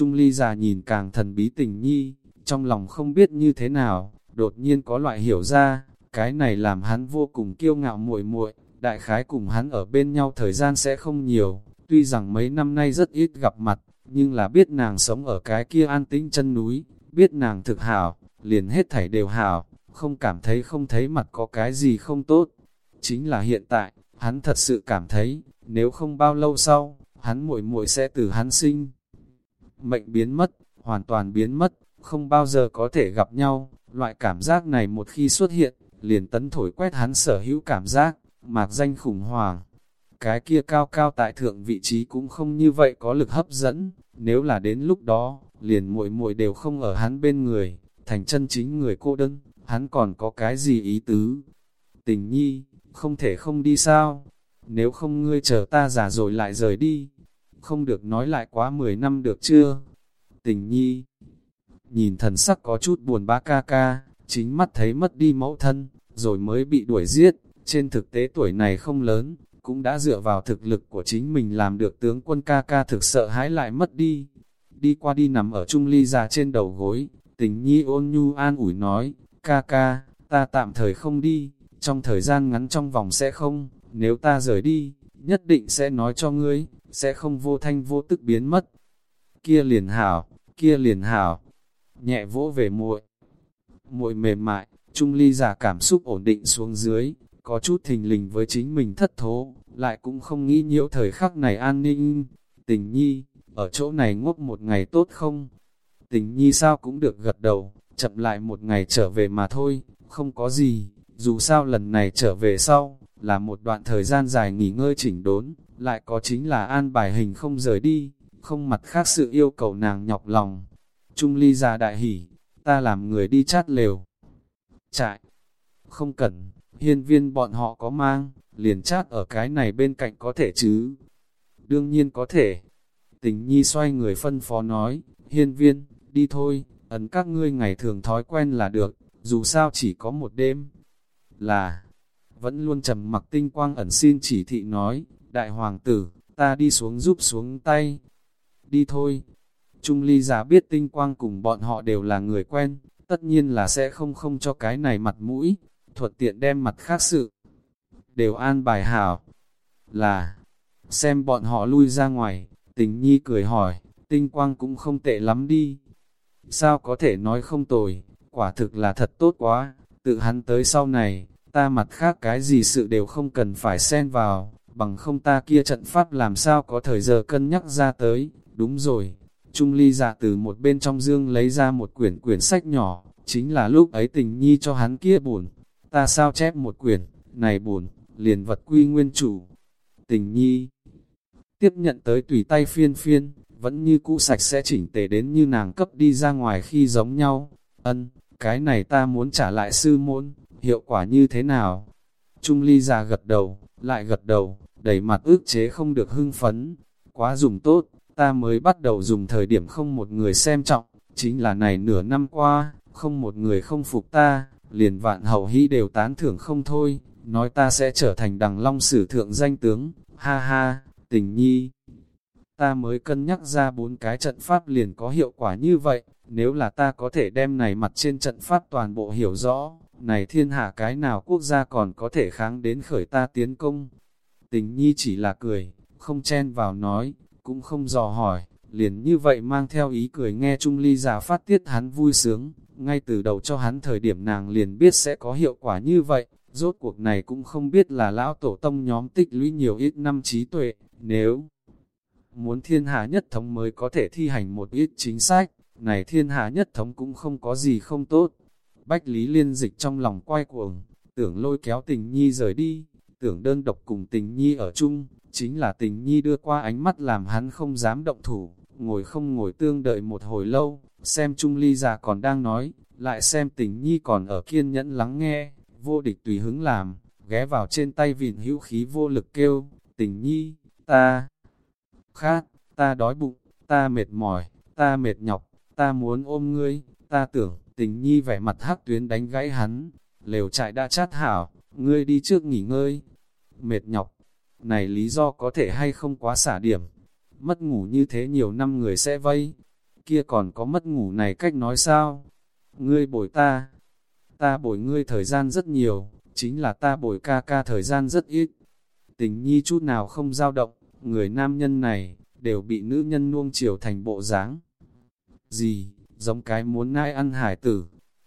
Trung ly già nhìn càng thần bí tình nhi, trong lòng không biết như thế nào, đột nhiên có loại hiểu ra, cái này làm hắn vô cùng kiêu ngạo muội muội, đại khái cùng hắn ở bên nhau thời gian sẽ không nhiều, tuy rằng mấy năm nay rất ít gặp mặt, nhưng là biết nàng sống ở cái kia an tĩnh chân núi, biết nàng thực hảo, liền hết thảy đều hảo, không cảm thấy không thấy mặt có cái gì không tốt. Chính là hiện tại, hắn thật sự cảm thấy, nếu không bao lâu sau, hắn muội muội sẽ từ hắn sinh. Mệnh biến mất, hoàn toàn biến mất, không bao giờ có thể gặp nhau, loại cảm giác này một khi xuất hiện, liền tấn thổi quét hắn sở hữu cảm giác, mạc danh khủng hoảng. Cái kia cao cao tại thượng vị trí cũng không như vậy có lực hấp dẫn, nếu là đến lúc đó, liền muội muội đều không ở hắn bên người, thành chân chính người cô đơn, hắn còn có cái gì ý tứ? Tình nhi, không thể không đi sao? Nếu không ngươi chờ ta già rồi lại rời đi, không được nói lại quá 10 năm được chưa? Tình nhi, nhìn thần sắc có chút buồn bã ca ca, chính mắt thấy mất đi mẫu thân, rồi mới bị đuổi giết, trên thực tế tuổi này không lớn, cũng đã dựa vào thực lực của chính mình làm được tướng quân ca ca thực sợ hãi lại mất đi. Đi qua đi nằm ở trung ly già trên đầu gối, tình nhi ôn nhu an ủi nói, ca ca, ta tạm thời không đi, trong thời gian ngắn trong vòng sẽ không, nếu ta rời đi, nhất định sẽ nói cho ngươi, sẽ không vô thanh vô tức biến mất. Kia liền hảo, kia liền hảo, nhẹ vỗ về muội. Muội mềm mại, Trung Ly giả cảm xúc ổn định xuống dưới, có chút thình lình với chính mình thất thố, lại cũng không nghĩ nhiễu thời khắc này an ninh. Tình nhi, ở chỗ này ngốc một ngày tốt không? Tình nhi sao cũng được gật đầu, chậm lại một ngày trở về mà thôi, không có gì, dù sao lần này trở về sau, là một đoạn thời gian dài nghỉ ngơi chỉnh đốn, lại có chính là an bài hình không rời đi, không mặt khác sự yêu cầu nàng nhọc lòng. Trung ly già đại hỉ, ta làm người đi chát lều. Trại, không cần, hiên viên bọn họ có mang, liền chát ở cái này bên cạnh có thể chứ. Đương nhiên có thể. Tình nhi xoay người phân phó nói, hiên viên, đi thôi, ấn các ngươi ngày thường thói quen là được, dù sao chỉ có một đêm. Là, vẫn luôn trầm mặc tinh quang ẩn xin chỉ thị nói, đại hoàng tử, ta đi xuống giúp xuống tay. Đi thôi. Trung ly giả biết tinh quang cùng bọn họ đều là người quen, tất nhiên là sẽ không không cho cái này mặt mũi, thuận tiện đem mặt khác sự. Đều an bài hảo. Là, xem bọn họ lui ra ngoài, tình nhi cười hỏi, tinh quang cũng không tệ lắm đi. Sao có thể nói không tồi, quả thực là thật tốt quá, tự hắn tới sau này, ta mặt khác cái gì sự đều không cần phải xen vào, bằng không ta kia trận pháp làm sao có thời giờ cân nhắc ra tới, đúng rồi. Trung ly dạ từ một bên trong dương lấy ra một quyển quyển sách nhỏ, chính là lúc ấy tình nhi cho hắn kia buồn. Ta sao chép một quyển, này buồn, liền vật quy nguyên chủ. Tình nhi tiếp nhận tới tùy tay phiên phiên, vẫn như cũ sạch sẽ chỉnh tề đến như nàng cấp đi ra ngoài khi giống nhau. Ân, cái này ta muốn trả lại sư môn, hiệu quả như thế nào? Trung ly già gật đầu, lại gật đầu, đầy mặt ước chế không được hưng phấn. Quá dùng tốt, ta mới bắt đầu dùng thời điểm không một người xem trọng, chính là này nửa năm qua, không một người không phục ta, liền vạn hậu hĩ đều tán thưởng không thôi, nói ta sẽ trở thành đằng long sử thượng danh tướng, ha ha, tình nhi. Ta mới cân nhắc ra bốn cái trận pháp liền có hiệu quả như vậy, nếu là ta có thể đem này mặt trên trận pháp toàn bộ hiểu rõ, này thiên hạ cái nào quốc gia còn có thể kháng đến khởi ta tiến công. Tình nhi chỉ là cười, không chen vào nói, cũng không dò hỏi, liền như vậy mang theo ý cười nghe Trung Ly giả phát tiết hắn vui sướng, ngay từ đầu cho hắn thời điểm nàng liền biết sẽ có hiệu quả như vậy, rốt cuộc này cũng không biết là lão tổ tông nhóm tích lũy nhiều ít năm trí tuệ, nếu muốn thiên hạ nhất thống mới có thể thi hành một ít chính sách, này thiên hạ nhất thống cũng không có gì không tốt. Bách Lý Liên dịch trong lòng quay cuồng, tưởng lôi kéo tình nhi rời đi, tưởng đơn độc cùng tình nhi ở chung, chính là tình nhi đưa qua ánh mắt làm hắn không dám động thủ, ngồi không ngồi tương đợi một hồi lâu, xem Trung Ly già còn đang nói, lại xem tình nhi còn ở kiên nhẫn lắng nghe, vô địch tùy hứng làm, ghé vào trên tay vịn hữu khí vô lực kêu, tình nhi, ta khát, ta đói bụng, ta mệt mỏi, ta mệt nhọc, ta muốn ôm ngươi, ta tưởng, tình nhi vẻ mặt hắc tuyến đánh gãy hắn, lều trại đã chát hảo, ngươi đi trước nghỉ ngơi, mệt nhọc, này lý do có thể hay không quá xả điểm, mất ngủ như thế nhiều năm người sẽ vây, kia còn có mất ngủ này cách nói sao? Ngươi bồi ta, ta bồi ngươi thời gian rất nhiều, chính là ta bồi ca ca thời gian rất ít. Tình nhi chút nào không dao động, người nam nhân này, đều bị nữ nhân nuông chiều thành bộ dáng. Gì, giống cái muốn nai ăn hải tử.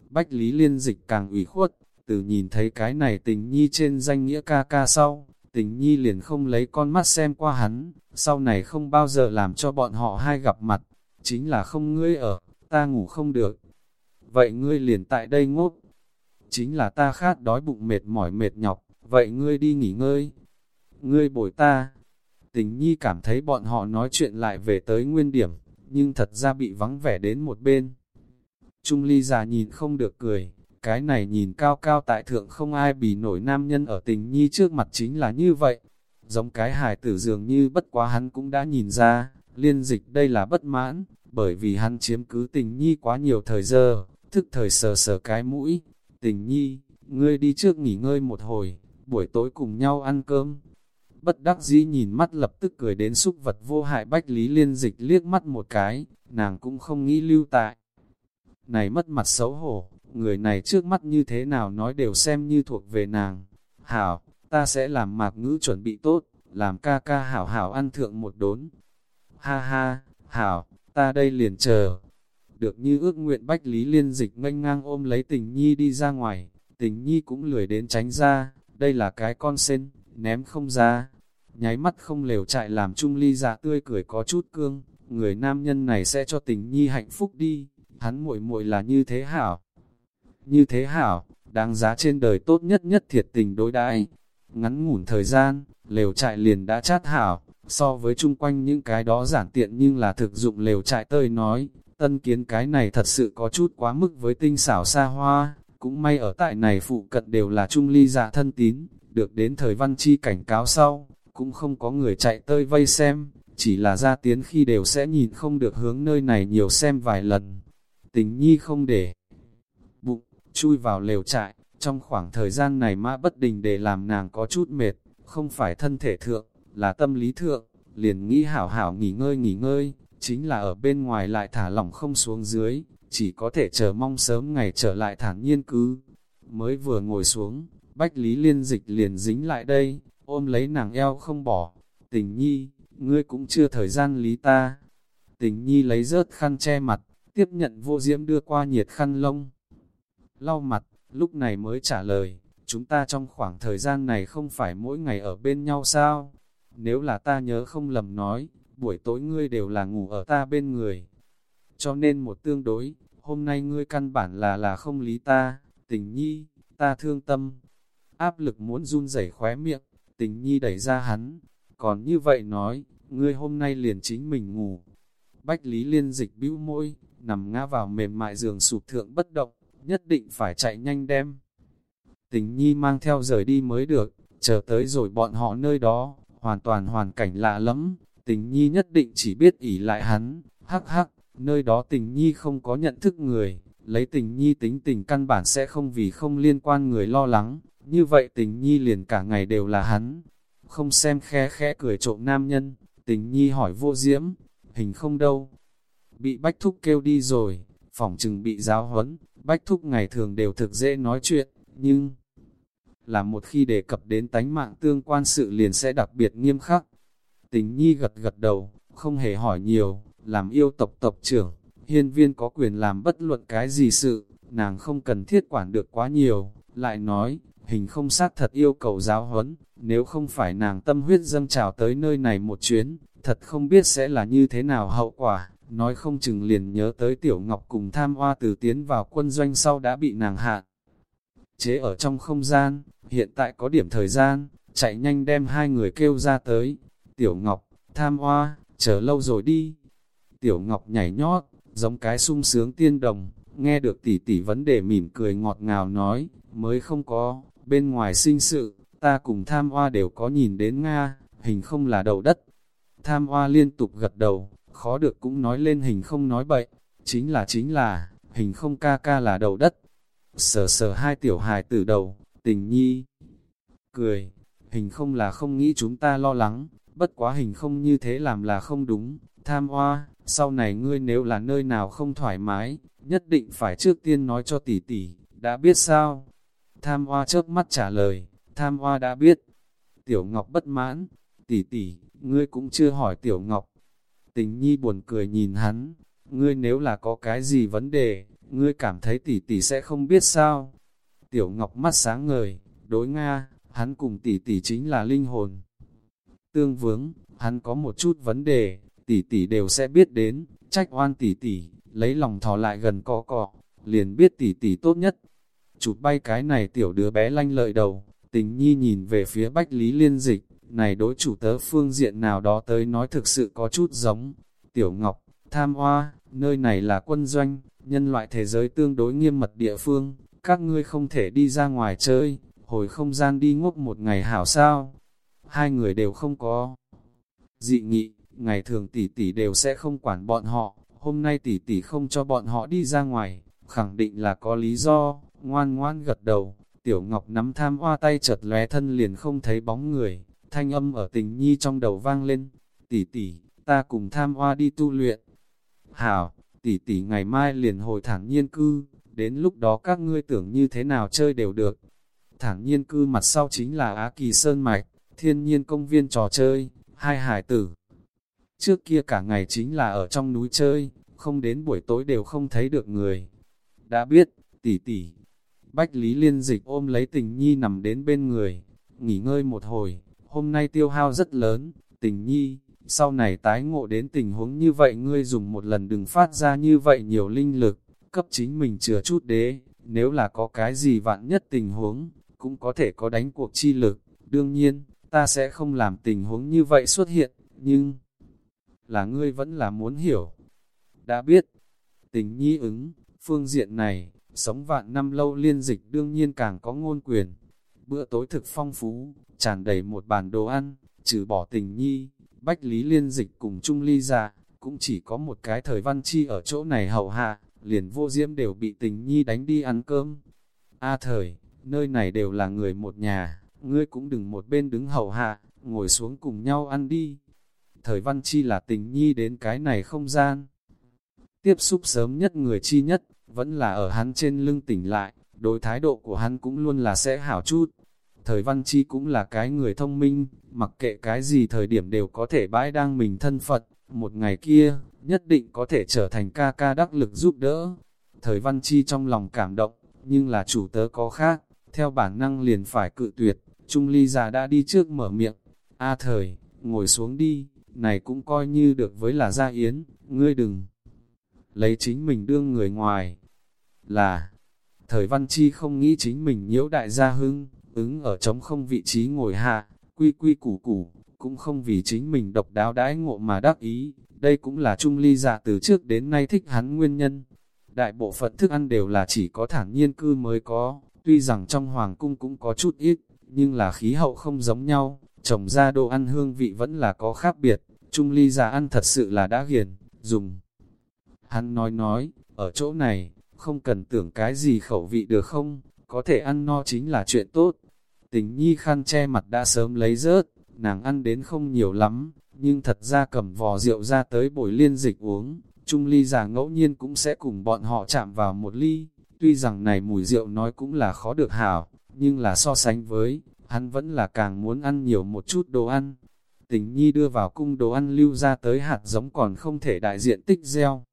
Bách Lý Liên Dịch càng ủy khuất, từ nhìn thấy cái này tình nhi trên danh nghĩa ca ca sau, tình nhi liền không lấy con mắt xem qua hắn, sau này không bao giờ làm cho bọn họ hai gặp mặt, chính là không ngươi ở, ta ngủ không được. Vậy ngươi liền tại đây ngốc, chính là ta khát đói bụng mệt mỏi mệt nhọc, vậy ngươi đi nghỉ ngơi. Ngươi bồi ta, tình nhi cảm thấy bọn họ nói chuyện lại về tới nguyên điểm, nhưng thật ra bị vắng vẻ đến một bên. Trung ly già nhìn không được cười, cái này nhìn cao cao tại thượng không ai bì nổi nam nhân ở tình nhi trước mặt chính là như vậy. Giống cái hài tử dường như bất quá hắn cũng đã nhìn ra, liên dịch đây là bất mãn, bởi vì hắn chiếm cứ tình nhi quá nhiều thời giờ, thức thời sờ sờ cái mũi. Tình nhi, ngươi đi trước nghỉ ngơi một hồi, buổi tối cùng nhau ăn cơm. Bất đắc dĩ nhìn mắt lập tức cười đến xúc vật vô hại bách lý liên dịch liếc mắt một cái, nàng cũng không nghĩ lưu tại. Này mất mặt xấu hổ, người này trước mắt như thế nào nói đều xem như thuộc về nàng. Hảo, ta sẽ làm mạc ngữ chuẩn bị tốt, làm ca ca hảo hảo ăn thượng một đốn. Ha ha, hảo, ta đây liền chờ. Được như ước nguyện Bách Lý Liên Dịch nganh ngang ôm lấy tình nhi đi ra ngoài, tình nhi cũng lười đến tránh ra, đây là cái con sen, ném không ra. Nháy mắt không lều chạy làm Trung Ly dạ tươi cười có chút cương, người nam nhân này sẽ cho tình nhi hạnh phúc đi, hắn muội muội là như thế hảo. Như thế hảo, đáng giá trên đời tốt nhất nhất thiệt tình đối đãi. Ngắn ngủn thời gian, lều trại liền đã chát hảo, so với chung quanh những cái đó giản tiện nhưng là thực dụng lều trại tơi nói, tân kiến cái này thật sự có chút quá mức với tinh xảo xa hoa, cũng may ở tại này phụ cận đều là trung ly dạ thân tín, được đến thời văn chi cảnh cáo sau, cũng không có người chạy tơi vây xem, chỉ là ra tiến khi đều sẽ nhìn không được hướng nơi này nhiều xem vài lần. Tình nhi không để bụng, chui vào lều trại, trong khoảng thời gian này mã bất đình để làm nàng có chút mệt, không phải thân thể thượng, là tâm lý thượng, liền nghĩ hảo hảo nghỉ ngơi nghỉ ngơi, chính là ở bên ngoài lại thả lỏng không xuống dưới, chỉ có thể chờ mong sớm ngày trở lại thản nhiên cứ. Mới vừa ngồi xuống, Bách Lý Liên Dịch liền dính lại đây, ôm lấy nàng eo không bỏ. Tình nhi, ngươi cũng chưa thời gian lý ta. Tình nhi lấy rớt khăn che mặt, tiếp nhận vô diễm đưa qua nhiệt khăn lông. Lau mặt, lúc này mới trả lời, chúng ta trong khoảng thời gian này không phải mỗi ngày ở bên nhau sao? Nếu là ta nhớ không lầm nói, buổi tối ngươi đều là ngủ ở ta bên người. Cho nên một tương đối, hôm nay ngươi căn bản là là không lý ta, tình nhi, ta thương tâm. Áp lực muốn run rẩy khóe miệng, tình nhi đẩy ra hắn. Còn như vậy nói, ngươi hôm nay liền chính mình ngủ. Bách Lý Liên dịch bĩu môi, nằm ngã vào mềm mại giường sụp thượng bất động, nhất định phải chạy nhanh đem. Tình nhi mang theo rời đi mới được, chờ tới rồi bọn họ nơi đó, hoàn toàn hoàn cảnh lạ lắm, tình nhi nhất định chỉ biết ỉ lại hắn, hắc hắc, nơi đó tình nhi không có nhận thức người, lấy tình nhi tính tình căn bản sẽ không vì không liên quan người lo lắng, như vậy tình nhi liền cả ngày đều là hắn, không xem khe khẽ cười trộm nam nhân, tình nhi hỏi vô diễm, hình không đâu, bị bách thúc kêu đi rồi, phỏng chừng bị giáo huấn, bách thúc ngày thường đều thực dễ nói chuyện, nhưng là một khi đề cập đến tánh mạng tương quan sự liền sẽ đặc biệt nghiêm khắc. Tình nhi gật gật đầu, không hề hỏi nhiều, làm yêu tộc tộc trưởng, hiên viên có quyền làm bất luận cái gì sự, nàng không cần thiết quản được quá nhiều, lại nói, hình không sát thật yêu cầu giáo huấn, nếu không phải nàng tâm huyết dâng trào tới nơi này một chuyến, thật không biết sẽ là như thế nào hậu quả, nói không chừng liền nhớ tới tiểu ngọc cùng tham hoa từ tiến vào quân doanh sau đã bị nàng hạ. Chế ở trong không gian, hiện tại có điểm thời gian, chạy nhanh đem hai người kêu ra tới, tiểu ngọc, tham hoa, chờ lâu rồi đi. Tiểu ngọc nhảy nhót, giống cái sung sướng tiên đồng, nghe được tỷ tỷ vấn đề mỉm cười ngọt ngào nói, mới không có, bên ngoài sinh sự, ta cùng tham hoa đều có nhìn đến Nga, hình không là đầu đất. Tham hoa liên tục gật đầu, khó được cũng nói lên hình không nói bậy, chính là chính là, hình không ca ca là đầu đất. Sờ sờ hai tiểu hài tử đầu, tình nhi, cười, hình không là không nghĩ chúng ta lo lắng, bất quá hình không như thế làm là không đúng, tham hoa, sau này ngươi nếu là nơi nào không thoải mái, nhất định phải trước tiên nói cho tỷ tỷ, đã biết sao? Tham hoa chớp mắt trả lời, tham hoa đã biết. Tiểu Ngọc bất mãn, tỷ tỷ, ngươi cũng chưa hỏi Tiểu Ngọc. Tình nhi buồn cười nhìn hắn, ngươi nếu là có cái gì vấn đề, ngươi cảm thấy tỷ tỷ sẽ không biết sao. Tiểu Ngọc mắt sáng ngời, đối Nga, hắn cùng tỷ tỷ chính là linh hồn. Tương vướng, hắn có một chút vấn đề, tỷ tỷ đều sẽ biết đến, trách oan tỷ tỷ, lấy lòng thò lại gần cọ cọ, liền biết tỷ tỷ tốt nhất. Chụp bay cái này tiểu đứa bé lanh lợi đầu, tình nhi nhìn về phía bách lý liên dịch, này đối chủ tớ phương diện nào đó tới nói thực sự có chút giống. Tiểu Ngọc, tham hoa, nơi này là quân doanh, nhân loại thế giới tương đối nghiêm mật địa phương, các ngươi không thể đi ra ngoài chơi, hồi không gian đi ngốc một ngày hảo sao. Hai người đều không có dị nghị, ngày thường tỷ tỷ đều sẽ không quản bọn họ, hôm nay tỷ tỷ không cho bọn họ đi ra ngoài, khẳng định là có lý do, ngoan ngoan gật đầu, tiểu ngọc nắm tham hoa tay chợt lóe thân liền không thấy bóng người, thanh âm ở tình nhi trong đầu vang lên, tỷ tỷ, ta cùng tham hoa đi tu luyện. Hảo, tỷ tỷ ngày mai liền hồi thẳng nhiên cư, đến lúc đó các ngươi tưởng như thế nào chơi đều được. Thẳng nhiên cư mặt sau chính là Á Kỳ Sơn Mạch, thiên nhiên công viên trò chơi, hai hải tử. Trước kia cả ngày chính là ở trong núi chơi, không đến buổi tối đều không thấy được người. Đã biết, tỷ tỷ. Bách Lý Liên Dịch ôm lấy tình nhi nằm đến bên người, nghỉ ngơi một hồi, hôm nay tiêu hao rất lớn, tình nhi, sau này tái ngộ đến tình huống như vậy ngươi dùng một lần đừng phát ra như vậy nhiều linh lực, cấp chính mình chừa chút đế, nếu là có cái gì vạn nhất tình huống, cũng có thể có đánh cuộc chi lực, đương nhiên, ta sẽ không làm tình huống như vậy xuất hiện, nhưng là ngươi vẫn là muốn hiểu. Đã biết, tình nhi ứng, phương diện này, sống vạn năm lâu liên dịch đương nhiên càng có ngôn quyền. Bữa tối thực phong phú, tràn đầy một bàn đồ ăn, trừ bỏ tình nhi, bách lý liên dịch cùng chung ly ra, cũng chỉ có một cái thời văn chi ở chỗ này hậu hạ, liền vô diễm đều bị tình nhi đánh đi ăn cơm. A thời, nơi này đều là người một nhà, ngươi cũng đừng một bên đứng hậu hạ, ngồi xuống cùng nhau ăn đi. Thời văn chi là tình nhi đến cái này không gian. Tiếp xúc sớm nhất người chi nhất, vẫn là ở hắn trên lưng tỉnh lại, đối thái độ của hắn cũng luôn là sẽ hảo chút. Thời văn chi cũng là cái người thông minh, mặc kệ cái gì thời điểm đều có thể bãi đang mình thân Phật, một ngày kia, nhất định có thể trở thành ca ca đắc lực giúp đỡ. Thời văn chi trong lòng cảm động, nhưng là chủ tớ có khác, theo bản năng liền phải cự tuyệt, Trung ly già đã đi trước mở miệng, A thời, ngồi xuống đi, này cũng coi như được với là gia yến, ngươi đừng lấy chính mình đương người ngoài. Là, thời văn chi không nghĩ chính mình nhiễu đại gia hưng, ứng ở trống không vị trí ngồi hạ, quy quy củ củ, cũng không vì chính mình độc đáo đãi ngộ mà đắc ý, đây cũng là trung ly dạ từ trước đến nay thích hắn nguyên nhân. Đại bộ phận thức ăn đều là chỉ có thản nhiên cư mới có, tuy rằng trong hoàng cung cũng có chút ít, nhưng là khí hậu không giống nhau, trồng ra đồ ăn hương vị vẫn là có khác biệt, trung ly dạ ăn thật sự là đã hiền, dùng. Hắn nói nói, ở chỗ này, không cần tưởng cái gì khẩu vị được không, có thể ăn no chính là chuyện tốt. Tình nhi khăn che mặt đã sớm lấy rớt, nàng ăn đến không nhiều lắm, nhưng thật ra cầm vò rượu ra tới bồi liên dịch uống, Trung ly già ngẫu nhiên cũng sẽ cùng bọn họ chạm vào một ly, tuy rằng này mùi rượu nói cũng là khó được hảo, nhưng là so sánh với, hắn vẫn là càng muốn ăn nhiều một chút đồ ăn. Tình nhi đưa vào cung đồ ăn lưu ra tới hạt giống còn không thể đại diện tích gieo.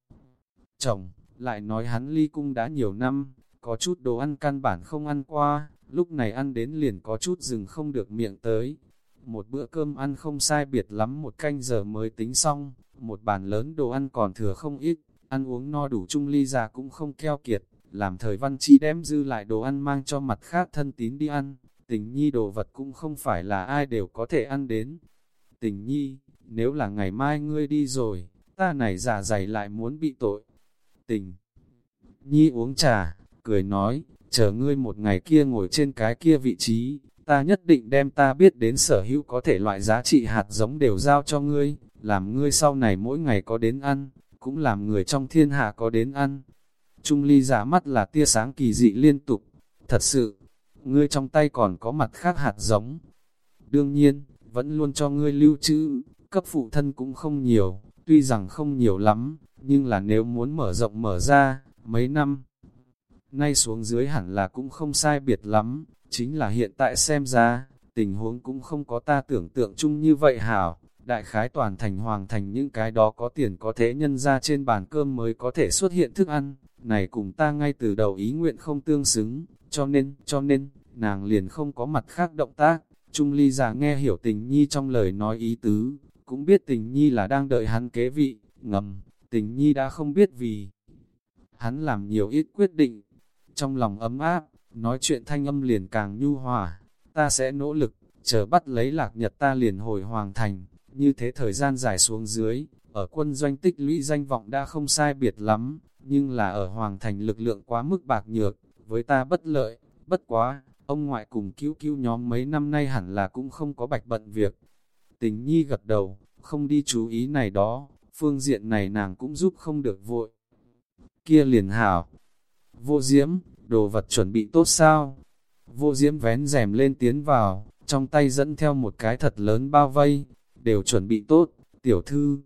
Chồng, lại nói hắn ly cung đã nhiều năm, có chút đồ ăn căn bản không ăn qua, lúc này ăn đến liền có chút rừng không được miệng tới, một bữa cơm ăn không sai biệt lắm một canh giờ mới tính xong, một bàn lớn đồ ăn còn thừa không ít, ăn uống no đủ chung ly già cũng không keo kiệt, làm thời văn chi đem dư lại đồ ăn mang cho mặt khác thân tín đi ăn, tình nhi đồ vật cũng không phải là ai đều có thể ăn đến. Tình nhi, nếu là ngày mai ngươi đi rồi, ta này giả dày lại muốn bị tội. Tình nhi uống trà, cười nói, chờ ngươi một ngày kia ngồi trên cái kia vị trí, ta nhất định đem ta biết đến sở hữu có thể loại giá trị hạt giống đều giao cho ngươi, làm ngươi sau này mỗi ngày có đến ăn, cũng làm người trong thiên hạ có đến ăn. Trung ly giả mắt là tia sáng kỳ dị liên tục, thật sự, ngươi trong tay còn có mặt khác hạt giống. Đương nhiên, vẫn luôn cho ngươi lưu trữ, cấp phụ thân cũng không nhiều, tuy rằng không nhiều lắm, nhưng là nếu muốn mở rộng mở ra, mấy năm nay xuống dưới hẳn là cũng không sai biệt lắm, chính là hiện tại xem ra, tình huống cũng không có ta tưởng tượng chung như vậy hảo. Đại khái toàn thành hoàng thành những cái đó có tiền có thể nhân ra trên bàn cơm mới có thể xuất hiện thức ăn, này cùng ta ngay từ đầu ý nguyện không tương xứng, cho nên, cho nên, nàng liền không có mặt khác động tác. Trung ly già nghe hiểu tình nhi trong lời nói ý tứ, cũng biết tình nhi là đang đợi hắn kế vị, ngầm, tình nhi đã không biết vì hắn làm nhiều ít quyết định. Trong lòng ấm áp, nói chuyện thanh âm liền càng nhu hòa, ta sẽ nỗ lực, chờ bắt lấy lạc nhật ta liền hồi hoàng thành, như thế thời gian dài xuống dưới, ở quân doanh tích lũy danh vọng đã không sai biệt lắm, nhưng là ở hoàng thành lực lượng quá mức bạc nhược, với ta bất lợi, bất quá, ông ngoại cùng cứu cứu nhóm mấy năm nay hẳn là cũng không có bạch bận việc. Tình nhi gật đầu, không đi chú ý này đó, phương diện này nàng cũng giúp không được vội. Kia liền hảo, vô diễm, đồ vật chuẩn bị tốt sao? Vô diễm vén rèm lên tiến vào, trong tay dẫn theo một cái thật lớn bao vây, đều chuẩn bị tốt, tiểu thư.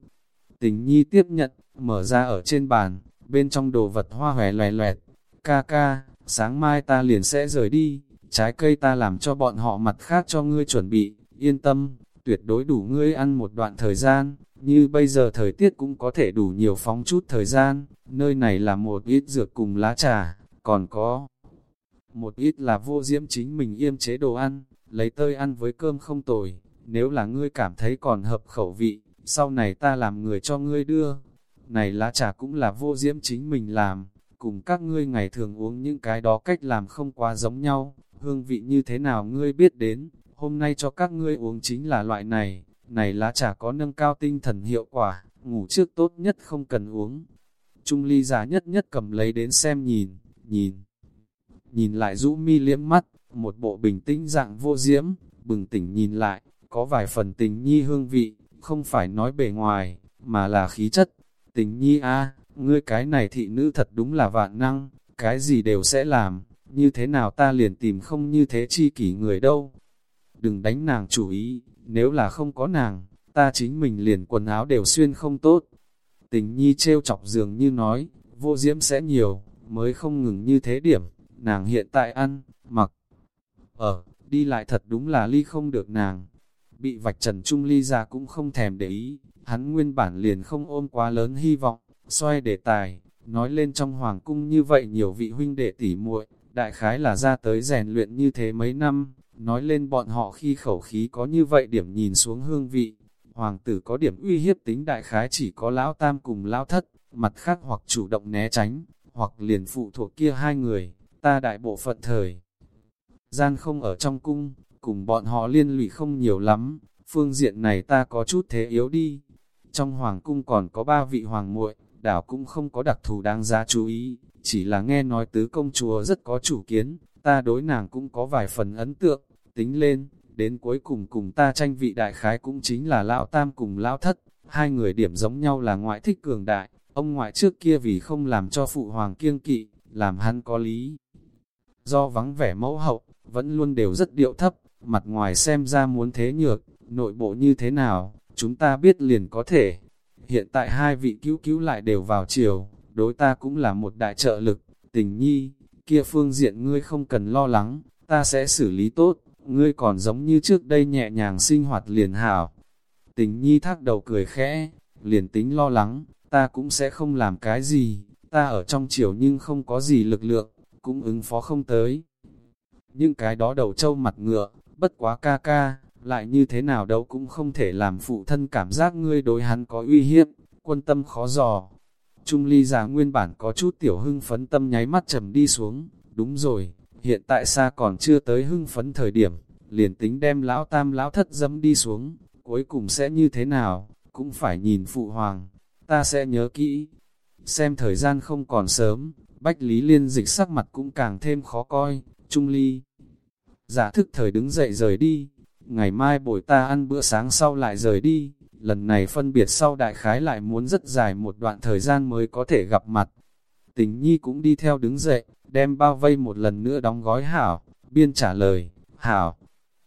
Tình nhi tiếp nhận, mở ra ở trên bàn, bên trong đồ vật hoa hòe loè loẹt. Ca ca, sáng mai ta liền sẽ rời đi, trái cây ta làm cho bọn họ mặt khác cho ngươi chuẩn bị, yên tâm, tuyệt đối đủ ngươi ăn một đoạn thời gian, như bây giờ thời tiết cũng có thể đủ nhiều phóng chút thời gian, nơi này là một ít dược cùng lá trà, còn có một ít là vô diễm chính mình yêm chế đồ ăn, lấy tơi ăn với cơm không tồi, nếu là ngươi cảm thấy còn hợp khẩu vị, sau này ta làm người cho ngươi đưa. Này lá trà cũng là vô diễm chính mình làm, cùng các ngươi ngày thường uống những cái đó cách làm không quá giống nhau, hương vị như thế nào ngươi biết đến, hôm nay cho các ngươi uống chính là loại này, này lá trà có nâng cao tinh thần hiệu quả, ngủ trước tốt nhất không cần uống. Trung ly già nhất nhất cầm lấy đến xem nhìn, nhìn, nhìn lại rũ mi liếm mắt, một bộ bình tĩnh dạng vô diễm, bừng tỉnh nhìn lại, có vài phần tình nhi hương vị, không phải nói bề ngoài, mà là khí chất. Tình nhi a ngươi cái này thị nữ thật đúng là vạn năng, cái gì đều sẽ làm, như thế nào ta liền tìm không như thế chi kỷ người đâu. Đừng đánh nàng chủ ý, nếu là không có nàng, ta chính mình liền quần áo đều xuyên không tốt. Tình nhi trêu chọc dường như nói, vô diễm sẽ nhiều, mới không ngừng như thế điểm, nàng hiện tại ăn, mặc, ở, đi lại thật đúng là ly không được nàng. Bị vạch trần trung ly ra cũng không thèm để ý, hắn nguyên bản liền không ôm quá lớn hy vọng, xoay đề tài, nói lên trong hoàng cung như vậy nhiều vị huynh đệ tỉ muội, đại khái là ra tới rèn luyện như thế mấy năm, nói lên bọn họ khi khẩu khí có như vậy điểm nhìn xuống hương vị. Hoàng tử có điểm uy hiếp tính đại khái chỉ có lão tam cùng lão thất, mặt khác hoặc chủ động né tránh, hoặc liền phụ thuộc kia hai người, ta đại bộ phận thời. Gian không ở trong cung, cùng bọn họ liên lụy không nhiều lắm, phương diện này ta có chút thế yếu đi. Trong hoàng cung còn có ba vị hoàng muội, đảo cũng không có đặc thù đáng giá chú ý, chỉ là nghe nói tứ công chúa rất có chủ kiến, ta đối nàng cũng có vài phần ấn tượng, tính lên, đến cuối cùng cùng ta tranh vị đại khái cũng chính là lão tam cùng lão thất, hai người điểm giống nhau là ngoại thích cường đại, ông ngoại trước kia vì không làm cho phụ hoàng kiêng kỵ, làm hắn có lý. Do vắng vẻ mẫu hậu, vẫn luôn đều rất điệu thấp, mặt ngoài xem ra muốn thế nhược, nội bộ như thế nào, chúng ta biết liền có thể. Hiện tại hai vị cứu cứu lại đều vào chiều, đối ta cũng là một đại trợ lực, tình nhi, kia phương diện ngươi không cần lo lắng, ta sẽ xử lý tốt, ngươi còn giống như trước đây nhẹ nhàng sinh hoạt liền hảo. Tình nhi thác đầu cười khẽ, liền tính lo lắng, ta cũng sẽ không làm cái gì, ta ở trong chiều nhưng không có gì lực lượng, cũng ứng phó không tới. Nhưng cái đó đầu trâu mặt ngựa, bất quá ca ca, lại như thế nào đâu cũng không thể làm phụ thân cảm giác ngươi đối hắn có uy hiếp, quân tâm khó dò. Trung ly già nguyên bản có chút tiểu hưng phấn tâm nháy mắt trầm đi xuống, đúng rồi, hiện tại xa còn chưa tới hưng phấn thời điểm, liền tính đem lão tam lão thất dẫm đi xuống, cuối cùng sẽ như thế nào, cũng phải nhìn phụ hoàng, ta sẽ nhớ kỹ. Xem thời gian không còn sớm, Bách Lý Liên dịch sắc mặt cũng càng thêm khó coi, Trung Ly. Giả thức thời đứng dậy rời đi, ngày mai buổi ta ăn bữa sáng sau lại rời đi, lần này phân biệt sau đại khái lại muốn rất dài một đoạn thời gian mới có thể gặp mặt. Tình nhi cũng đi theo đứng dậy, đem bao vây một lần nữa đóng gói hảo, biên trả lời, hảo.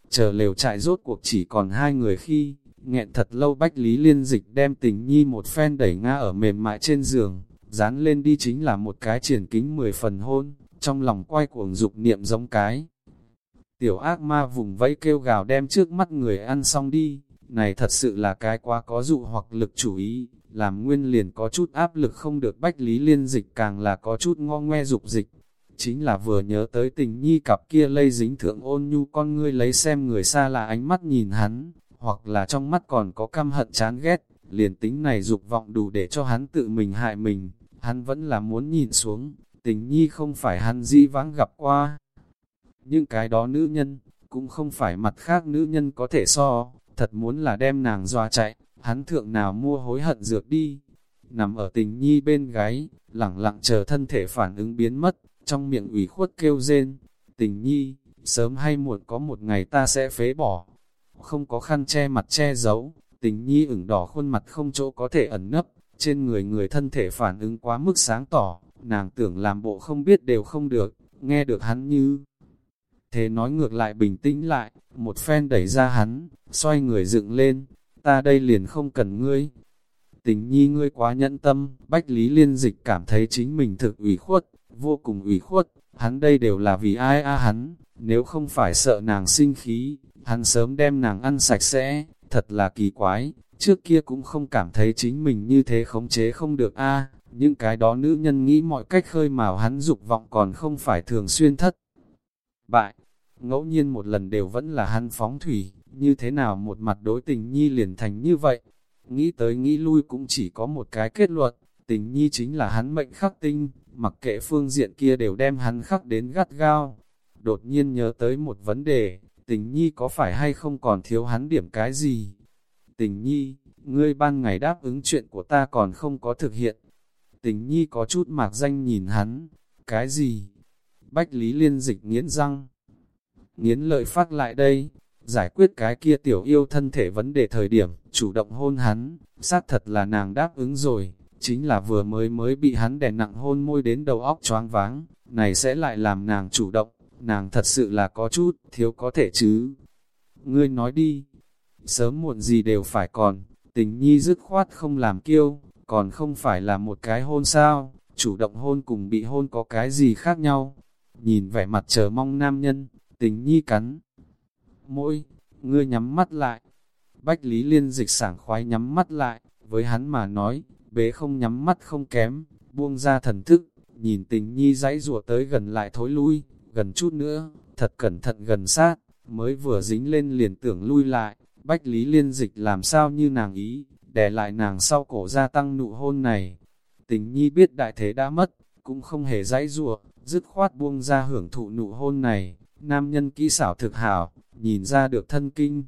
Chờ lều trại rốt cuộc chỉ còn hai người khi, nghẹn thật lâu Bách Lý Liên Dịch đem tình nhi một phen đẩy ngã ở mềm mại trên giường, dán lên đi chính là một cái triển kính mười phần hôn, trong lòng quay cuồng dục niệm giống cái. Tiểu ác ma vùng vẫy kêu gào đem trước mắt người ăn xong đi, này thật sự là cái quá có dụ hoặc lực chủ ý, làm nguyên liền có chút áp lực không được bách lý liên dịch càng là có chút ngo ngoe dục dịch. Chính là vừa nhớ tới tình nhi cặp kia lây dính thượng ôn nhu con ngươi lấy xem người xa là ánh mắt nhìn hắn, hoặc là trong mắt còn có căm hận chán ghét, liền tính này dục vọng đủ để cho hắn tự mình hại mình, hắn vẫn là muốn nhìn xuống, tình nhi không phải hắn dĩ vãng gặp qua. Nhưng cái đó nữ nhân, cũng không phải mặt khác nữ nhân có thể so, thật muốn là đem nàng dọa chạy, hắn thượng nào mua hối hận dược đi. Nằm ở tình nhi bên gáy, lẳng lặng chờ thân thể phản ứng biến mất, trong miệng ủy khuất kêu rên. Tình nhi, sớm hay muộn có một ngày ta sẽ phế bỏ. Không có khăn che mặt che giấu, tình nhi ửng đỏ khuôn mặt không chỗ có thể ẩn nấp, trên người người thân thể phản ứng quá mức sáng tỏ, nàng tưởng làm bộ không biết đều không được, nghe được hắn như. Thế nói ngược lại bình tĩnh lại, một phen đẩy ra hắn, xoay người dựng lên, ta đây liền không cần ngươi. Tình nhi ngươi quá nhẫn tâm, Bách Lý Liên Dịch cảm thấy chính mình thực ủy khuất, vô cùng ủy khuất, hắn đây đều là vì ai a hắn, nếu không phải sợ nàng sinh khí, hắn sớm đem nàng ăn sạch sẽ, thật là kỳ quái, trước kia cũng không cảm thấy chính mình như thế khống chế không được a những cái đó nữ nhân nghĩ mọi cách khơi mào hắn dục vọng còn không phải thường xuyên thất. Bại, ngẫu nhiên một lần đều vẫn là hắn phóng thủy, như thế nào một mặt đối tình nhi liền thành như vậy. Nghĩ tới nghĩ lui cũng chỉ có một cái kết luận, tình nhi chính là hắn mệnh khắc tinh, mặc kệ phương diện kia đều đem hắn khắc đến gắt gao. Đột nhiên nhớ tới một vấn đề, tình nhi có phải hay không còn thiếu hắn điểm cái gì? Tình nhi, ngươi ban ngày đáp ứng chuyện của ta còn không có thực hiện. Tình nhi có chút mạc danh nhìn hắn, cái gì? Bách Lý Liên dịch nghiến răng. Nghiến lợi phát lại đây, giải quyết cái kia tiểu yêu thân thể vấn đề thời điểm, chủ động hôn hắn, xác thật là nàng đáp ứng rồi, chính là vừa mới mới bị hắn đè nặng hôn môi đến đầu óc choáng váng, này sẽ lại làm nàng chủ động, nàng thật sự là có chút, thiếu có thể chứ. Ngươi nói đi, sớm muộn gì đều phải còn, tình nhi dứt khoát không làm kiêu, còn không phải là một cái hôn sao, chủ động hôn cùng bị hôn có cái gì khác nhau. Nhìn vẻ mặt chờ mong nam nhân, tình nhi cắn môi, ngươi nhắm mắt lại. Bách Lý Liên dịch sảng khoái nhắm mắt lại, với hắn mà nói, bế không nhắm mắt không kém, buông ra thần thức, nhìn tình nhi dãy rùa tới gần lại thối lui, gần chút nữa, thật cẩn thận gần sát, mới vừa dính lên liền tưởng lui lại, Bách Lý Liên dịch làm sao như nàng ý, đè lại nàng sau cổ gia tăng nụ hôn này. Tình nhi biết đại thế đã mất, cũng không hề dãy rùa, dứt khoát buông ra hưởng thụ nụ hôn này, nam nhân kỹ xảo thực hảo, nhìn ra được thân kinh.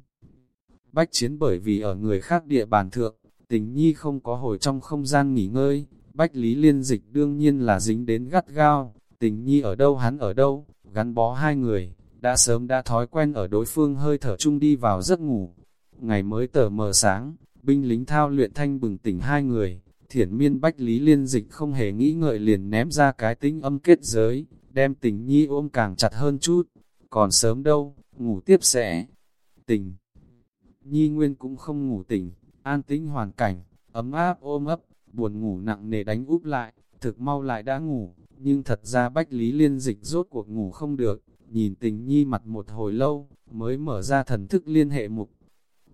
Bách chiến bởi vì ở người khác địa bàn thượng, tình nhi không có hồi trong không gian nghỉ ngơi, bách lý liên dịch đương nhiên là dính đến gắt gao, tình nhi ở đâu hắn ở đâu, gắn bó hai người, đã sớm đã thói quen ở đối phương hơi thở chung đi vào giấc ngủ. Ngày mới tờ mờ sáng, binh lính thao luyện thanh bừng tỉnh hai người, thiển miên bách lý liên dịch không hề nghĩ ngợi liền ném ra cái tính âm kết giới, đem tình nhi ôm càng chặt hơn chút, còn sớm đâu, ngủ tiếp sẽ tình. Nhi Nguyên cũng không ngủ tỉnh, an tĩnh hoàn cảnh, ấm áp ôm ấp, buồn ngủ nặng nề đánh úp lại, thực mau lại đã ngủ, nhưng thật ra Bách Lý Liên Dịch rốt cuộc ngủ không được, nhìn tình Nhi mặt một hồi lâu, mới mở ra thần thức liên hệ mục.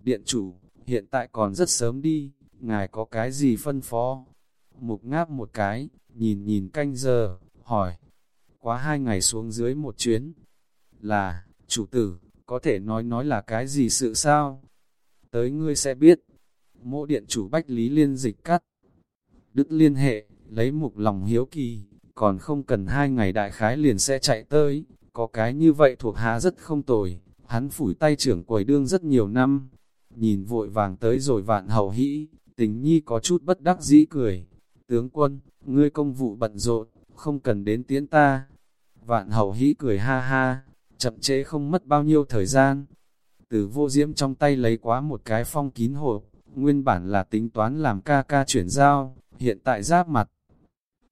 Điện chủ, hiện tại còn rất sớm đi, ngài có cái gì phân phó? Mục ngáp một cái, nhìn nhìn canh giờ, hỏi. Quá hai ngày xuống dưới một chuyến, là, chủ tử, có thể nói nói là cái gì sự sao? Tới ngươi sẽ biết. Mộ điện chủ Bách Lý Liên dịch cắt. Đức liên hệ, lấy mục lòng hiếu kỳ, còn không cần hai ngày đại khái liền sẽ chạy tới. Có cái như vậy thuộc hạ rất không tồi, hắn phủi tay trưởng quầy đương rất nhiều năm. Nhìn vội vàng tới rồi vạn hậu hĩ, tình nhi có chút bất đắc dĩ cười. Tướng quân, ngươi công vụ bận rộn, không cần đến tiến ta. Vạn hậu hĩ cười ha ha, chậm chế không mất bao nhiêu thời gian. Từ vô diễm trong tay lấy quá một cái phong kín hộp, nguyên bản là tính toán làm ca ca chuyển giao, hiện tại giáp mặt.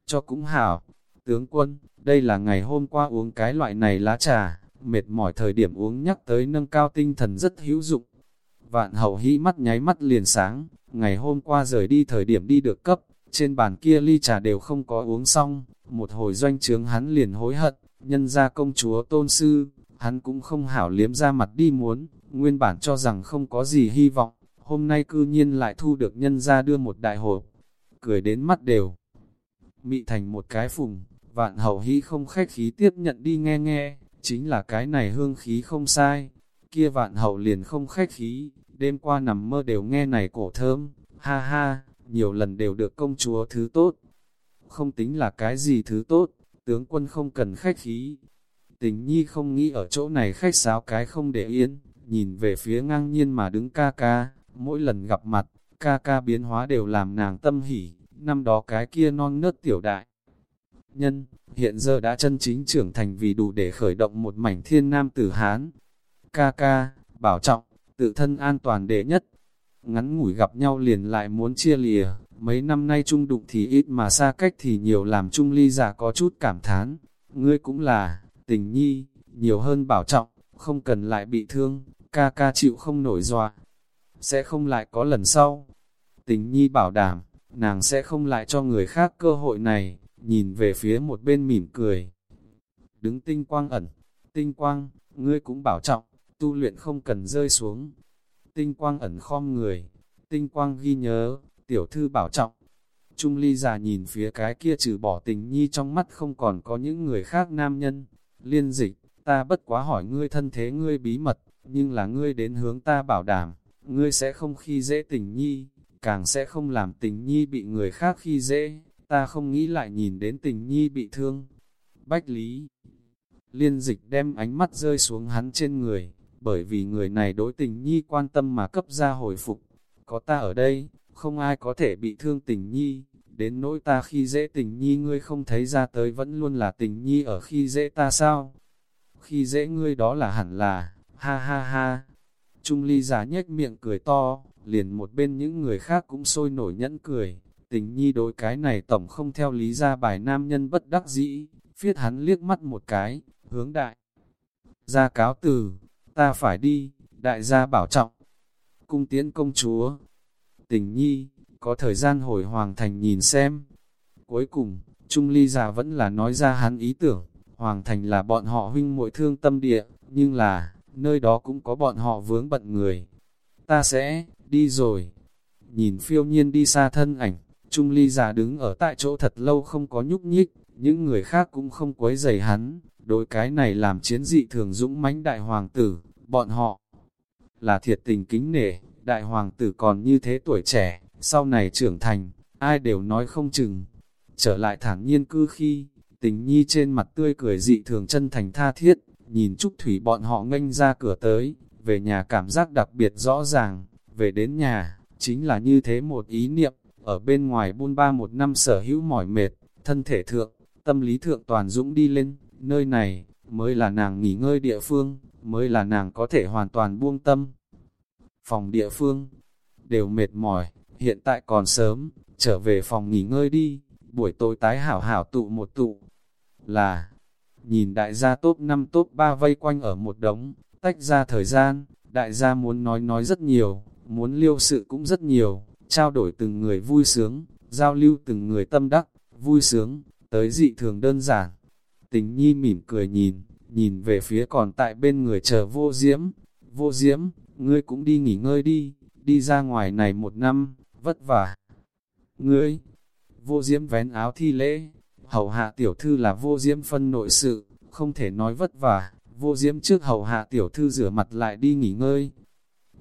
Cho cũng hảo, tướng quân, đây là ngày hôm qua uống cái loại này lá trà, mệt mỏi thời điểm uống nhắc tới nâng cao tinh thần rất hữu dụng. Vạn hậu hĩ mắt nháy mắt liền sáng, ngày hôm qua rời đi thời điểm đi được cấp, trên bàn kia ly trà đều không có uống xong, một hồi doanh trướng hắn liền hối hận, nhân ra công chúa tôn sư, hắn cũng không hảo liếm ra mặt đi muốn, nguyên bản cho rằng không có gì hy vọng, hôm nay cư nhiên lại thu được nhân ra đưa một đại hộp, cười đến mắt đều. Mị thành một cái phùng, vạn hậu hy không khách khí tiếp nhận đi nghe nghe, chính là cái này hương khí không sai, kia vạn hậu liền không khách khí, đêm qua nằm mơ đều nghe này cổ thơm, ha ha, nhiều lần đều được công chúa thứ tốt. Không tính là cái gì thứ tốt, tướng quân không cần khách khí. Tình nhi không nghĩ ở chỗ này khách sáo cái không để yên, nhìn về phía ngang nhiên mà đứng ca ca, mỗi lần gặp mặt, ca ca biến hóa đều làm nàng tâm hỉ, năm đó cái kia non nớt tiểu đại. Nhân, hiện giờ đã chân chính trưởng thành vì đủ để khởi động một mảnh thiên nam tử Hán. Ca ca, bảo trọng, tự thân an toàn đệ nhất. Ngắn ngủi gặp nhau liền lại muốn chia lìa, mấy năm nay chung đụng thì ít mà xa cách thì nhiều làm chung ly giả có chút cảm thán. Ngươi cũng là, tình nhi, nhiều hơn bảo trọng, không cần lại bị thương, ca ca chịu không nổi dọa. Sẽ không lại có lần sau. Tình nhi bảo đảm, nàng sẽ không lại cho người khác cơ hội này, nhìn về phía một bên mỉm cười. Đứng tinh quang ẩn, tinh quang, ngươi cũng bảo trọng, tu luyện không cần rơi xuống. Tinh quang ẩn khom người, tinh quang ghi nhớ, tiểu thư bảo trọng. Trung ly già nhìn phía cái kia trừ bỏ tình nhi trong mắt không còn có những người khác nam nhân. Liên dịch, ta bất quá hỏi ngươi thân thế ngươi bí mật, nhưng là ngươi đến hướng ta bảo đảm, ngươi sẽ không khi dễ tình nhi, càng sẽ không làm tình nhi bị người khác khi dễ, ta không nghĩ lại nhìn đến tình nhi bị thương. Bách Lý Liên dịch đem ánh mắt rơi xuống hắn trên người, bởi vì người này đối tình nhi quan tâm mà cấp ra hồi phục. Có ta ở đây, không ai có thể bị thương tình nhi, đến nỗi ta khi dễ tình nhi ngươi không thấy ra tới vẫn luôn là tình nhi ở khi dễ ta sao? Khi dễ ngươi đó là hẳn là, ha ha ha. Trung ly giả nhếch miệng cười to, liền một bên những người khác cũng sôi nổi nhẫn cười. Tình nhi đối cái này tổng không theo lý ra bài nam nhân bất đắc dĩ, phiết hắn liếc mắt một cái, hướng đại. Ra cáo từ, ta phải đi, đại gia bảo trọng. Cung tiến công chúa, tình nhi, có thời gian hồi hoàng thành nhìn xem. Cuối cùng, Trung Ly già vẫn là nói ra hắn ý tưởng, hoàng thành là bọn họ huynh muội thương tâm địa, nhưng là, nơi đó cũng có bọn họ vướng bận người. Ta sẽ, đi rồi. Nhìn phiêu nhiên đi xa thân ảnh, Trung Ly già đứng ở tại chỗ thật lâu không có nhúc nhích, những người khác cũng không quấy rầy hắn, đối cái này làm chiến dị thường dũng mãnh đại hoàng tử, bọn họ là thiệt tình kính nể, đại hoàng tử còn như thế tuổi trẻ, sau này trưởng thành, ai đều nói không chừng. Trở lại thản nhiên cư khi, tình nhi trên mặt tươi cười dị thường chân thành tha thiết, nhìn Trúc Thủy bọn họ nghênh ra cửa tới, về nhà cảm giác đặc biệt rõ ràng, về đến nhà, chính là như thế một ý niệm, ở bên ngoài buôn ba một năm sở hữu mỏi mệt, thân thể thượng, tâm lý thượng toàn dũng đi lên, nơi này, mới là nàng nghỉ ngơi địa phương, mới là nàng có thể hoàn toàn buông tâm. Phòng địa phương, đều mệt mỏi, hiện tại còn sớm, trở về phòng nghỉ ngơi đi, buổi tối tái hảo hảo tụ một tụ. Là, nhìn đại gia top 5 top 3 vây quanh ở một đống, tách ra thời gian, đại gia muốn nói nói rất nhiều, muốn liêu sự cũng rất nhiều, trao đổi từng người vui sướng, giao lưu từng người tâm đắc, vui sướng, tới dị thường đơn giản. Tình nhi mỉm cười nhìn, nhìn về phía còn tại bên người chờ vô diễm, vô diễm, ngươi cũng đi nghỉ ngơi đi, đi ra ngoài này một năm, vất vả. Ngươi, vô diễm vén áo thi lễ, hầu hạ tiểu thư là vô diễm phân nội sự, không thể nói vất vả, vô diễm trước hầu hạ tiểu thư rửa mặt lại đi nghỉ ngơi.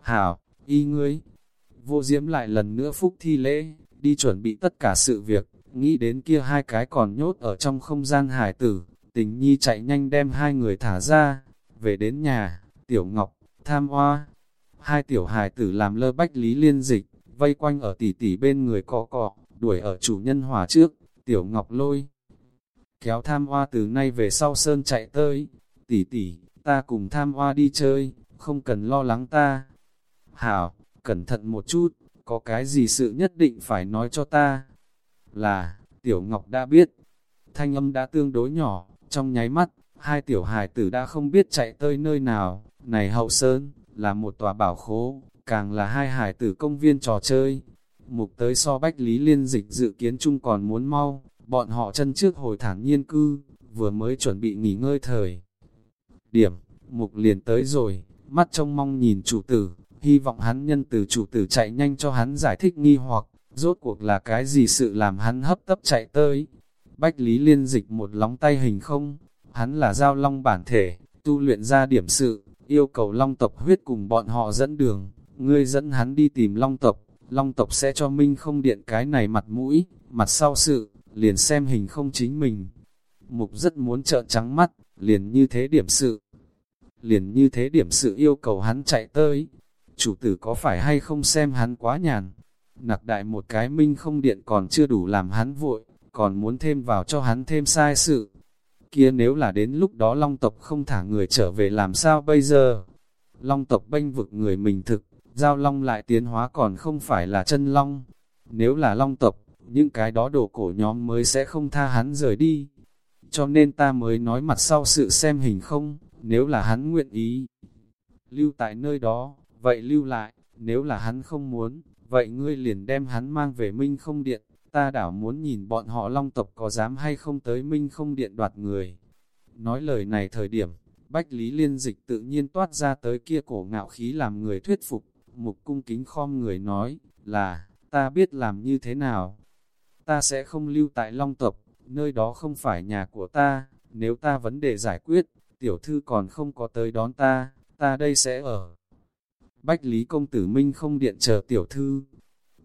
Hảo, y ngươi, vô diễm lại lần nữa phúc thi lễ, đi chuẩn bị tất cả sự việc, nghĩ đến kia hai cái còn nhốt ở trong không gian hải tử, tình nhi chạy nhanh đem hai người thả ra, về đến nhà, tiểu ngọc, tham hoa, hai tiểu hài tử làm lơ bách lý liên dịch, vây quanh ở tỷ tỷ bên người cọ cọ, đuổi ở chủ nhân hỏa trước, tiểu ngọc lôi. Kéo tham hoa từ nay về sau sơn chạy tới, tỷ tỷ, ta cùng tham hoa đi chơi, không cần lo lắng ta. Hảo, cẩn thận một chút, có cái gì sự nhất định phải nói cho ta. Là, tiểu ngọc đã biết, thanh âm đã tương đối nhỏ, trong nháy mắt, hai tiểu hài tử đã không biết chạy tới nơi nào, này hậu sơn, là một tòa bảo khố, càng là hai hải tử công viên trò chơi. Mục tới so Bách Lý Liên Dịch dự kiến chung còn muốn mau, bọn họ chân trước hồi thản nhiên cư, vừa mới chuẩn bị nghỉ ngơi thời. Điểm, Mục liền tới rồi, mắt trông mong nhìn chủ tử, hy vọng hắn nhân từ chủ tử chạy nhanh cho hắn giải thích nghi hoặc, rốt cuộc là cái gì sự làm hắn hấp tấp chạy tới. Bách Lý Liên Dịch một lóng tay hình không, hắn là giao long bản thể, tu luyện ra điểm sự, yêu cầu long tộc huyết cùng bọn họ dẫn đường, ngươi dẫn hắn đi tìm long tộc, long tộc sẽ cho minh không điện cái này mặt mũi, mặt sau sự, liền xem hình không chính mình. Mục rất muốn trợn trắng mắt, liền như thế điểm sự. Liền như thế điểm sự yêu cầu hắn chạy tới. Chủ tử có phải hay không xem hắn quá nhàn. Nặc đại một cái minh không điện còn chưa đủ làm hắn vội, còn muốn thêm vào cho hắn thêm sai sự. Kia nếu là đến lúc đó long tộc không thả người trở về làm sao bây giờ? Long tộc bênh vực người mình thực, giao long lại tiến hóa còn không phải là chân long. Nếu là long tộc, những cái đó đồ cổ nhóm mới sẽ không tha hắn rời đi. Cho nên ta mới nói mặt sau sự xem hình không, nếu là hắn nguyện ý. Lưu tại nơi đó, vậy lưu lại, nếu là hắn không muốn, vậy ngươi liền đem hắn mang về Minh không điện, ta đảo muốn nhìn bọn họ long tộc có dám hay không tới Minh không điện đoạt người. Nói lời này thời điểm, Bách Lý Liên Dịch tự nhiên toát ra tới kia cổ ngạo khí làm người thuyết phục, mục cung kính khom người nói, là, ta biết làm như thế nào. Ta sẽ không lưu tại long tộc, nơi đó không phải nhà của ta, nếu ta vấn đề giải quyết, tiểu thư còn không có tới đón ta, ta đây sẽ ở. Bách Lý Công Tử Minh không điện chờ tiểu thư.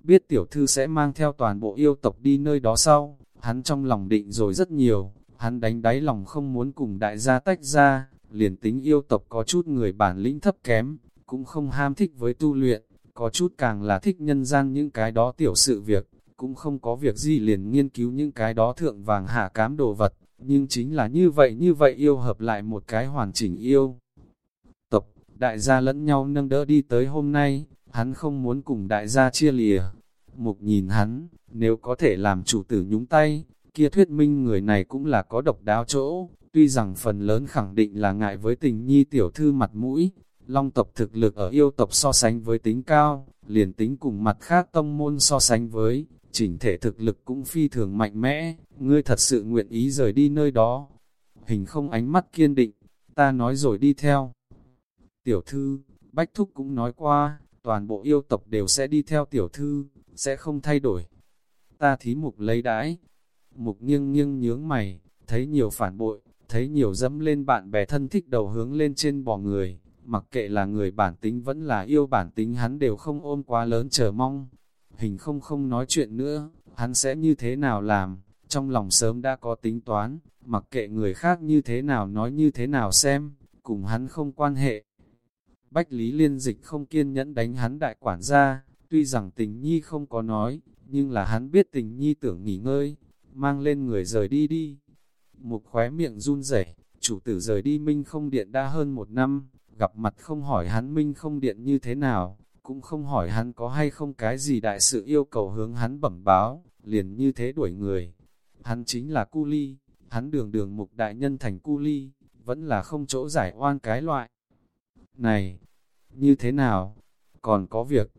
Biết tiểu thư sẽ mang theo toàn bộ yêu tộc đi nơi đó sau, hắn trong lòng định rồi rất nhiều, hắn đánh đáy lòng không muốn cùng đại gia tách ra, liền tính yêu tộc có chút người bản lĩnh thấp kém, cũng không ham thích với tu luyện, có chút càng là thích nhân gian những cái đó tiểu sự việc, cũng không có việc gì liền nghiên cứu những cái đó thượng vàng hạ cám đồ vật, nhưng chính là như vậy như vậy yêu hợp lại một cái hoàn chỉnh yêu. Tộc, đại gia lẫn nhau nâng đỡ đi tới hôm nay, hắn không muốn cùng đại gia chia lìa. Mục nhìn hắn, nếu có thể làm chủ tử nhúng tay, kia thuyết minh người này cũng là có độc đáo chỗ, tuy rằng phần lớn khẳng định là ngại với tình nhi tiểu thư mặt mũi, long tộc thực lực ở yêu tộc so sánh với tính cao, liền tính cùng mặt khác tông môn so sánh với, chỉnh thể thực lực cũng phi thường mạnh mẽ, ngươi thật sự nguyện ý rời đi nơi đó. Hình không ánh mắt kiên định, ta nói rồi đi theo. Tiểu thư, Bách Thúc cũng nói qua, toàn bộ yêu tộc đều sẽ đi theo tiểu thư, sẽ không thay đổi. Ta thí mục lấy đãi. Mục nghiêng nghiêng nhướng mày, thấy nhiều phản bội, thấy nhiều dẫm lên bạn bè thân thích đầu hướng lên trên bò người, mặc kệ là người bản tính vẫn là yêu bản tính hắn đều không ôm quá lớn chờ mong, hình không không nói chuyện nữa, hắn sẽ như thế nào làm, trong lòng sớm đã có tính toán, mặc kệ người khác như thế nào nói như thế nào xem, cùng hắn không quan hệ. Bách Lý Liên Dịch không kiên nhẫn đánh hắn đại quản gia, tuy rằng tình nhi không có nói, nhưng là hắn biết tình nhi tưởng nghỉ ngơi, mang lên người rời đi đi. Mục khóe miệng run rẩy, chủ tử rời đi minh không điện đã hơn một năm, gặp mặt không hỏi hắn minh không điện như thế nào, cũng không hỏi hắn có hay không cái gì đại sự yêu cầu hướng hắn bẩm báo, liền như thế đuổi người. Hắn chính là cu ly, hắn đường đường mục đại nhân thành cu ly, vẫn là không chỗ giải oan cái loại. Này, như thế nào? Còn có việc.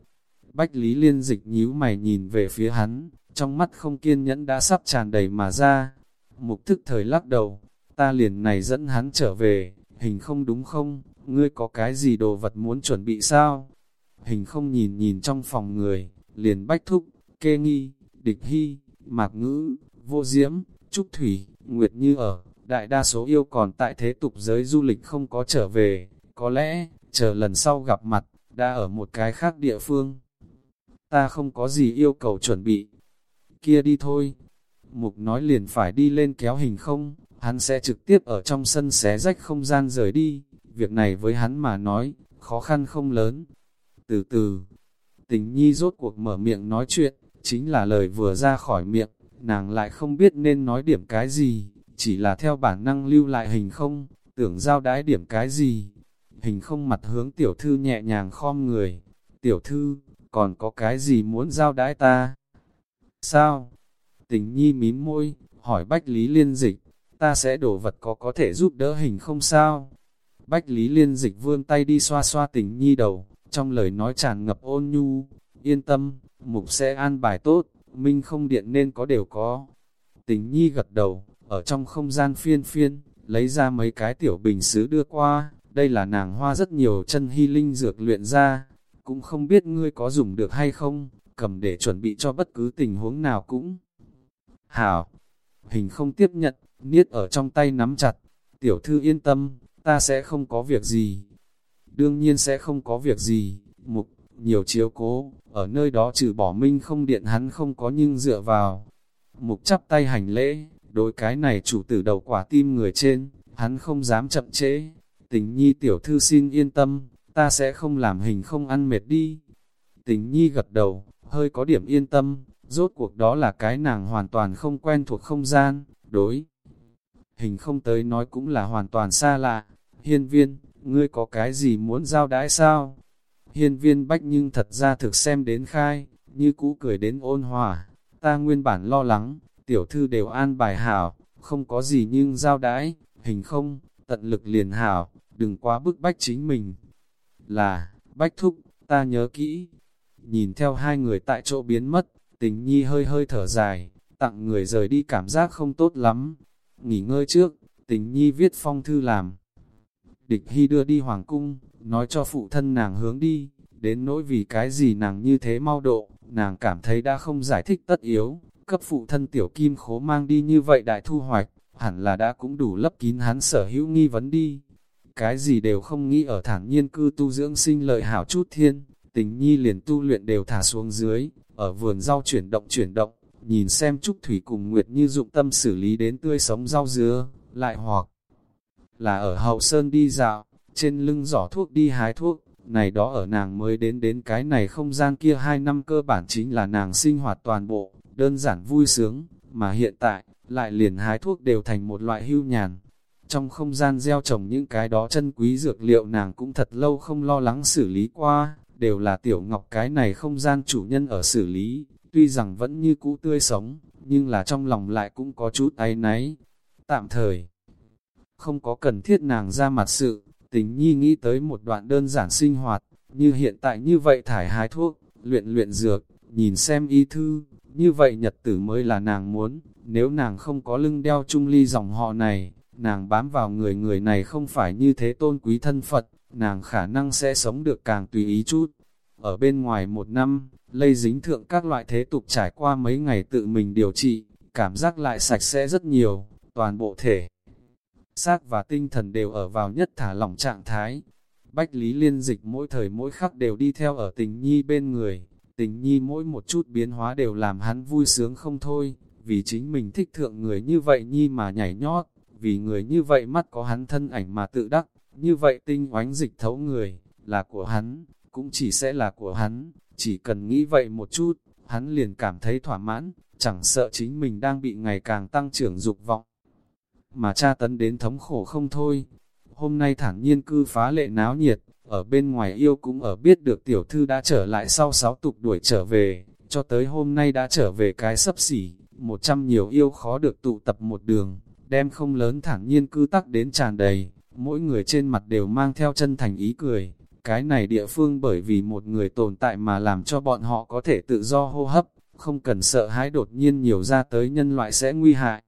Bách Lý Liên dịch nhíu mày nhìn về phía hắn, trong mắt không kiên nhẫn đã sắp tràn đầy mà ra. Mục thức thời lắc đầu, ta liền này dẫn hắn trở về, hình không đúng không? Ngươi có cái gì đồ vật muốn chuẩn bị sao? hình không nhìn nhìn trong phòng người, liền bách thúc, kê nghi, địch hy, mạc ngữ, vô diễm, trúc thủy, nguyệt như ở, đại đa số yêu còn tại thế tục giới du lịch không có trở về, có lẽ, chờ lần sau gặp mặt, đã ở một cái khác địa phương. Ta không có gì yêu cầu chuẩn bị, kia đi thôi. Mục nói liền phải đi lên kéo hình không, hắn sẽ trực tiếp ở trong sân xé rách không gian rời đi, việc này với hắn mà nói, khó khăn không lớn, từ từ, tình nhi rốt cuộc mở miệng nói chuyện, chính là lời vừa ra khỏi miệng, nàng lại không biết nên nói điểm cái gì, chỉ là theo bản năng lưu lại hình không, tưởng giao đái điểm cái gì. Hình không mặt hướng tiểu thư nhẹ nhàng khom người, tiểu thư, còn có cái gì muốn giao đái ta? Sao? Tình nhi mím môi, hỏi Bách Lý Liên Dịch, ta sẽ đổ vật có có thể giúp đỡ hình không sao? Bách Lý Liên Dịch vươn tay đi xoa xoa tình nhi đầu, trong lời nói tràn ngập ôn nhu, yên tâm, mục sẽ an bài tốt, minh không điện nên có đều có. Tình nhi gật đầu, ở trong không gian phiên phiên, lấy ra mấy cái tiểu bình xứ đưa qua, đây là nàng hoa rất nhiều chân hy linh dược luyện ra, cũng không biết ngươi có dùng được hay không, cầm để chuẩn bị cho bất cứ tình huống nào cũng. Hảo, hình không tiếp nhận, niết ở trong tay nắm chặt, tiểu thư yên tâm, ta sẽ không có việc gì. Đương nhiên sẽ không có việc gì, mục, nhiều chiếu cố, ở nơi đó trừ bỏ minh không điện hắn không có nhưng dựa vào. Mục chắp tay hành lễ, đối cái này chủ tử đầu quả tim người trên, hắn không dám chậm trễ. Tình nhi tiểu thư xin yên tâm, ta sẽ không làm hình không ăn mệt đi. Tình nhi gật đầu, hơi có điểm yên tâm, rốt cuộc đó là cái nàng hoàn toàn không quen thuộc không gian, đối. Hình không tới nói cũng là hoàn toàn xa lạ. Hiên viên, ngươi có cái gì muốn giao đãi sao? Hiên viên bách nhưng thật ra thực xem đến khai, như cũ cười đến ôn hòa. Ta nguyên bản lo lắng, tiểu thư đều an bài hảo, không có gì nhưng giao đãi, hình không, tận lực liền hảo, đừng quá bức bách chính mình. Là, bách thúc, ta nhớ kỹ. Nhìn theo hai người tại chỗ biến mất, tình nhi hơi hơi thở dài, tặng người rời đi cảm giác không tốt lắm. Nghỉ ngơi trước, tình nhi viết phong thư làm. Địch Hy đưa đi hoàng cung, nói cho phụ thân nàng hướng đi, đến nỗi vì cái gì nàng như thế mau độ, nàng cảm thấy đã không giải thích tất yếu, cấp phụ thân tiểu kim khố mang đi như vậy đại thu hoạch, hẳn là đã cũng đủ lấp kín hắn sở hữu nghi vấn đi. Cái gì đều không nghĩ ở thản nhiên cư tu dưỡng sinh lợi hảo chút thiên, tình nhi liền tu luyện đều thả xuống dưới, ở vườn rau chuyển động chuyển động, nhìn xem Trúc Thủy cùng Nguyệt như dụng tâm xử lý đến tươi sống rau dứa, lại hoặc là ở hậu sơn đi dạo, trên lưng giỏ thuốc đi hái thuốc, này đó ở nàng mới đến đến cái này không gian kia hai năm cơ bản chính là nàng sinh hoạt toàn bộ, đơn giản vui sướng, mà hiện tại, lại liền hái thuốc đều thành một loại hưu nhàn. Trong không gian gieo trồng những cái đó chân quý dược liệu nàng cũng thật lâu không lo lắng xử lý qua, đều là tiểu ngọc cái này không gian chủ nhân ở xử lý, tuy rằng vẫn như cũ tươi sống, nhưng là trong lòng lại cũng có chút áy náy. Tạm thời, không có cần thiết nàng ra mặt sự, tình nhi nghĩ tới một đoạn đơn giản sinh hoạt, như hiện tại như vậy thải hái thuốc, luyện luyện dược, nhìn xem y thư, như vậy nhật tử mới là nàng muốn, nếu nàng không có lưng đeo chung ly dòng họ này, nàng bám vào người người này không phải như thế tôn quý thân Phật, nàng khả năng sẽ sống được càng tùy ý chút. Ở bên ngoài một năm, lây dính thượng các loại thế tục trải qua mấy ngày tự mình điều trị, cảm giác lại sạch sẽ rất nhiều, toàn bộ thể. Xác và tinh thần đều ở vào nhất thả lỏng trạng thái. Bách Lý Liên Dịch mỗi thời mỗi khắc đều đi theo ở tình nhi bên người, tình nhi mỗi một chút biến hóa đều làm hắn vui sướng không thôi, vì chính mình thích thượng người như vậy nhi mà nhảy nhót, vì người như vậy mắt có hắn thân ảnh mà tự đắc, như vậy tinh oánh dịch thấu người, là của hắn, cũng chỉ sẽ là của hắn, chỉ cần nghĩ vậy một chút, hắn liền cảm thấy thỏa mãn, chẳng sợ chính mình đang bị ngày càng tăng trưởng dục vọng. Mà cha tấn đến thống khổ không thôi. Hôm nay thản nhiên cư phá lệ náo nhiệt, ở bên ngoài yêu cũng ở biết được tiểu thư đã trở lại sau sáu tục đuổi trở về, cho tới hôm nay đã trở về cái sấp xỉ, một trăm nhiều yêu khó được tụ tập một đường, đem không lớn thản nhiên cư tắc đến tràn đầy, mỗi người trên mặt đều mang theo chân thành ý cười. Cái này địa phương bởi vì một người tồn tại mà làm cho bọn họ có thể tự do hô hấp, không cần sợ hãi đột nhiên nhiều ra tới nhân loại sẽ nguy hại.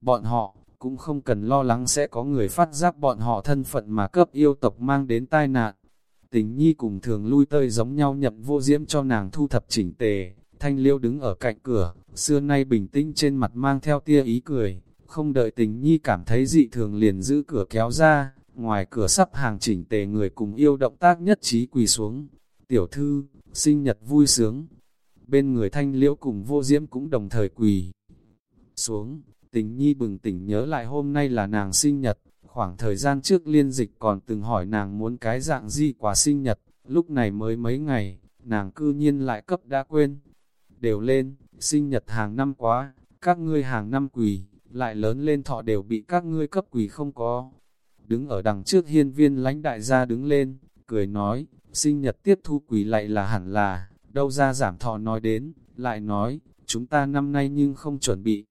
Bọn họ, cũng không cần lo lắng sẽ có người phát giác bọn họ thân phận mà cấp yêu tộc mang đến tai nạn. Tình nhi cùng thường lui tơi giống nhau nhậm vô diễm cho nàng thu thập chỉnh tề, thanh liêu đứng ở cạnh cửa, xưa nay bình tĩnh trên mặt mang theo tia ý cười, không đợi tình nhi cảm thấy dị thường liền giữ cửa kéo ra, ngoài cửa sắp hàng chỉnh tề người cùng yêu động tác nhất trí quỳ xuống. Tiểu thư, sinh nhật vui sướng. Bên người thanh liễu cùng vô diễm cũng đồng thời quỳ xuống, Tình nhi bừng tỉnh nhớ lại hôm nay là nàng sinh nhật, khoảng thời gian trước liên dịch còn từng hỏi nàng muốn cái dạng gì quà sinh nhật, lúc này mới mấy ngày, nàng cư nhiên lại cấp đã quên. Đều lên, sinh nhật hàng năm quá, các ngươi hàng năm quỳ, lại lớn lên thọ đều bị các ngươi cấp quỳ không có. Đứng ở đằng trước hiên viên lãnh đại gia đứng lên, cười nói, sinh nhật tiếp thu quỳ lại là hẳn là, đâu ra giảm thọ nói đến, lại nói, chúng ta năm nay nhưng không chuẩn bị,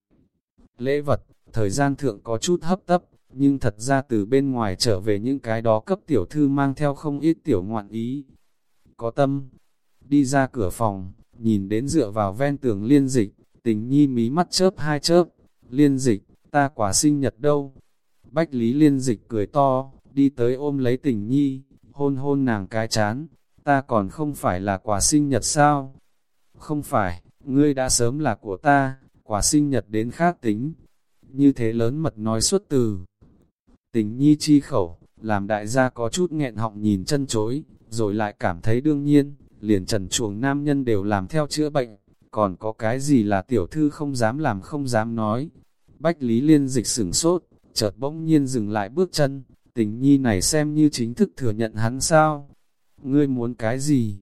lễ vật, thời gian thượng có chút hấp tấp, nhưng thật ra từ bên ngoài trở về những cái đó cấp tiểu thư mang theo không ít tiểu ngoạn ý. có tâm. Đi ra cửa phòng, nhìn đến dựa vào ven tường liên dịch, tình nhi mí mắt chớp hai chớp, liên dịch, ta quả sinh nhật đâu. Bách Lý liên dịch cười to, đi tới ôm lấy tình nhi, hôn hôn nàng cái chán, ta còn không phải là quả sinh nhật sao? Không phải, ngươi đã sớm là của ta, quả sinh nhật đến khác tính. Như thế lớn mật nói suốt từ. Tình nhi chi khẩu, làm đại gia có chút nghẹn họng nhìn chân chối, rồi lại cảm thấy đương nhiên, liền trần chuồng nam nhân đều làm theo chữa bệnh, còn có cái gì là tiểu thư không dám làm không dám nói. Bách Lý Liên dịch sửng sốt, chợt bỗng nhiên dừng lại bước chân, tình nhi này xem như chính thức thừa nhận hắn sao? Ngươi muốn cái gì?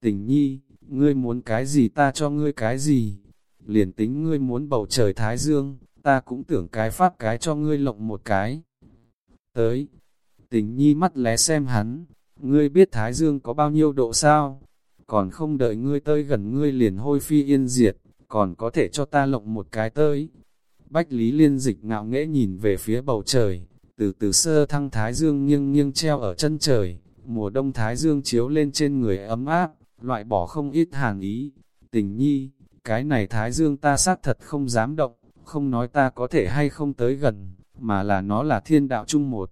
Tình nhi, ngươi muốn cái gì ta cho ngươi cái gì? Liền tính ngươi muốn bầu trời thái dương, ta cũng tưởng cái pháp cái cho ngươi lộng một cái. Tới, tình nhi mắt lé xem hắn, ngươi biết thái dương có bao nhiêu độ sao? Còn không đợi ngươi tới gần ngươi liền hôi phi yên diệt, còn có thể cho ta lộng một cái tới. Bách Lý Liên dịch ngạo nghễ nhìn về phía bầu trời, từ từ sơ thăng thái dương nghiêng nghiêng treo ở chân trời, mùa đông thái dương chiếu lên trên người ấm áp, loại bỏ không ít hàn ý. Tình nhi, cái này thái dương ta sát thật không dám động, không nói ta có thể hay không tới gần, mà là nó là thiên đạo chung một.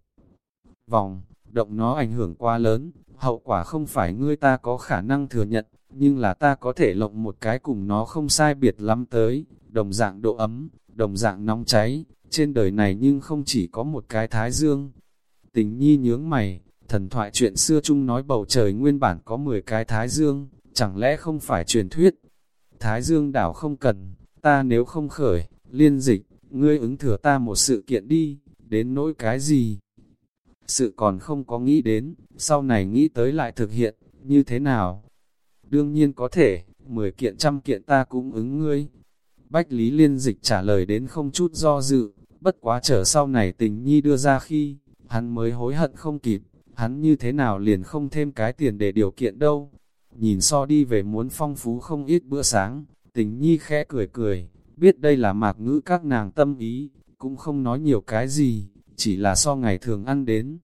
Vòng, động nó ảnh hưởng quá lớn, hậu quả không phải ngươi ta có khả năng thừa nhận, nhưng là ta có thể lộng một cái cùng nó không sai biệt lắm tới, đồng dạng độ ấm, đồng dạng nóng cháy, trên đời này nhưng không chỉ có một cái thái dương. Tình nhi nhướng mày, thần thoại chuyện xưa chung nói bầu trời nguyên bản có 10 cái thái dương, chẳng lẽ không phải truyền thuyết? Thái dương đảo không cần, ta nếu không khởi, liên dịch, ngươi ứng thừa ta một sự kiện đi, đến nỗi cái gì? Sự còn không có nghĩ đến, sau này nghĩ tới lại thực hiện, như thế nào? Đương nhiên có thể, 10 kiện trăm kiện ta cũng ứng ngươi. Bách Lý Liên Dịch trả lời đến không chút do dự, bất quá trở sau này tình nhi đưa ra khi, hắn mới hối hận không kịp, hắn như thế nào liền không thêm cái tiền để điều kiện đâu. Nhìn so đi về muốn phong phú không ít bữa sáng, tình nhi khẽ cười cười, biết đây là mạc ngữ các nàng tâm ý, cũng không nói nhiều cái gì, chỉ là so ngày thường ăn đến.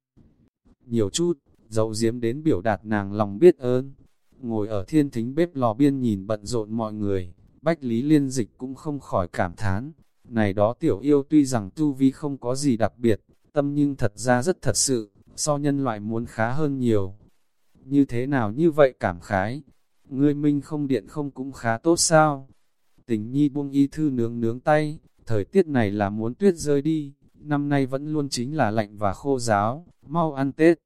Nhiều chút, dậu diếm đến biểu đạt nàng lòng biết ơn. Ngồi ở thiên thính bếp lò biên nhìn bận rộn mọi người, Bách Lý Liên Dịch cũng không khỏi cảm thán. Này đó tiểu yêu tuy rằng tu vi không có gì đặc biệt, tâm nhưng thật ra rất thật sự, so nhân loại muốn khá hơn nhiều. Như thế nào như vậy cảm khái? Ngươi minh không điện không cũng khá tốt sao? Tình nhi buông y thư nướng nướng tay, thời tiết này là muốn tuyết rơi đi, năm nay vẫn luôn chính là lạnh và khô giáo, mau ăn Tết.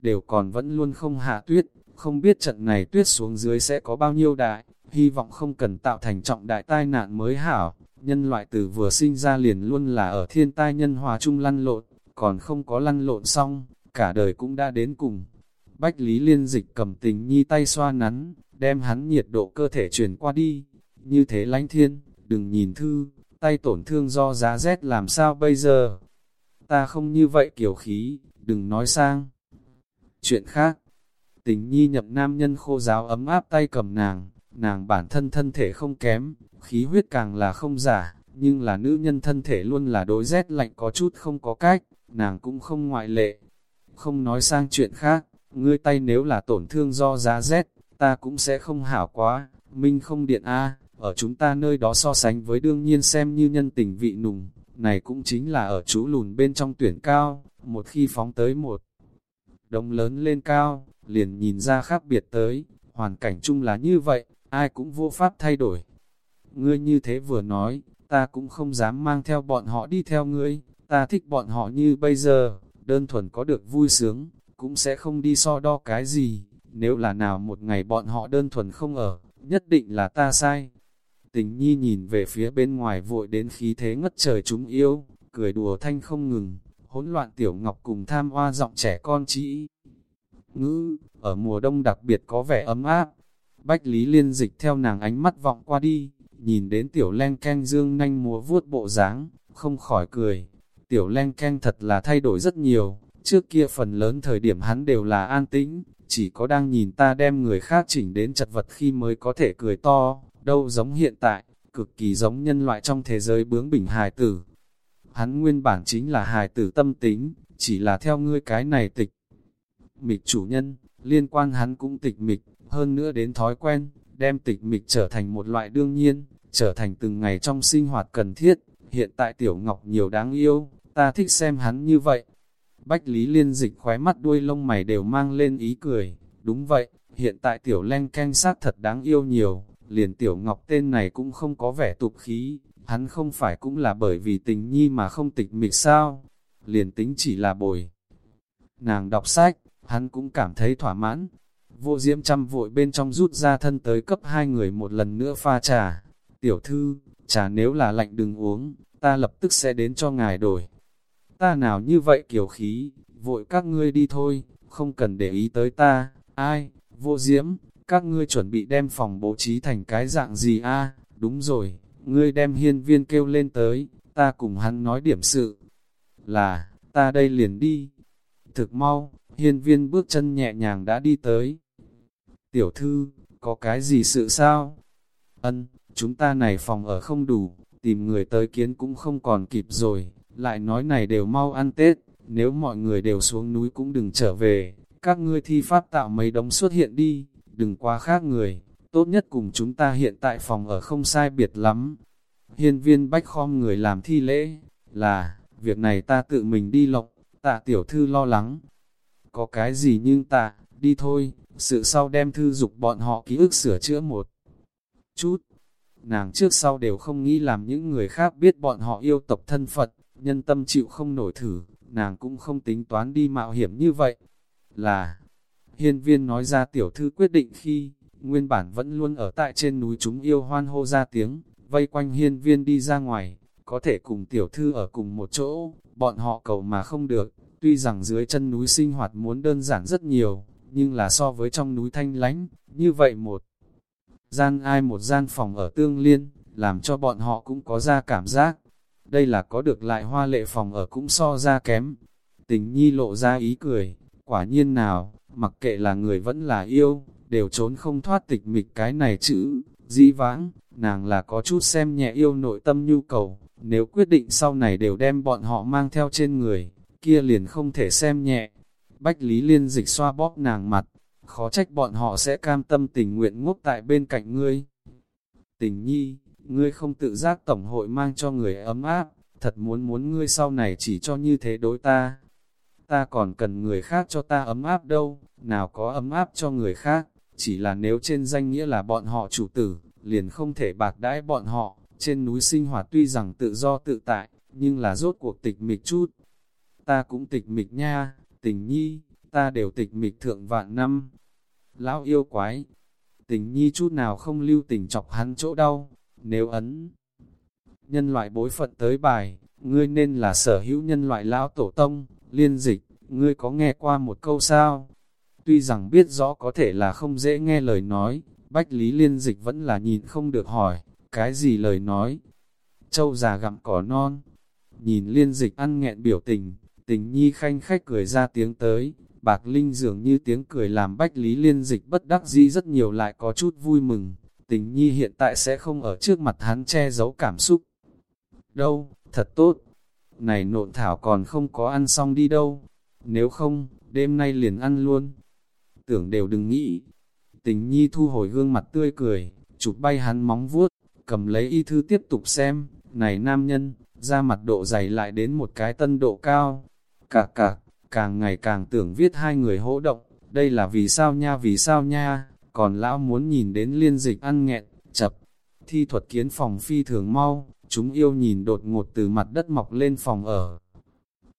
Đều còn vẫn luôn không hạ tuyết, không biết trận này tuyết xuống dưới sẽ có bao nhiêu đại, hy vọng không cần tạo thành trọng đại tai nạn mới hảo. Nhân loại từ vừa sinh ra liền luôn là ở thiên tai nhân hòa chung lăn lộn, còn không có lăn lộn xong, cả đời cũng đã đến cùng. Bách Lý Liên Dịch cầm tình nhi tay xoa nắn, đem hắn nhiệt độ cơ thể truyền qua đi. Như thế lánh thiên, đừng nhìn thư, tay tổn thương do giá rét làm sao bây giờ? Ta không như vậy kiểu khí, đừng nói sang. Chuyện khác, tình nhi nhập nam nhân khô giáo ấm áp tay cầm nàng, nàng bản thân thân thể không kém, khí huyết càng là không giả, nhưng là nữ nhân thân thể luôn là đối rét lạnh có chút không có cách, nàng cũng không ngoại lệ. Không nói sang chuyện khác, ngươi tay nếu là tổn thương do giá rét, ta cũng sẽ không hảo quá, minh không điện A, ở chúng ta nơi đó so sánh với đương nhiên xem như nhân tình vị nùng, này cũng chính là ở chú lùn bên trong tuyển cao, một khi phóng tới một đông lớn lên cao, liền nhìn ra khác biệt tới, hoàn cảnh chung là như vậy, ai cũng vô pháp thay đổi. Ngươi như thế vừa nói, ta cũng không dám mang theo bọn họ đi theo ngươi, ta thích bọn họ như bây giờ, đơn thuần có được vui sướng, cũng sẽ không đi so đo cái gì, nếu là nào một ngày bọn họ đơn thuần không ở, nhất định là ta sai. Tình nhi nhìn về phía bên ngoài vội đến khí thế ngất trời chúng yêu, cười đùa thanh không ngừng, hỗn loạn tiểu ngọc cùng tham hoa giọng trẻ con chỉ. Ngữ, ở mùa đông đặc biệt có vẻ ấm áp. Bách Lý liên dịch theo nàng ánh mắt vọng qua đi, nhìn đến tiểu len keng dương nanh múa vuốt bộ dáng không khỏi cười. Tiểu len keng thật là thay đổi rất nhiều, trước kia phần lớn thời điểm hắn đều là an tĩnh, chỉ có đang nhìn ta đem người khác chỉnh đến chật vật khi mới có thể cười to, đâu giống hiện tại, cực kỳ giống nhân loại trong thế giới bướng bỉnh hài tử. Hắn nguyên bản chính là hài tử tâm tính, chỉ là theo ngươi cái này tịch. Mịch chủ nhân, liên quan hắn cũng tịch mịch, hơn nữa đến thói quen, đem tịch mịch trở thành một loại đương nhiên, trở thành từng ngày trong sinh hoạt cần thiết. Hiện tại Tiểu Ngọc nhiều đáng yêu, ta thích xem hắn như vậy. Bách Lý Liên dịch khóe mắt đuôi lông mày đều mang lên ý cười, đúng vậy, hiện tại Tiểu Len canh sát thật đáng yêu nhiều, liền Tiểu Ngọc tên này cũng không có vẻ tục khí, hắn không phải cũng là bởi vì tình nhi mà không tịch mịch sao, liền tính chỉ là bồi. Nàng đọc sách, hắn cũng cảm thấy thỏa mãn, vô diễm chăm vội bên trong rút ra thân tới cấp hai người một lần nữa pha trà, tiểu thư, trà nếu là lạnh đừng uống, ta lập tức sẽ đến cho ngài đổi. Ta nào như vậy kiểu khí, vội các ngươi đi thôi, không cần để ý tới ta, ai, vô diễm, các ngươi chuẩn bị đem phòng bố trí thành cái dạng gì a đúng rồi, ngươi đem hiên viên kêu lên tới, ta cùng hắn nói điểm sự, là, ta đây liền đi. Thực mau, hiên viên bước chân nhẹ nhàng đã đi tới. Tiểu thư, có cái gì sự sao? Ân, chúng ta này phòng ở không đủ, tìm người tới kiến cũng không còn kịp rồi, lại nói này đều mau ăn Tết, nếu mọi người đều xuống núi cũng đừng trở về, các ngươi thi pháp tạo mấy đống xuất hiện đi, đừng quá khác người, tốt nhất cùng chúng ta hiện tại phòng ở không sai biệt lắm. Hiên viên bách khom người làm thi lễ, là, việc này ta tự mình đi lộng, tạ tiểu thư lo lắng. Có cái gì nhưng tạ, đi thôi, sự sau đem thư dục bọn họ ký ức sửa chữa một chút. Nàng trước sau đều không nghĩ làm những người khác biết bọn họ yêu tộc thân Phật, nhân tâm chịu không nổi thử, nàng cũng không tính toán đi mạo hiểm như vậy. Là, hiên viên nói ra tiểu thư quyết định khi, nguyên bản vẫn luôn ở tại trên núi chúng yêu hoan hô ra tiếng, vây quanh hiên viên đi ra ngoài, có thể cùng tiểu thư ở cùng một chỗ, bọn họ cầu mà không được, tuy rằng dưới chân núi sinh hoạt muốn đơn giản rất nhiều, nhưng là so với trong núi thanh lánh, như vậy một gian ai một gian phòng ở tương liên, làm cho bọn họ cũng có ra cảm giác, đây là có được lại hoa lệ phòng ở cũng so ra kém. Tình nhi lộ ra ý cười, quả nhiên nào, mặc kệ là người vẫn là yêu, đều trốn không thoát tịch mịch cái này chữ, dĩ vãng, nàng là có chút xem nhẹ yêu nội tâm nhu cầu, nếu quyết định sau này đều đem bọn họ mang theo trên người, kia liền không thể xem nhẹ. Bách Lý Liên dịch xoa bóp nàng mặt, khó trách bọn họ sẽ cam tâm tình nguyện ngốc tại bên cạnh ngươi. Tình nhi, ngươi không tự giác tổng hội mang cho người ấm áp, thật muốn muốn ngươi sau này chỉ cho như thế đối ta. Ta còn cần người khác cho ta ấm áp đâu, nào có ấm áp cho người khác, chỉ là nếu trên danh nghĩa là bọn họ chủ tử, liền không thể bạc đãi bọn họ, trên núi sinh hoạt tuy rằng tự do tự tại, nhưng là rốt cuộc tịch mịch chút. Ta cũng tịch mịch nha, tình nhi, ta đều tịch mịch thượng vạn năm. Lão yêu quái, tình nhi chút nào không lưu tình chọc hắn chỗ đau, nếu ấn nhân loại bối phận tới bài, ngươi nên là sở hữu nhân loại lão tổ tông, liên dịch, ngươi có nghe qua một câu sao? Tuy rằng biết rõ có thể là không dễ nghe lời nói, Bách Lý liên dịch vẫn là nhìn không được hỏi, cái gì lời nói? Châu già gặm cỏ non, nhìn liên dịch ăn nghẹn biểu tình, tình nhi khanh khách cười ra tiếng tới, bạc linh dường như tiếng cười làm Bách Lý liên dịch bất đắc dĩ rất nhiều lại có chút vui mừng, tình nhi hiện tại sẽ không ở trước mặt hắn che giấu cảm xúc. Đâu, thật tốt, này nộn thảo còn không có ăn xong đi đâu, nếu không, đêm nay liền ăn luôn. Tưởng đều đừng nghĩ, tình nhi thu hồi gương mặt tươi cười, chụp bay hắn móng vuốt, cầm lấy y thư tiếp tục xem, này nam nhân, ra mặt độ dày lại đến một cái tân độ cao. Cả cả, càng ngày càng tưởng viết hai người hỗ động, đây là vì sao nha vì sao nha, còn lão muốn nhìn đến liên dịch ăn nghẹn, chập. Thi thuật kiến phòng phi thường mau, chúng yêu nhìn đột ngột từ mặt đất mọc lên phòng ở.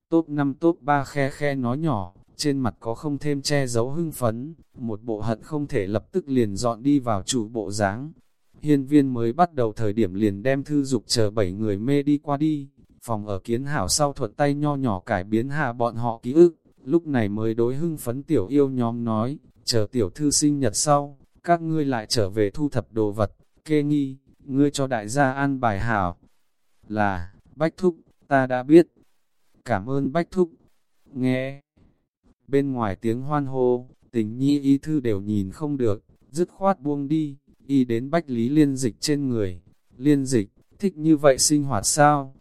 Top 5 top 3 khe khe nói nhỏ, trên mặt có không thêm che giấu hưng phấn, một bộ hận không thể lập tức liền dọn đi vào chủ bộ dáng. Hiên viên mới bắt đầu thời điểm liền đem thư dục chờ bảy người mê đi qua đi, phòng ở kiến hảo sau thuận tay nho nhỏ cải biến hạ bọn họ ký ức, lúc này mới đối hưng phấn tiểu yêu nhóm nói, chờ tiểu thư sinh nhật sau, các ngươi lại trở về thu thập đồ vật, kê nghi, ngươi cho đại gia an bài hảo. Là, Bách Thúc, ta đã biết. Cảm ơn Bách Thúc. Nghe. Bên ngoài tiếng hoan hô, tình nhi y thư đều nhìn không được, dứt khoát buông đi, y đến Bách Lý liên dịch trên người. Liên dịch, thích như vậy sinh hoạt sao?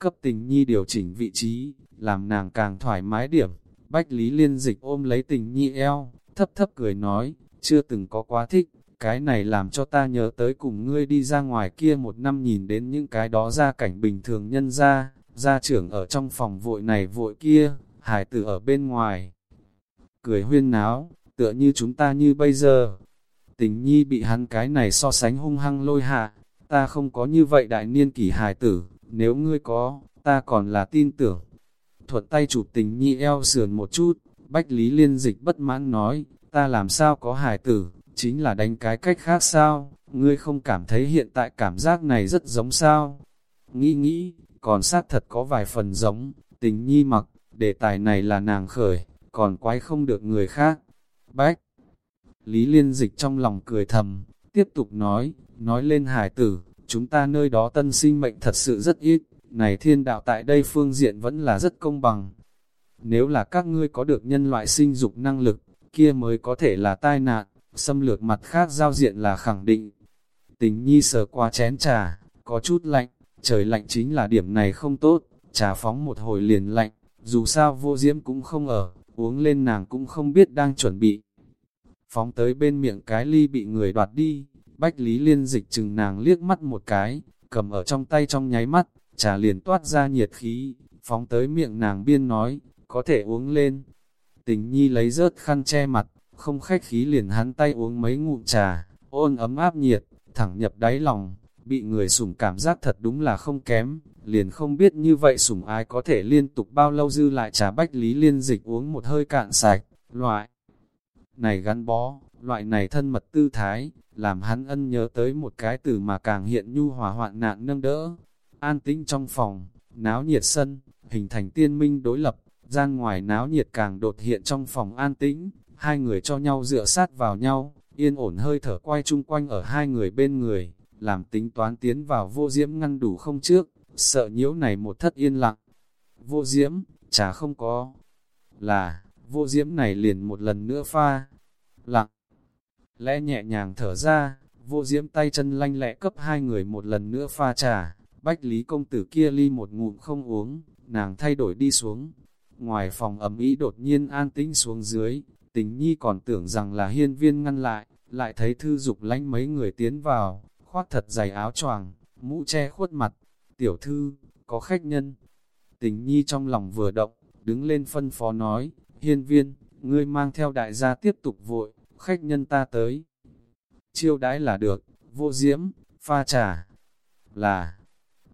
Cấp tình nhi điều chỉnh vị trí, làm nàng càng thoải mái điểm. Bách Lý liên dịch ôm lấy tình nhi eo, thấp thấp cười nói, chưa từng có quá thích, cái này làm cho ta nhớ tới cùng ngươi đi ra ngoài kia một năm nhìn đến những cái đó ra cảnh bình thường nhân ra, gia trưởng ở trong phòng vội này vội kia, hải tử ở bên ngoài. Cười huyên náo, tựa như chúng ta như bây giờ. Tình nhi bị hắn cái này so sánh hung hăng lôi hạ, ta không có như vậy đại niên kỷ hải tử, nếu ngươi có, ta còn là tin tưởng. Thuận tay chụp tình nhi eo sườn một chút, Bách Lý Liên Dịch bất mãn nói, ta làm sao có hài tử, chính là đánh cái cách khác sao, ngươi không cảm thấy hiện tại cảm giác này rất giống sao. Nghĩ nghĩ, còn xác thật có vài phần giống, tình nhi mặc, đề tài này là nàng khởi, còn quái không được người khác. Bách! Lý Liên Dịch trong lòng cười thầm, tiếp tục nói, nói lên hài tử, chúng ta nơi đó tân sinh mệnh thật sự rất ít, này thiên đạo tại đây phương diện vẫn là rất công bằng. Nếu là các ngươi có được nhân loại sinh dục năng lực, kia mới có thể là tai nạn, xâm lược mặt khác giao diện là khẳng định. Tình nhi sờ qua chén trà, có chút lạnh, trời lạnh chính là điểm này không tốt, trà phóng một hồi liền lạnh, dù sao vô diễm cũng không ở, uống lên nàng cũng không biết đang chuẩn bị. Phóng tới bên miệng cái ly bị người đoạt đi, Bách Lý Liên dịch chừng nàng liếc mắt một cái, cầm ở trong tay trong nháy mắt, trà liền toát ra nhiệt khí, phóng tới miệng nàng biên nói, có thể uống lên. Tình nhi lấy rớt khăn che mặt, không khách khí liền hắn tay uống mấy ngụm trà, ôn ấm áp nhiệt, thẳng nhập đáy lòng, bị người sủng cảm giác thật đúng là không kém, liền không biết như vậy sủng ai có thể liên tục bao lâu dư lại trà bách lý liên dịch uống một hơi cạn sạch, loại này gắn bó, loại này thân mật tư thái, làm hắn ân nhớ tới một cái từ mà càng hiện nhu hòa hoạn nạn nâng đỡ. An tĩnh trong phòng, náo nhiệt sân, hình thành tiên minh đối lập, gian ngoài náo nhiệt càng đột hiện trong phòng an tĩnh, hai người cho nhau dựa sát vào nhau, yên ổn hơi thở quay chung quanh ở hai người bên người, làm tính toán tiến vào vô diễm ngăn đủ không trước, sợ nhiễu này một thất yên lặng. Vô diễm, chả không có, là, vô diễm này liền một lần nữa pha, lặng, lẽ nhẹ nhàng thở ra, vô diễm tay chân lanh lẹ cấp hai người một lần nữa pha trà, bách lý công tử kia ly một ngụm không uống, nàng thay đổi đi xuống. Ngoài phòng ấm ý đột nhiên an tĩnh xuống dưới, tình nhi còn tưởng rằng là hiên viên ngăn lại, lại thấy thư dục lánh mấy người tiến vào, khoác thật dày áo choàng, mũ che khuất mặt, tiểu thư, có khách nhân. Tình nhi trong lòng vừa động, đứng lên phân phó nói, hiên viên, ngươi mang theo đại gia tiếp tục vội, khách nhân ta tới. Chiêu đãi là được, vô diễm, pha trà, là...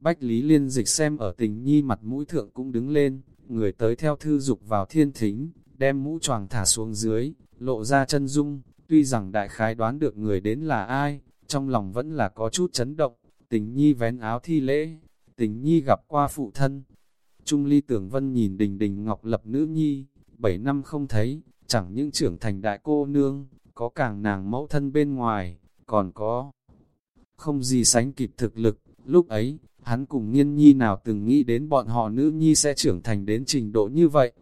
Bách Lý Liên dịch xem ở tình nhi mặt mũi thượng cũng đứng lên, người tới theo thư dục vào thiên thính, đem mũ choàng thả xuống dưới, lộ ra chân dung, tuy rằng đại khái đoán được người đến là ai, trong lòng vẫn là có chút chấn động, tình nhi vén áo thi lễ, tình nhi gặp qua phụ thân. Trung ly tưởng vân nhìn đình đình ngọc lập nữ nhi, bảy năm không thấy, chẳng những trưởng thành đại cô nương, có càng nàng mẫu thân bên ngoài, còn có không gì sánh kịp thực lực, lúc ấy, hắn cùng nghiên nhi nào từng nghĩ đến bọn họ nữ nhi sẽ trưởng thành đến trình độ như vậy.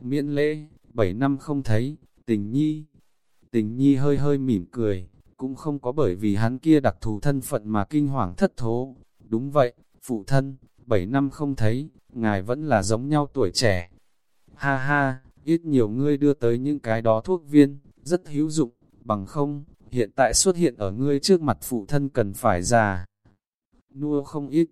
Miễn lễ, bảy năm không thấy, tình nhi, tình nhi hơi hơi mỉm cười, cũng không có bởi vì hắn kia đặc thù thân phận mà kinh hoàng thất thố. Đúng vậy, phụ thân, bảy năm không thấy, ngài vẫn là giống nhau tuổi trẻ. Ha ha, ít nhiều ngươi đưa tới những cái đó thuốc viên, rất hữu dụng, bằng không, hiện tại xuất hiện ở ngươi trước mặt phụ thân cần phải già. Nua không ít.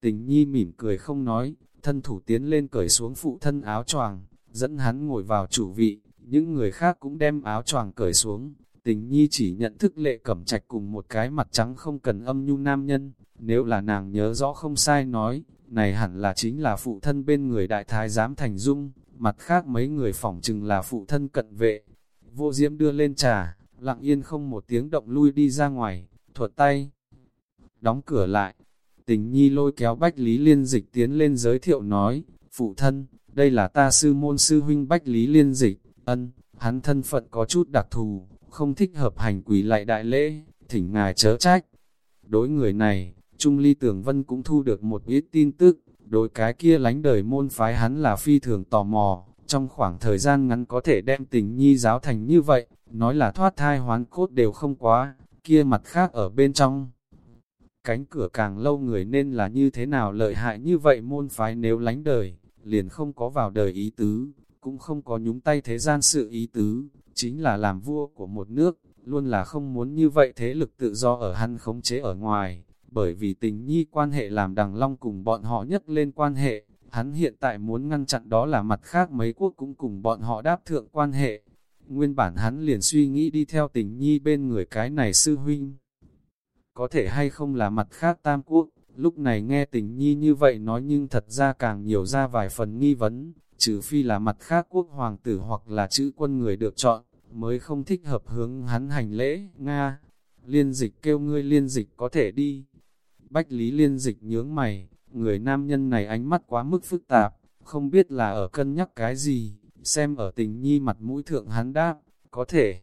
Tình nhi mỉm cười không nói, thân thủ tiến lên cởi xuống phụ thân áo choàng, dẫn hắn ngồi vào chủ vị, những người khác cũng đem áo choàng cởi xuống. Tình nhi chỉ nhận thức lệ cẩm trạch cùng một cái mặt trắng không cần âm nhu nam nhân, nếu là nàng nhớ rõ không sai nói, này hẳn là chính là phụ thân bên người đại thái giám thành dung, mặt khác mấy người phỏng chừng là phụ thân cận vệ. Vô diễm đưa lên trà, lặng yên không một tiếng động lui đi ra ngoài, thuật tay, đóng cửa lại. Tình nhi lôi kéo Bách Lý Liên Dịch tiến lên giới thiệu nói, phụ thân, đây là ta sư môn sư huynh Bách Lý Liên Dịch, ân, hắn thân phận có chút đặc thù, không thích hợp hành quỷ lại đại lễ, thỉnh ngài chớ trách. Đối người này, Trung Ly Tưởng Vân cũng thu được một ít tin tức, đối cái kia lánh đời môn phái hắn là phi thường tò mò, trong khoảng thời gian ngắn có thể đem tình nhi giáo thành như vậy, nói là thoát thai hoán cốt đều không quá, kia mặt khác ở bên trong. Cánh cửa càng lâu người nên là như thế nào lợi hại như vậy môn phái nếu lánh đời, liền không có vào đời ý tứ, cũng không có nhúng tay thế gian sự ý tứ, chính là làm vua của một nước, luôn là không muốn như vậy thế lực tự do ở hắn khống chế ở ngoài, bởi vì tình nhi quan hệ làm đằng long cùng bọn họ nhất lên quan hệ, hắn hiện tại muốn ngăn chặn đó là mặt khác mấy quốc cũng cùng bọn họ đáp thượng quan hệ. Nguyên bản hắn liền suy nghĩ đi theo tình nhi bên người cái này sư huynh. Có thể hay không là mặt khác tam quốc, lúc này nghe tình nhi như vậy nói nhưng thật ra càng nhiều ra vài phần nghi vấn, trừ phi là mặt khác quốc hoàng tử hoặc là chữ quân người được chọn, mới không thích hợp hướng hắn hành lễ, Nga. Liên dịch kêu ngươi liên dịch có thể đi. Bách lý liên dịch nhướng mày, người nam nhân này ánh mắt quá mức phức tạp, không biết là ở cân nhắc cái gì, xem ở tình nhi mặt mũi thượng hắn đáp, có thể.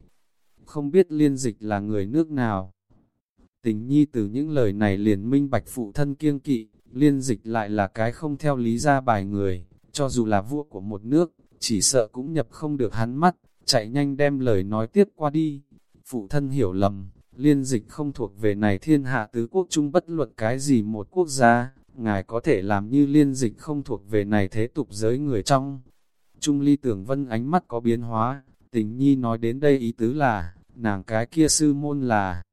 Không biết liên dịch là người nước nào. Tình nhi từ những lời này liền minh bạch phụ thân kiêng kỵ, liên dịch lại là cái không theo lý ra bài người, cho dù là vua của một nước, chỉ sợ cũng nhập không được hắn mắt, chạy nhanh đem lời nói tiếp qua đi. Phụ thân hiểu lầm, liên dịch không thuộc về này thiên hạ tứ quốc chung bất luận cái gì một quốc gia, ngài có thể làm như liên dịch không thuộc về này thế tục giới người trong. Trung ly tưởng vân ánh mắt có biến hóa, tình nhi nói đến đây ý tứ là, nàng cái kia sư môn là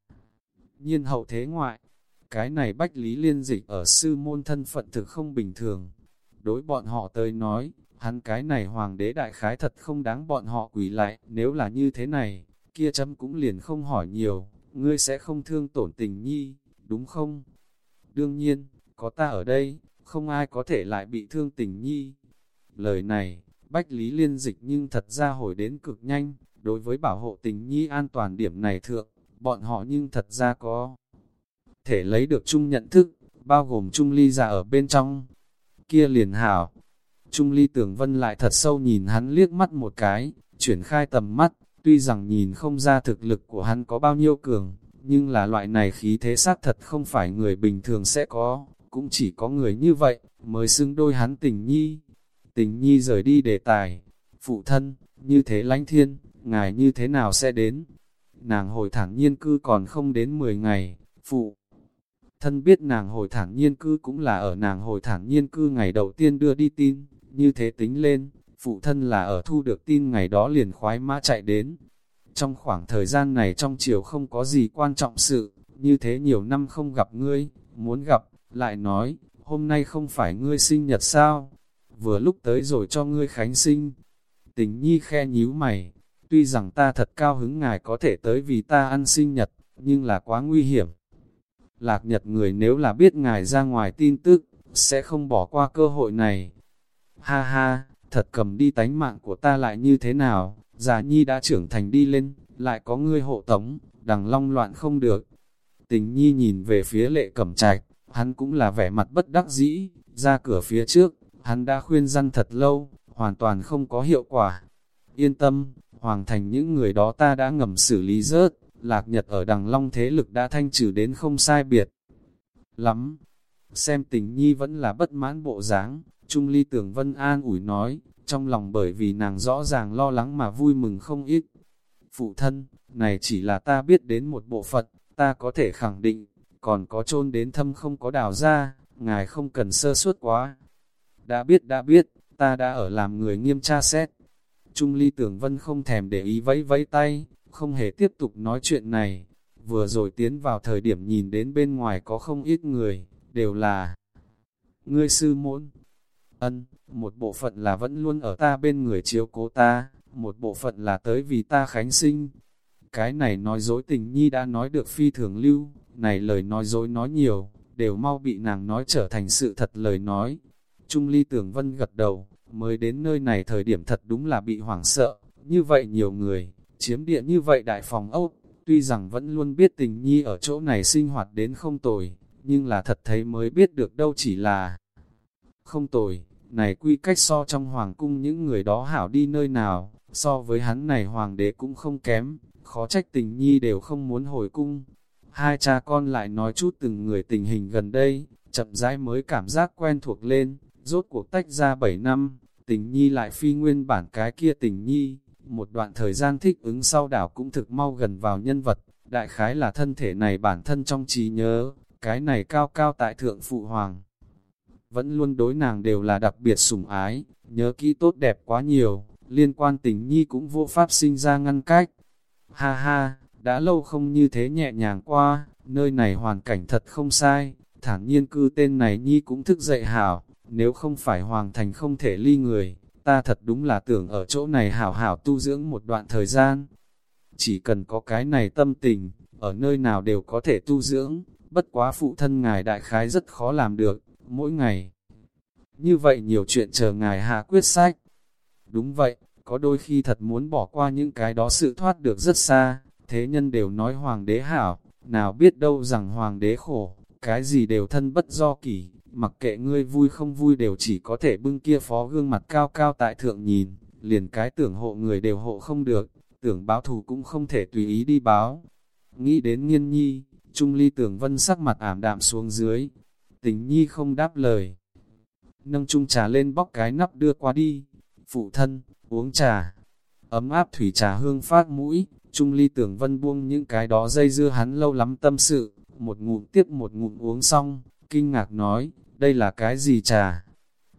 nhiên hậu thế ngoại. Cái này bách lý liên dịch ở sư môn thân phận thực không bình thường. Đối bọn họ tới nói, hắn cái này hoàng đế đại khái thật không đáng bọn họ quỷ lại, nếu là như thế này, kia chấm cũng liền không hỏi nhiều, ngươi sẽ không thương tổn tình nhi, đúng không? Đương nhiên, có ta ở đây, không ai có thể lại bị thương tình nhi. Lời này, Bách Lý Liên dịch nhưng thật ra hồi đến cực nhanh, đối với bảo hộ tình nhi an toàn điểm này thượng, bọn họ nhưng thật ra có thể lấy được chung nhận thức, bao gồm chung ly ra ở bên trong. Kia liền hảo, Trung ly tưởng vân lại thật sâu nhìn hắn liếc mắt một cái, chuyển khai tầm mắt, tuy rằng nhìn không ra thực lực của hắn có bao nhiêu cường, nhưng là loại này khí thế sát thật không phải người bình thường sẽ có, cũng chỉ có người như vậy, mới xưng đôi hắn tình nhi. Tình nhi rời đi đề tài, phụ thân, như thế lánh thiên, ngài như thế nào sẽ đến? Nàng hồi thẳng nhiên cư còn không đến 10 ngày, phụ. Thân biết nàng hồi thẳng nhiên cư cũng là ở nàng hồi thẳng nhiên cư ngày đầu tiên đưa đi tin, như thế tính lên, phụ thân là ở thu được tin ngày đó liền khoái mã chạy đến. Trong khoảng thời gian này trong chiều không có gì quan trọng sự, như thế nhiều năm không gặp ngươi, muốn gặp, lại nói, hôm nay không phải ngươi sinh nhật sao? Vừa lúc tới rồi cho ngươi khánh sinh. Tình nhi khe nhíu mày, tuy rằng ta thật cao hứng ngài có thể tới vì ta ăn sinh nhật, nhưng là quá nguy hiểm. Lạc nhật người nếu là biết ngài ra ngoài tin tức, sẽ không bỏ qua cơ hội này. Ha ha, thật cầm đi tánh mạng của ta lại như thế nào, già nhi đã trưởng thành đi lên, lại có ngươi hộ tống, đằng long loạn không được. Tình nhi nhìn về phía lệ cẩm trạch, hắn cũng là vẻ mặt bất đắc dĩ, ra cửa phía trước, hắn đã khuyên răn thật lâu, hoàn toàn không có hiệu quả. Yên tâm, hoàng thành những người đó ta đã ngầm xử lý rớt, lạc nhật ở đằng long thế lực đã thanh trừ đến không sai biệt. Lắm, xem tình nhi vẫn là bất mãn bộ dáng, Trung ly tưởng vân an ủi nói, trong lòng bởi vì nàng rõ ràng lo lắng mà vui mừng không ít. Phụ thân, này chỉ là ta biết đến một bộ phận, ta có thể khẳng định, còn có chôn đến thâm không có đào ra, ngài không cần sơ suất quá. Đã biết đã biết, ta đã ở làm người nghiêm tra xét. Trung ly tưởng vân không thèm để ý vẫy vẫy tay, không hề tiếp tục nói chuyện này. Vừa rồi tiến vào thời điểm nhìn đến bên ngoài có không ít người, đều là ngươi sư môn, Ân, một bộ phận là vẫn luôn ở ta bên người chiếu cố ta, một bộ phận là tới vì ta khánh sinh. Cái này nói dối tình nhi đã nói được phi thường lưu, này lời nói dối nói nhiều, đều mau bị nàng nói trở thành sự thật lời nói. Trung ly tưởng vân gật đầu, mới đến nơi này thời điểm thật đúng là bị hoảng sợ, như vậy nhiều người, chiếm địa như vậy đại phòng ốc, tuy rằng vẫn luôn biết tình nhi ở chỗ này sinh hoạt đến không tồi, nhưng là thật thấy mới biết được đâu chỉ là không tồi, này quy cách so trong hoàng cung những người đó hảo đi nơi nào, so với hắn này hoàng đế cũng không kém, khó trách tình nhi đều không muốn hồi cung. Hai cha con lại nói chút từng người tình hình gần đây, chậm rãi mới cảm giác quen thuộc lên, rốt cuộc tách ra 7 năm, tình nhi lại phi nguyên bản cái kia tình nhi, một đoạn thời gian thích ứng sau đảo cũng thực mau gần vào nhân vật, đại khái là thân thể này bản thân trong trí nhớ, cái này cao cao tại thượng phụ hoàng vẫn luôn đối nàng đều là đặc biệt sủng ái, nhớ kỹ tốt đẹp quá nhiều, liên quan tình nhi cũng vô pháp sinh ra ngăn cách. Ha ha, đã lâu không như thế nhẹ nhàng qua, nơi này hoàn cảnh thật không sai, thản nhiên cư tên này nhi cũng thức dậy hảo, nếu không phải hoàng thành không thể ly người, ta thật đúng là tưởng ở chỗ này hảo hảo tu dưỡng một đoạn thời gian. Chỉ cần có cái này tâm tình, ở nơi nào đều có thể tu dưỡng, bất quá phụ thân ngài đại khái rất khó làm được, mỗi ngày. Như vậy nhiều chuyện chờ ngài hạ quyết sách. Đúng vậy, có đôi khi thật muốn bỏ qua những cái đó sự thoát được rất xa, thế nhân đều nói hoàng đế hảo, nào biết đâu rằng hoàng đế khổ, cái gì đều thân bất do kỷ, mặc kệ ngươi vui không vui đều chỉ có thể bưng kia phó gương mặt cao cao tại thượng nhìn, liền cái tưởng hộ người đều hộ không được, tưởng báo thù cũng không thể tùy ý đi báo. Nghĩ đến nghiên nhi, Trung ly tưởng vân sắc mặt ảm đạm xuống dưới, tình nhi không đáp lời. Nâng chung trà lên bóc cái nắp đưa qua đi, phụ thân, uống trà, ấm áp thủy trà hương phát mũi, Trung ly tưởng vân buông những cái đó dây dưa hắn lâu lắm tâm sự, một ngụm tiếp một ngụm uống xong, kinh ngạc nói, đây là cái gì trà?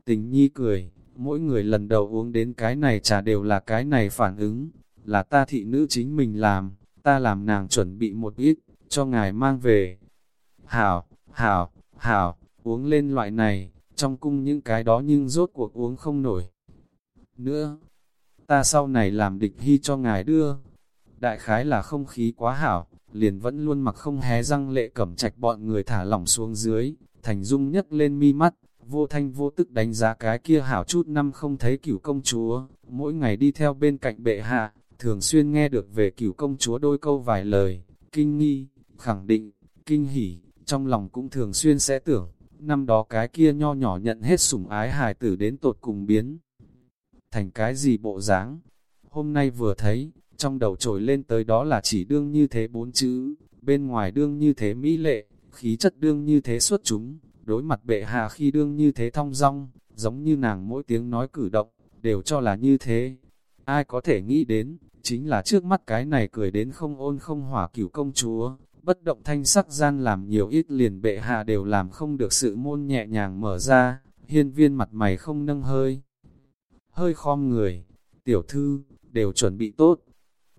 Tình nhi cười, mỗi người lần đầu uống đến cái này trà đều là cái này phản ứng, là ta thị nữ chính mình làm, ta làm nàng chuẩn bị một ít, cho ngài mang về. Hảo, hảo, hảo, uống lên loại này, trong cung những cái đó nhưng rốt cuộc uống không nổi. Nữa, ta sau này làm địch hy cho ngài đưa. Đại khái là không khí quá hảo, liền vẫn luôn mặc không hé răng lệ cẩm trạch bọn người thả lỏng xuống dưới, thành dung nhấc lên mi mắt, vô thanh vô tức đánh giá cái kia hảo chút năm không thấy cửu công chúa, mỗi ngày đi theo bên cạnh bệ hạ, thường xuyên nghe được về cửu công chúa đôi câu vài lời, kinh nghi, khẳng định, kinh hỉ, trong lòng cũng thường xuyên sẽ tưởng, năm đó cái kia nho nhỏ nhận hết sủng ái hài tử đến tột cùng biến. Thành cái gì bộ dáng? Hôm nay vừa thấy, trong đầu trồi lên tới đó là chỉ đương như thế bốn chữ, bên ngoài đương như thế mỹ lệ, khí chất đương như thế xuất chúng, đối mặt bệ hạ khi đương như thế thong dong, giống như nàng mỗi tiếng nói cử động, đều cho là như thế. Ai có thể nghĩ đến, chính là trước mắt cái này cười đến không ôn không hỏa cửu công chúa, bất động thanh sắc gian làm nhiều ít liền bệ hạ đều làm không được sự môn nhẹ nhàng mở ra, hiên viên mặt mày không nâng hơi. Hơi khom người, tiểu thư, đều chuẩn bị tốt.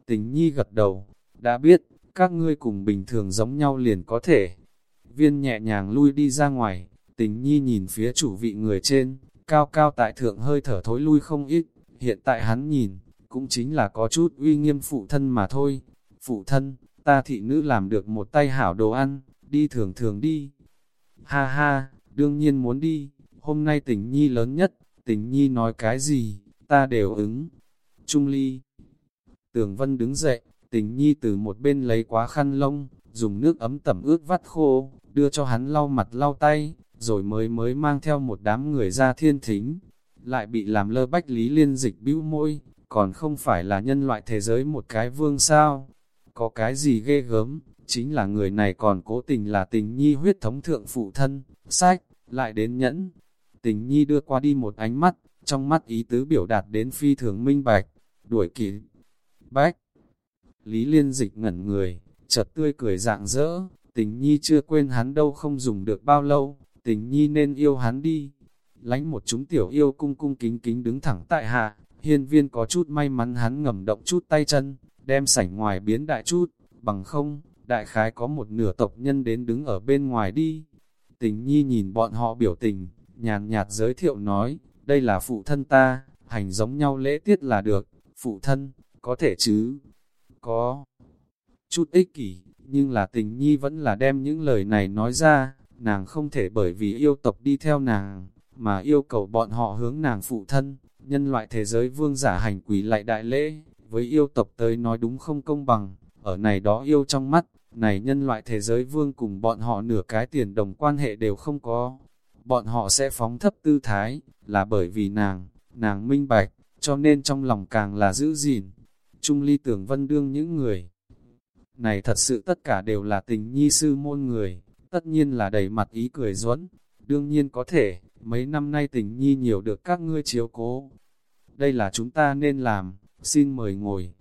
Tình nhi gật đầu, đã biết, các ngươi cùng bình thường giống nhau liền có thể. Viên nhẹ nhàng lui đi ra ngoài, tình nhi nhìn phía chủ vị người trên, cao cao tại thượng hơi thở thối lui không ít, hiện tại hắn nhìn, cũng chính là có chút uy nghiêm phụ thân mà thôi. Phụ thân, ta thị nữ làm được một tay hảo đồ ăn, đi thường thường đi. Ha ha, đương nhiên muốn đi, hôm nay tình nhi lớn nhất, tình nhi nói cái gì, ta đều ứng. Trung ly. Tường vân đứng dậy, tình nhi từ một bên lấy quá khăn lông, dùng nước ấm tẩm ướt vắt khô, đưa cho hắn lau mặt lau tay, rồi mới mới mang theo một đám người ra thiên thính. Lại bị làm lơ bách lý liên dịch bĩu môi, còn không phải là nhân loại thế giới một cái vương sao. Có cái gì ghê gớm, chính là người này còn cố tình là tình nhi huyết thống thượng phụ thân, sách, lại đến nhẫn. Tình nhi đưa qua đi một ánh mắt, trong mắt ý tứ biểu đạt đến phi thường minh bạch, đuổi kỷ. Bách, Lý Liên Dịch ngẩn người, chợt tươi cười dạng dỡ, tình nhi chưa quên hắn đâu không dùng được bao lâu, tình nhi nên yêu hắn đi. Lánh một chúng tiểu yêu cung cung kính kính đứng thẳng tại hạ, hiên viên có chút may mắn hắn ngầm động chút tay chân, đem sảnh ngoài biến đại chút, bằng không, đại khái có một nửa tộc nhân đến đứng ở bên ngoài đi. Tình nhi nhìn bọn họ biểu tình, nhàn nhạt giới thiệu nói, đây là phụ thân ta, hành giống nhau lễ tiết là được, phụ thân, có thể chứ, có. Chút ích kỷ, nhưng là tình nhi vẫn là đem những lời này nói ra, nàng không thể bởi vì yêu tộc đi theo nàng, mà yêu cầu bọn họ hướng nàng phụ thân, nhân loại thế giới vương giả hành quỷ lại đại lễ, với yêu tộc tới nói đúng không công bằng, ở này đó yêu trong mắt, này nhân loại thế giới vương cùng bọn họ nửa cái tiền đồng quan hệ đều không có, bọn họ sẽ phóng thấp tư thái, là bởi vì nàng, nàng minh bạch, cho nên trong lòng càng là giữ gìn. Trung ly tưởng vân đương những người. Này thật sự tất cả đều là tình nhi sư môn người, tất nhiên là đầy mặt ý cười duẫn đương nhiên có thể, mấy năm nay tình nhi nhiều được các ngươi chiếu cố. Đây là chúng ta nên làm, xin mời ngồi.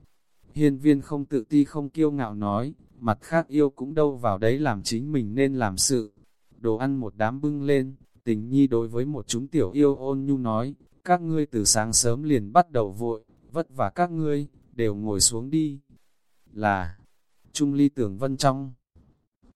Hiên viên không tự ti không kiêu ngạo nói, mặt khác yêu cũng đâu vào đấy làm chính mình nên làm sự. Đồ ăn một đám bưng lên, tình nhi đối với một chúng tiểu yêu ôn nhu nói, các ngươi từ sáng sớm liền bắt đầu vội, vất vả các ngươi, đều ngồi xuống đi. Là, Trung Ly Tưởng Vân trong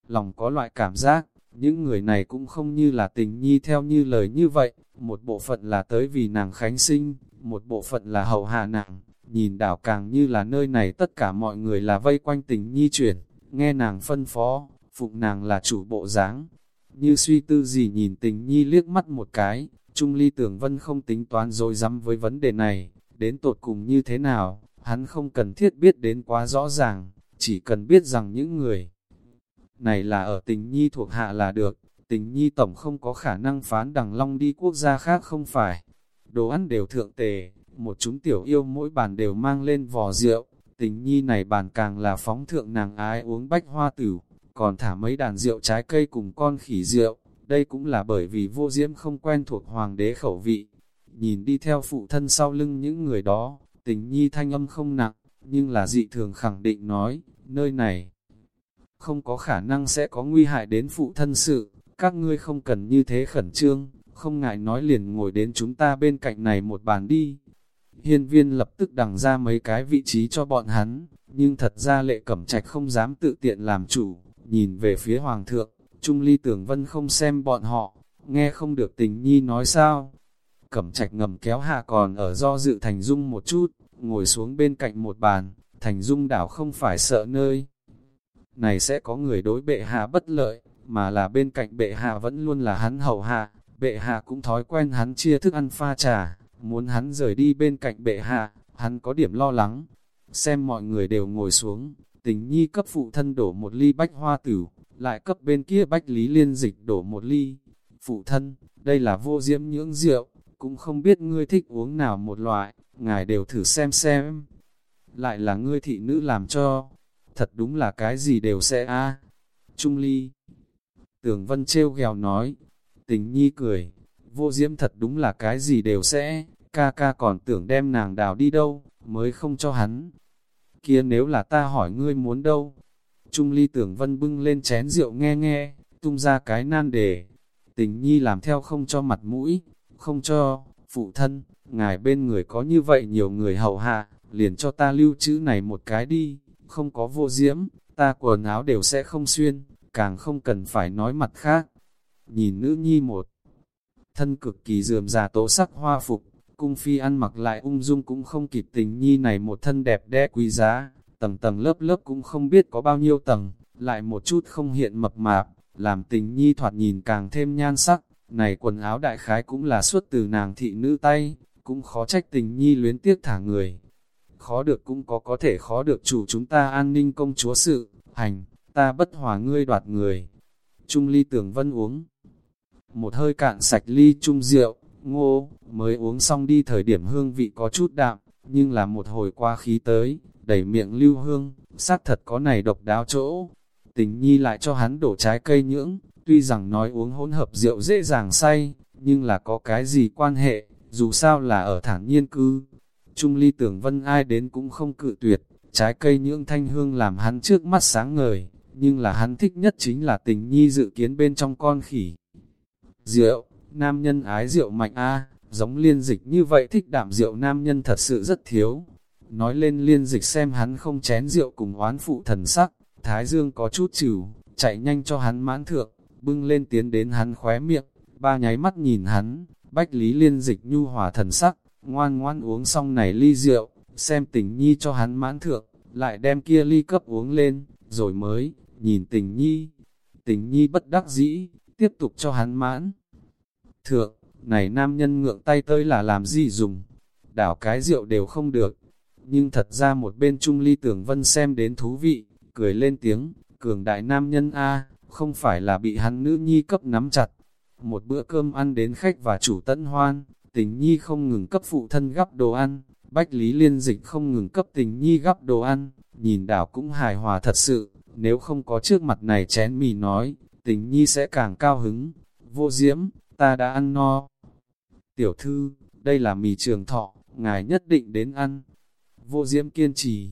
lòng có loại cảm giác, những người này cũng không như là tình nhi theo như lời như vậy, một bộ phận là tới vì nàng khánh sinh, một bộ phận là hậu hạ nàng, nhìn đảo càng như là nơi này tất cả mọi người là vây quanh tình nhi chuyển, nghe nàng phân phó, phụng nàng là chủ bộ dáng Như suy tư gì nhìn tình nhi liếc mắt một cái, Trung Ly Tưởng Vân không tính toán rồi dám với vấn đề này, đến tột cùng như thế nào, hắn không cần thiết biết đến quá rõ ràng, chỉ cần biết rằng những người này là ở tình nhi thuộc hạ là được, tình nhi tổng không có khả năng phán đằng long đi quốc gia khác không phải. Đồ ăn đều thượng tề, một chúng tiểu yêu mỗi bàn đều mang lên vò rượu, tình nhi này bàn càng là phóng thượng nàng ái uống bách hoa tử, còn thả mấy đàn rượu trái cây cùng con khỉ rượu, đây cũng là bởi vì vô diễm không quen thuộc hoàng đế khẩu vị. Nhìn đi theo phụ thân sau lưng những người đó, tình nhi thanh âm không nặng, nhưng là dị thường khẳng định nói, nơi này không có khả năng sẽ có nguy hại đến phụ thân sự, các ngươi không cần như thế khẩn trương, không ngại nói liền ngồi đến chúng ta bên cạnh này một bàn đi. Hiên viên lập tức đằng ra mấy cái vị trí cho bọn hắn, nhưng thật ra lệ cẩm trạch không dám tự tiện làm chủ, nhìn về phía hoàng thượng, Trung Ly Tưởng Vân không xem bọn họ, nghe không được tình nhi nói sao. Cẩm trạch ngầm kéo hạ còn ở do dự Thành Dung một chút, ngồi xuống bên cạnh một bàn, Thành Dung đảo không phải sợ nơi. Này sẽ có người đối bệ hạ bất lợi, mà là bên cạnh bệ hạ vẫn luôn là hắn hầu hạ, bệ hạ cũng thói quen hắn chia thức ăn pha trà, muốn hắn rời đi bên cạnh bệ hạ, hắn có điểm lo lắng. Xem mọi người đều ngồi xuống, tình nhi cấp phụ thân đổ một ly bách hoa tử, lại cấp bên kia bách lý liên dịch đổ một ly. Phụ thân, đây là vô diễm nhưỡng rượu, cũng không biết ngươi thích uống nào một loại, ngài đều thử xem xem. Lại là ngươi thị nữ làm cho, thật đúng là cái gì đều sẽ a Trung ly. Tưởng vân trêu ghèo nói, tình nhi cười, vô diễm thật đúng là cái gì đều sẽ, ca ca còn tưởng đem nàng đào đi đâu, mới không cho hắn. Kia nếu là ta hỏi ngươi muốn đâu? Trung ly tưởng vân bưng lên chén rượu nghe nghe, tung ra cái nan đề. Tình nhi làm theo không cho mặt mũi, không cho, phụ thân, ngài bên người có như vậy nhiều người hậu hạ, liền cho ta lưu chữ này một cái đi, không có vô diễm, ta quần áo đều sẽ không xuyên, càng không cần phải nói mặt khác. Nhìn nữ nhi một, thân cực kỳ dườm già tố sắc hoa phục, cung phi ăn mặc lại ung dung cũng không kịp tình nhi này một thân đẹp đẽ quý giá, tầng tầng lớp lớp cũng không biết có bao nhiêu tầng, lại một chút không hiện mập mạp, làm tình nhi thoạt nhìn càng thêm nhan sắc, này quần áo đại khái cũng là xuất từ nàng thị nữ tay, cũng khó trách tình nhi luyến tiếc thả người. Khó được cũng có có thể khó được chủ chúng ta an ninh công chúa sự, hành, ta bất hòa ngươi đoạt người. Trung ly tưởng vân uống. Một hơi cạn sạch ly chung rượu, ngô, mới uống xong đi thời điểm hương vị có chút đạm, nhưng là một hồi qua khí tới, đẩy miệng lưu hương, xác thật có này độc đáo chỗ. Tình nhi lại cho hắn đổ trái cây nhưỡng, tuy rằng nói uống hỗn hợp rượu dễ dàng say, nhưng là có cái gì quan hệ, dù sao là ở thản nhiên cư. Trung ly tưởng vân ai đến cũng không cự tuyệt, trái cây nhưỡng thanh hương làm hắn trước mắt sáng ngời, nhưng là hắn thích nhất chính là tình nhi dự kiến bên trong con khỉ. Rượu, nam nhân ái rượu mạnh a giống liên dịch như vậy thích đạm rượu nam nhân thật sự rất thiếu. Nói lên liên dịch xem hắn không chén rượu cùng oán phụ thần sắc, thái dương có chút trừ, chạy nhanh cho hắn mãn thượng, bưng lên tiến đến hắn khóe miệng, ba nháy mắt nhìn hắn, bách lý liên dịch nhu hòa thần sắc, ngoan ngoan uống xong này ly rượu, xem tình nhi cho hắn mãn thượng, lại đem kia ly cấp uống lên, rồi mới, nhìn tình nhi, tình nhi bất đắc dĩ, tiếp tục cho hắn mãn. Thượng, này nam nhân ngượng tay tới là làm gì dùng, đảo cái rượu đều không được, nhưng thật ra một bên trung ly tưởng vân xem đến thú vị, cười lên tiếng, cường đại nam nhân A, không phải là bị hắn nữ nhi cấp nắm chặt. Một bữa cơm ăn đến khách và chủ tận hoan, tình nhi không ngừng cấp phụ thân gắp đồ ăn, bách lý liên dịch không ngừng cấp tình nhi gắp đồ ăn, nhìn đảo cũng hài hòa thật sự, nếu không có trước mặt này chén mì nói, tình nhi sẽ càng cao hứng. Vô diễm, ta đã ăn no. Tiểu thư, đây là mì trường thọ, ngài nhất định đến ăn. Vô diễm kiên trì,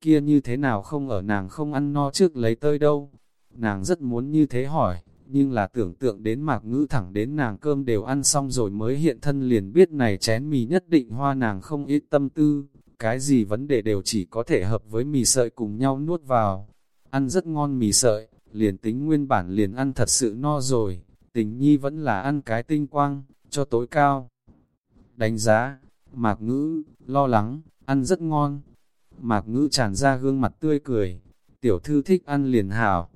kia như thế nào không ở nàng không ăn no trước lấy tơi đâu. Nàng rất muốn như thế hỏi, nhưng là tưởng tượng đến mạc ngữ thẳng đến nàng cơm đều ăn xong rồi mới hiện thân liền biết này chén mì nhất định hoa nàng không ít tâm tư, cái gì vấn đề đều chỉ có thể hợp với mì sợi cùng nhau nuốt vào. Ăn rất ngon mì sợi, liền tính nguyên bản liền ăn thật sự no rồi, tình nhi vẫn là ăn cái tinh quang, cho tối cao. Đánh giá, mạc ngữ, lo lắng, ăn rất ngon. Mạc ngữ tràn ra gương mặt tươi cười, tiểu thư thích ăn liền hảo.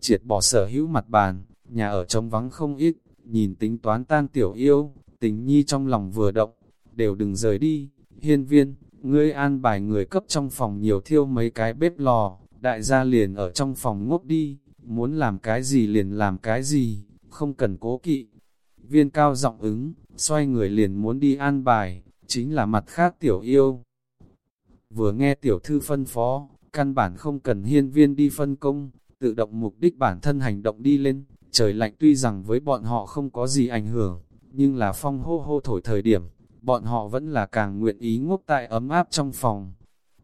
Triệt bỏ sở hữu mặt bàn, nhà ở trống vắng không ít, nhìn tính toán tan tiểu yêu, tình nhi trong lòng vừa động, đều đừng rời đi, hiên viên, ngươi an bài người cấp trong phòng nhiều thiêu mấy cái bếp lò, đại gia liền ở trong phòng ngốc đi, muốn làm cái gì liền làm cái gì, không cần cố kỵ. Viên cao giọng ứng, xoay người liền muốn đi an bài, chính là mặt khác tiểu yêu. Vừa nghe tiểu thư phân phó, căn bản không cần hiên viên đi phân công, tự động mục đích bản thân hành động đi lên, trời lạnh tuy rằng với bọn họ không có gì ảnh hưởng, nhưng là phong hô hô thổi thời điểm, bọn họ vẫn là càng nguyện ý ngốc tại ấm áp trong phòng.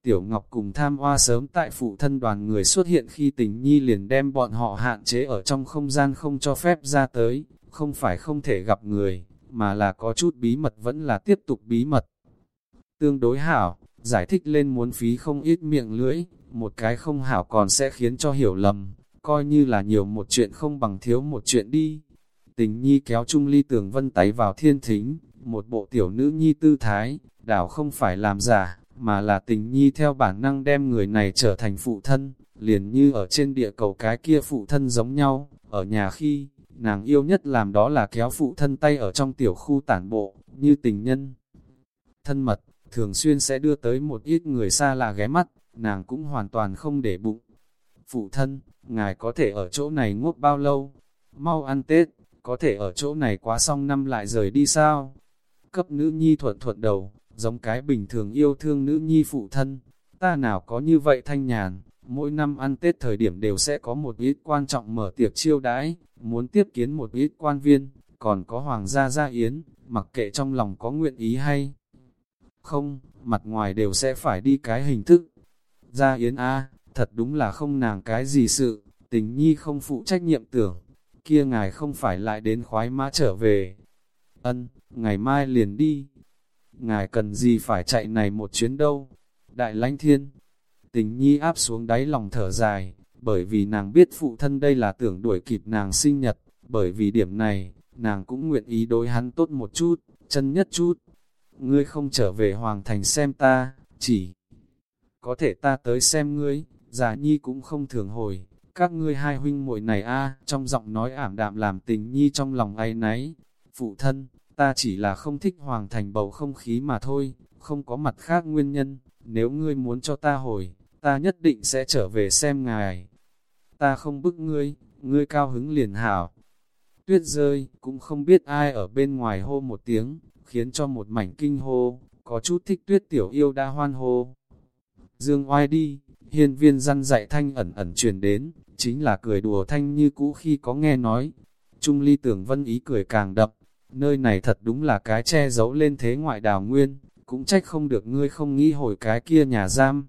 Tiểu Ngọc cùng tham hoa sớm tại phụ thân đoàn người xuất hiện khi tình nhi liền đem bọn họ hạn chế ở trong không gian không cho phép ra tới, không phải không thể gặp người, mà là có chút bí mật vẫn là tiếp tục bí mật. Tương đối hảo, giải thích lên muốn phí không ít miệng lưỡi, một cái không hảo còn sẽ khiến cho hiểu lầm, coi như là nhiều một chuyện không bằng thiếu một chuyện đi. Tình nhi kéo chung Ly Tường Vân tái vào thiên thính, một bộ tiểu nữ nhi tư thái, đảo không phải làm giả, mà là tình nhi theo bản năng đem người này trở thành phụ thân, liền như ở trên địa cầu cái kia phụ thân giống nhau, ở nhà khi, nàng yêu nhất làm đó là kéo phụ thân tay ở trong tiểu khu tản bộ, như tình nhân. Thân mật, thường xuyên sẽ đưa tới một ít người xa lạ ghé mắt, nàng cũng hoàn toàn không để bụng. Phụ thân, ngài có thể ở chỗ này ngốc bao lâu? Mau ăn Tết, có thể ở chỗ này quá xong năm lại rời đi sao? Cấp nữ nhi thuận thuận đầu, giống cái bình thường yêu thương nữ nhi phụ thân. Ta nào có như vậy thanh nhàn, mỗi năm ăn Tết thời điểm đều sẽ có một ít quan trọng mở tiệc chiêu đãi, muốn tiếp kiến một ít quan viên, còn có hoàng gia gia yến, mặc kệ trong lòng có nguyện ý hay không, mặt ngoài đều sẽ phải đi cái hình thức. Gia yến A, thật đúng là không nàng cái gì sự, tình nhi không phụ trách nhiệm tưởng, kia ngài không phải lại đến khoái mã trở về. Ân, ngày mai liền đi. Ngài cần gì phải chạy này một chuyến đâu? Đại lãnh thiên, tình nhi áp xuống đáy lòng thở dài, bởi vì nàng biết phụ thân đây là tưởng đuổi kịp nàng sinh nhật, bởi vì điểm này, nàng cũng nguyện ý đối hắn tốt một chút, chân nhất chút. Ngươi không trở về hoàng thành xem ta, chỉ có thể ta tới xem ngươi, già nhi cũng không thường hồi, các ngươi hai huynh muội này a trong giọng nói ảm đạm làm tình nhi trong lòng ai náy. Phụ thân, ta chỉ là không thích hoàng thành bầu không khí mà thôi, không có mặt khác nguyên nhân, nếu ngươi muốn cho ta hồi, ta nhất định sẽ trở về xem ngài. Ta không bức ngươi, ngươi cao hứng liền hảo. Tuyết rơi, cũng không biết ai ở bên ngoài hô một tiếng, khiến cho một mảnh kinh hô, có chút thích tuyết tiểu yêu đa hoan hô. Dương oai đi, hiên viên răn dạy thanh ẩn ẩn truyền đến, chính là cười đùa thanh như cũ khi có nghe nói. Trung ly tưởng vân ý cười càng đậm, nơi này thật đúng là cái che giấu lên thế ngoại đào nguyên, cũng trách không được ngươi không nghĩ hồi cái kia nhà giam.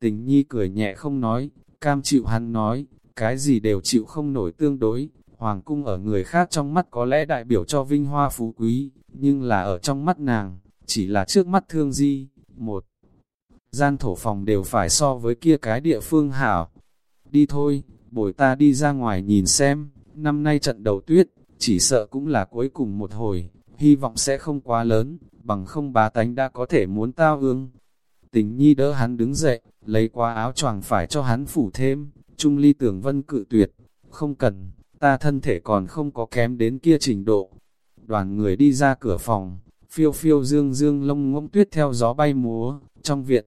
Tình nhi cười nhẹ không nói, cam chịu hắn nói, cái gì đều chịu không nổi tương đối, hoàng cung ở người khác trong mắt có lẽ đại biểu cho vinh hoa phú quý, nhưng là ở trong mắt nàng, chỉ là trước mắt thương di, một gian thổ phòng đều phải so với kia cái địa phương hảo. Đi thôi, bồi ta đi ra ngoài nhìn xem, năm nay trận đầu tuyết, chỉ sợ cũng là cuối cùng một hồi, hy vọng sẽ không quá lớn, bằng không bá tánh đã có thể muốn tao ương. Tình nhi đỡ hắn đứng dậy, lấy qua áo choàng phải cho hắn phủ thêm, trung ly tưởng vân cự tuyệt, không cần, ta thân thể còn không có kém đến kia trình độ. Đoàn người đi ra cửa phòng, phiêu phiêu dương dương lông ngỗng tuyết theo gió bay múa, trong viện.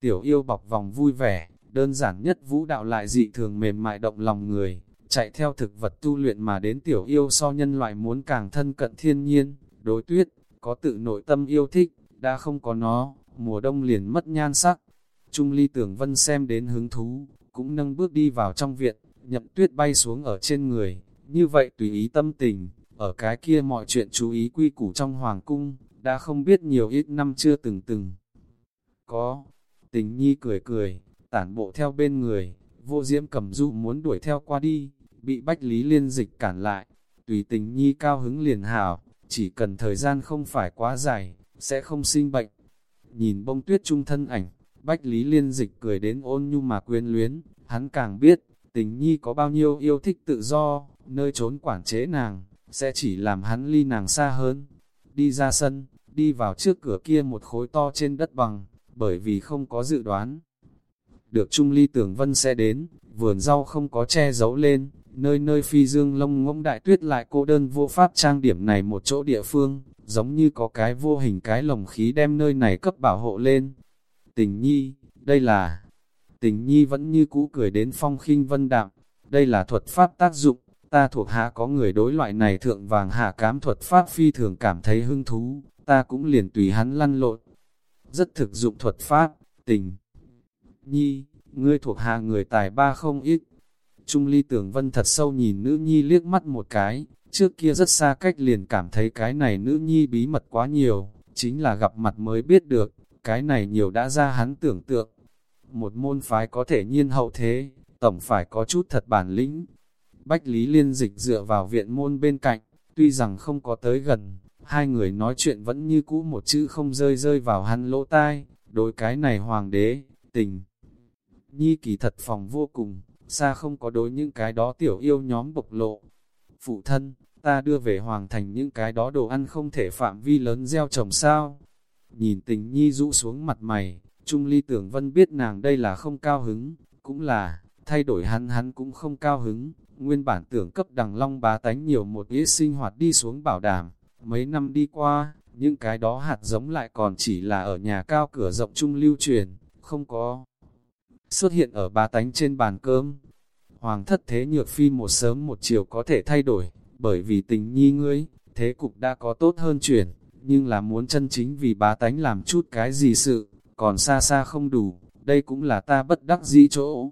Tiểu yêu bọc vòng vui vẻ, đơn giản nhất vũ đạo lại dị thường mềm mại động lòng người, chạy theo thực vật tu luyện mà đến tiểu yêu so nhân loại muốn càng thân cận thiên nhiên, đối tuyết, có tự nội tâm yêu thích, đã không có nó, mùa đông liền mất nhan sắc. Trung ly tưởng vân xem đến hứng thú, cũng nâng bước đi vào trong viện, nhậm tuyết bay xuống ở trên người, như vậy tùy ý tâm tình, ở cái kia mọi chuyện chú ý quy củ trong hoàng cung, đã không biết nhiều ít năm chưa từng từng. Có, tình nhi cười cười, tản bộ theo bên người, vô diễm cầm dụ muốn đuổi theo qua đi, bị bách lý liên dịch cản lại, tùy tình nhi cao hứng liền hảo, chỉ cần thời gian không phải quá dài, sẽ không sinh bệnh. Nhìn bông tuyết trung thân ảnh, Bách Lý Liên Dịch cười đến ôn nhu mà quyến luyến, hắn càng biết, tình nhi có bao nhiêu yêu thích tự do, nơi trốn quản chế nàng, sẽ chỉ làm hắn ly nàng xa hơn. Đi ra sân, đi vào trước cửa kia một khối to trên đất bằng, bởi vì không có dự đoán. Được Trung Ly Tưởng Vân sẽ đến, vườn rau không có che giấu lên, nơi nơi phi dương lông ngỗng đại tuyết lại cô đơn vô pháp trang điểm này một chỗ địa phương, giống như có cái vô hình cái lồng khí đem nơi này cấp bảo hộ lên. Tình nhi, đây là... Tình nhi vẫn như cũ cười đến phong khinh vân đạm, đây là thuật pháp tác dụng, ta thuộc hạ có người đối loại này thượng vàng hạ cám thuật pháp phi thường cảm thấy hứng thú, ta cũng liền tùy hắn lăn lộn. Rất thực dụng thuật pháp, tình. Nhi, ngươi thuộc hạ người tài ba không ít. Trung ly tưởng vân thật sâu nhìn nữ nhi liếc mắt một cái, trước kia rất xa cách liền cảm thấy cái này nữ nhi bí mật quá nhiều, chính là gặp mặt mới biết được, cái này nhiều đã ra hắn tưởng tượng. Một môn phái có thể nhiên hậu thế, tổng phải có chút thật bản lĩnh. Bách Lý Liên dịch dựa vào viện môn bên cạnh, tuy rằng không có tới gần, hai người nói chuyện vẫn như cũ một chữ không rơi rơi vào hắn lỗ tai, đối cái này hoàng đế, tình. Nhi kỳ thật phòng vô cùng, xa không có đối những cái đó tiểu yêu nhóm bộc lộ. Phụ thân, ta đưa về hoàng thành những cái đó đồ ăn không thể phạm vi lớn gieo trồng sao. Nhìn tình nhi rũ xuống mặt mày, Trung Ly Tưởng Vân biết nàng đây là không cao hứng, cũng là, thay đổi hắn hắn cũng không cao hứng, nguyên bản tưởng cấp đằng long bá tánh nhiều một ít sinh hoạt đi xuống bảo đảm. Mấy năm đi qua, những cái đó hạt giống lại còn chỉ là ở nhà cao cửa rộng trung lưu truyền, không có xuất hiện ở ba tánh trên bàn cơm. Hoàng thất thế nhược phi một sớm một chiều có thể thay đổi, bởi vì tình nhi ngươi, thế cục đã có tốt hơn chuyển, nhưng là muốn chân chính vì bá tánh làm chút cái gì sự, còn xa xa không đủ, đây cũng là ta bất đắc dĩ chỗ.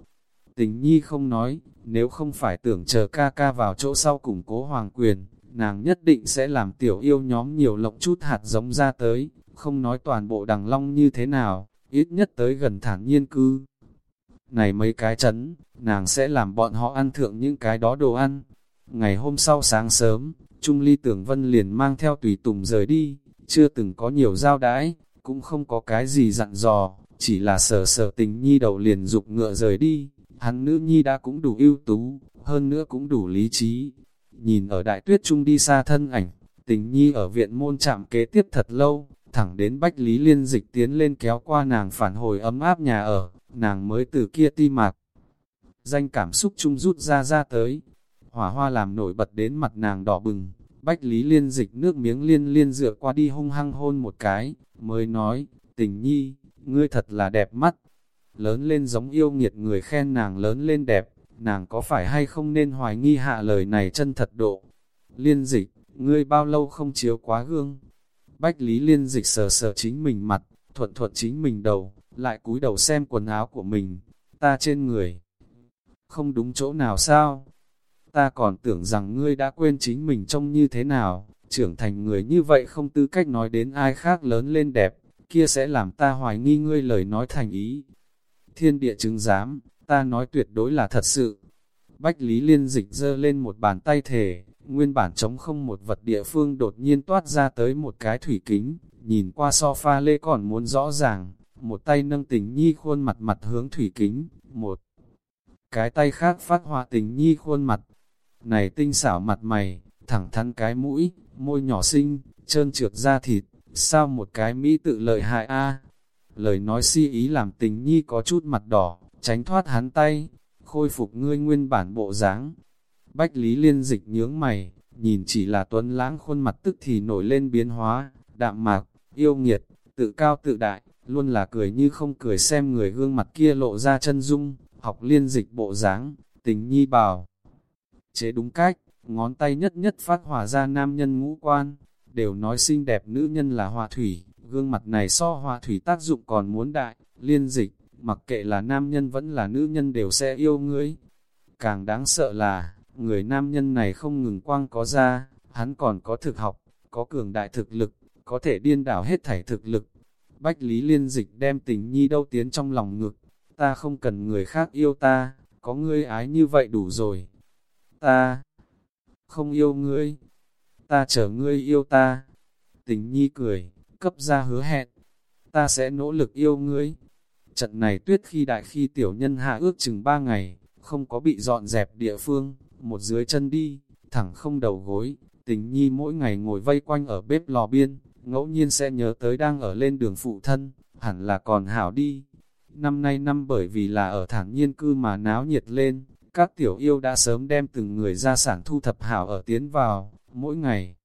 Tình nhi không nói, nếu không phải tưởng chờ ca ca vào chỗ sau củng cố hoàng quyền, nàng nhất định sẽ làm tiểu yêu nhóm nhiều lộng chút hạt giống ra tới, không nói toàn bộ đằng long như thế nào, ít nhất tới gần thản nhiên cư. Này mấy cái chấn, nàng sẽ làm bọn họ ăn thượng những cái đó đồ ăn. Ngày hôm sau sáng sớm, Trung Ly Tưởng Vân liền mang theo tùy tùng rời đi, chưa từng có nhiều giao đãi, cũng không có cái gì dặn dò, chỉ là sở sở tình nhi đầu liền dục ngựa rời đi. Hắn nữ nhi đã cũng đủ ưu tú, hơn nữa cũng đủ lý trí. Nhìn ở đại tuyết trung đi xa thân ảnh, tình nhi ở viện môn chạm kế tiếp thật lâu, thẳng đến Bách Lý Liên dịch tiến lên kéo qua nàng phản hồi ấm áp nhà ở, nàng mới từ kia ti mạc. Danh cảm xúc chung rút ra ra tới, hỏa hoa làm nổi bật đến mặt nàng đỏ bừng, Bách Lý Liên dịch nước miếng liên liên dựa qua đi hung hăng hôn một cái, mới nói, tình nhi, ngươi thật là đẹp mắt. Lớn lên giống yêu nghiệt người khen nàng lớn lên đẹp, nàng có phải hay không nên hoài nghi hạ lời này chân thật độ. Liên dịch, ngươi bao lâu không chiếu quá gương. Bách Lý Liên dịch sờ sờ chính mình mặt, thuận thuận chính mình đầu, lại cúi đầu xem quần áo của mình, ta trên người. Không đúng chỗ nào sao? Ta còn tưởng rằng ngươi đã quên chính mình trông như thế nào, trưởng thành người như vậy không tư cách nói đến ai khác lớn lên đẹp, kia sẽ làm ta hoài nghi ngươi lời nói thành ý. Thiên địa chứng giám, ta nói tuyệt đối là thật sự. Bách Lý Liên dịch dơ lên một bàn tay thể, nguyên bản trống không một vật địa phương đột nhiên toát ra tới một cái thủy kính, nhìn qua sofa lê còn muốn rõ ràng, một tay nâng tình nhi khuôn mặt mặt hướng thủy kính, một cái tay khác phát họa tình nhi khuôn mặt. Này tinh xảo mặt mày, thẳng thắn cái mũi, môi nhỏ xinh, trơn trượt da thịt, sao một cái Mỹ tự lợi hại a Lời nói si ý làm tình nhi có chút mặt đỏ, tránh thoát hắn tay, khôi phục ngươi nguyên bản bộ dáng. Bách Lý Liên dịch nhướng mày, nhìn chỉ là tuấn lãng khuôn mặt tức thì nổi lên biến hóa, đạm mạc, yêu nghiệt, tự cao tự đại, luôn là cười như không cười xem người gương mặt kia lộ ra chân dung, học liên dịch bộ dáng, tình nhi bảo. Chế đúng cách, ngón tay nhất nhất phát hỏa ra nam nhân ngũ quan, đều nói xinh đẹp nữ nhân là hòa thủy, gương mặt này so hòa thủy tác dụng còn muốn đại, liên dịch, mặc kệ là nam nhân vẫn là nữ nhân đều sẽ yêu ngươi. Càng đáng sợ là, người nam nhân này không ngừng quang có ra, hắn còn có thực học, có cường đại thực lực, có thể điên đảo hết thảy thực lực, Bách Lý Liên Dịch đem tình nhi đâu tiến trong lòng ngực, ta không cần người khác yêu ta, có ngươi ái như vậy đủ rồi. Ta không yêu ngươi, ta chờ ngươi yêu ta. Tình nhi cười, cấp ra hứa hẹn. ta sẽ nỗ lực yêu ngươi. Trận này tuyết khi đại khi tiểu nhân hạ ước chừng ba ngày, không có bị dọn dẹp địa phương, một dưới chân đi, thẳng không đầu gối, tình nhi mỗi ngày ngồi vây quanh ở bếp lò biên, ngẫu nhiên sẽ nhớ tới đang ở lên đường phụ thân, hẳn là còn hảo đi. Năm nay năm bởi vì là ở thản nhiên cư mà náo nhiệt lên, các tiểu yêu đã sớm đem từng người ra sản thu thập hảo ở tiến vào, mỗi ngày.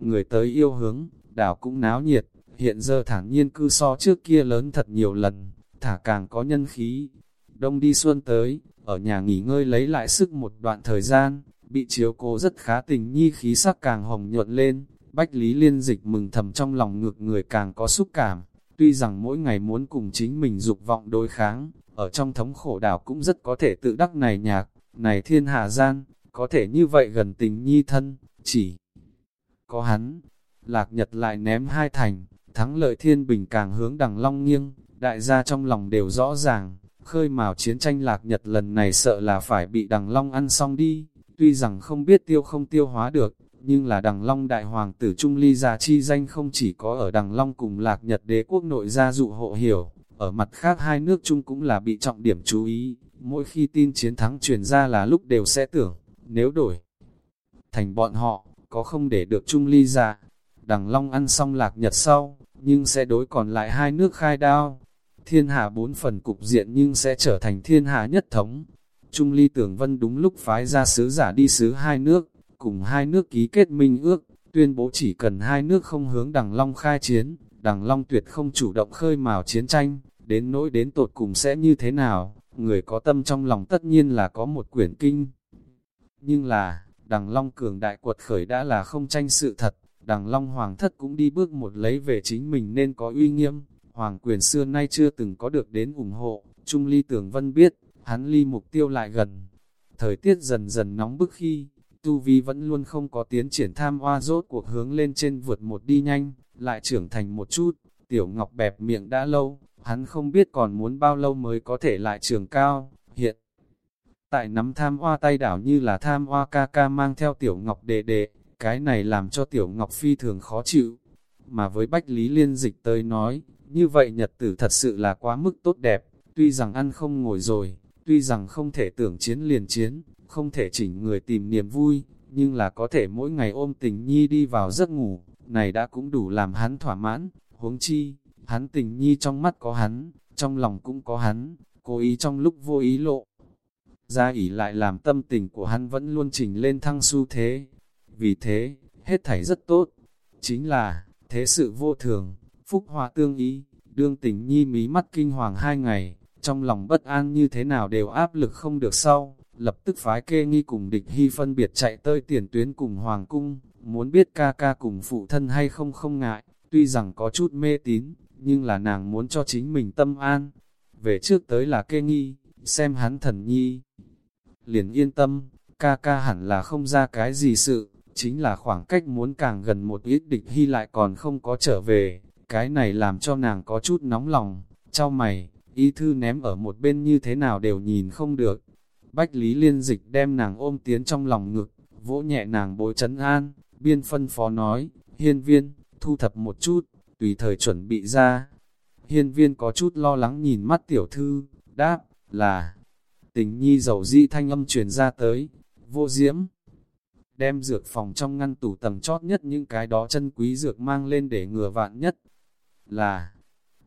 Người tới yêu hướng, đảo cũng náo nhiệt, hiện giờ thản nhiên cư so trước kia lớn thật nhiều lần, thả càng có nhân khí. Đông đi xuân tới, ở nhà nghỉ ngơi lấy lại sức một đoạn thời gian, bị chiếu cố rất khá tình nhi khí sắc càng hồng nhuận lên, Bách Lý Liên Dịch mừng thầm trong lòng ngược người càng có xúc cảm, tuy rằng mỗi ngày muốn cùng chính mình dục vọng đối kháng, ở trong thống khổ đảo cũng rất có thể tự đắc này nhạc, này thiên hạ gian, có thể như vậy gần tình nhi thân, chỉ có hắn, lạc nhật lại ném hai thành, thắng lợi thiên bình càng hướng đằng long nghiêng, đại gia trong lòng đều rõ ràng, khơi mào chiến tranh lạc nhật lần này sợ là phải bị đằng long ăn xong đi, tuy rằng không biết tiêu không tiêu hóa được, nhưng là đằng long đại hoàng tử Trung Ly gia chi danh không chỉ có ở đằng long cùng lạc nhật đế quốc nội gia dụ hộ hiểu, ở mặt khác hai nước chung cũng là bị trọng điểm chú ý, mỗi khi tin chiến thắng truyền ra là lúc đều sẽ tưởng, nếu đổi thành bọn họ, có không để được Trung Ly gia. Đằng long ăn xong lạc nhật sau, nhưng sẽ đối còn lại hai nước khai đao. Thiên hạ bốn phần cục diện nhưng sẽ trở thành thiên hạ nhất thống. Trung ly tưởng vân đúng lúc phái ra sứ giả đi sứ hai nước, cùng hai nước ký kết minh ước, tuyên bố chỉ cần hai nước không hướng đằng long khai chiến, đằng long tuyệt không chủ động khơi mào chiến tranh, đến nỗi đến tột cùng sẽ như thế nào, người có tâm trong lòng tất nhiên là có một quyển kinh. Nhưng là, đằng long cường đại quật khởi đã là không tranh sự thật, đằng long hoàng thất cũng đi bước một lấy về chính mình nên có uy nghiêm, hoàng quyền xưa nay chưa từng có được đến ủng hộ, Trung Ly Tưởng Vân biết, hắn ly mục tiêu lại gần. Thời tiết dần dần nóng bức khi, Tu Vi vẫn luôn không có tiến triển tham hoa rốt cuộc hướng lên trên vượt một đi nhanh, lại trưởng thành một chút, Tiểu Ngọc bẹp miệng đã lâu, hắn không biết còn muốn bao lâu mới có thể lại trường cao, hiện. Tại nắm tham hoa tay đảo như là tham hoa ca ca mang theo Tiểu Ngọc đệ đệ, cái này làm cho Tiểu Ngọc phi thường khó chịu. Mà với Bách Lý Liên Dịch tới nói, như vậy nhật tử thật sự là quá mức tốt đẹp, tuy rằng ăn không ngồi rồi, tuy rằng không thể tưởng chiến liền chiến, không thể chỉnh người tìm niềm vui, nhưng là có thể mỗi ngày ôm tình nhi đi vào giấc ngủ, này đã cũng đủ làm hắn thỏa mãn, huống chi, hắn tình nhi trong mắt có hắn, trong lòng cũng có hắn, cố ý trong lúc vô ý lộ. gia ỉ lại làm tâm tình của hắn vẫn luôn chỉnh lên thăng su thế, vì thế, hết thảy rất tốt. Chính là, thế sự vô thường, phúc hòa tương ý, đương tình nhi mí mắt kinh hoàng hai ngày, trong lòng bất an như thế nào đều áp lực không được sau, lập tức phái kê nghi cùng địch hy phân biệt chạy tới tiền tuyến cùng hoàng cung, muốn biết ca ca cùng phụ thân hay không không ngại, tuy rằng có chút mê tín, nhưng là nàng muốn cho chính mình tâm an. Về trước tới là kê nghi, xem hắn thần nhi. Liền yên tâm, ca ca hẳn là không ra cái gì sự, chính là khoảng cách muốn càng gần một ít địch hy lại còn không có trở về, cái này làm cho nàng có chút nóng lòng, trao mày, y thư ném ở một bên như thế nào đều nhìn không được. Bách Lý Liên Dịch đem nàng ôm tiến trong lòng ngực, vỗ nhẹ nàng bối chấn an, biên phân phó nói, hiên viên, thu thập một chút, tùy thời chuẩn bị ra. Hiên viên có chút lo lắng nhìn mắt tiểu thư, đáp, là, tình nhi dầu dị thanh âm truyền ra tới, vô diễm, đem dược phòng trong ngăn tủ tầng chót nhất những cái đó chân quý dược mang lên để ngừa vạn nhất. Là,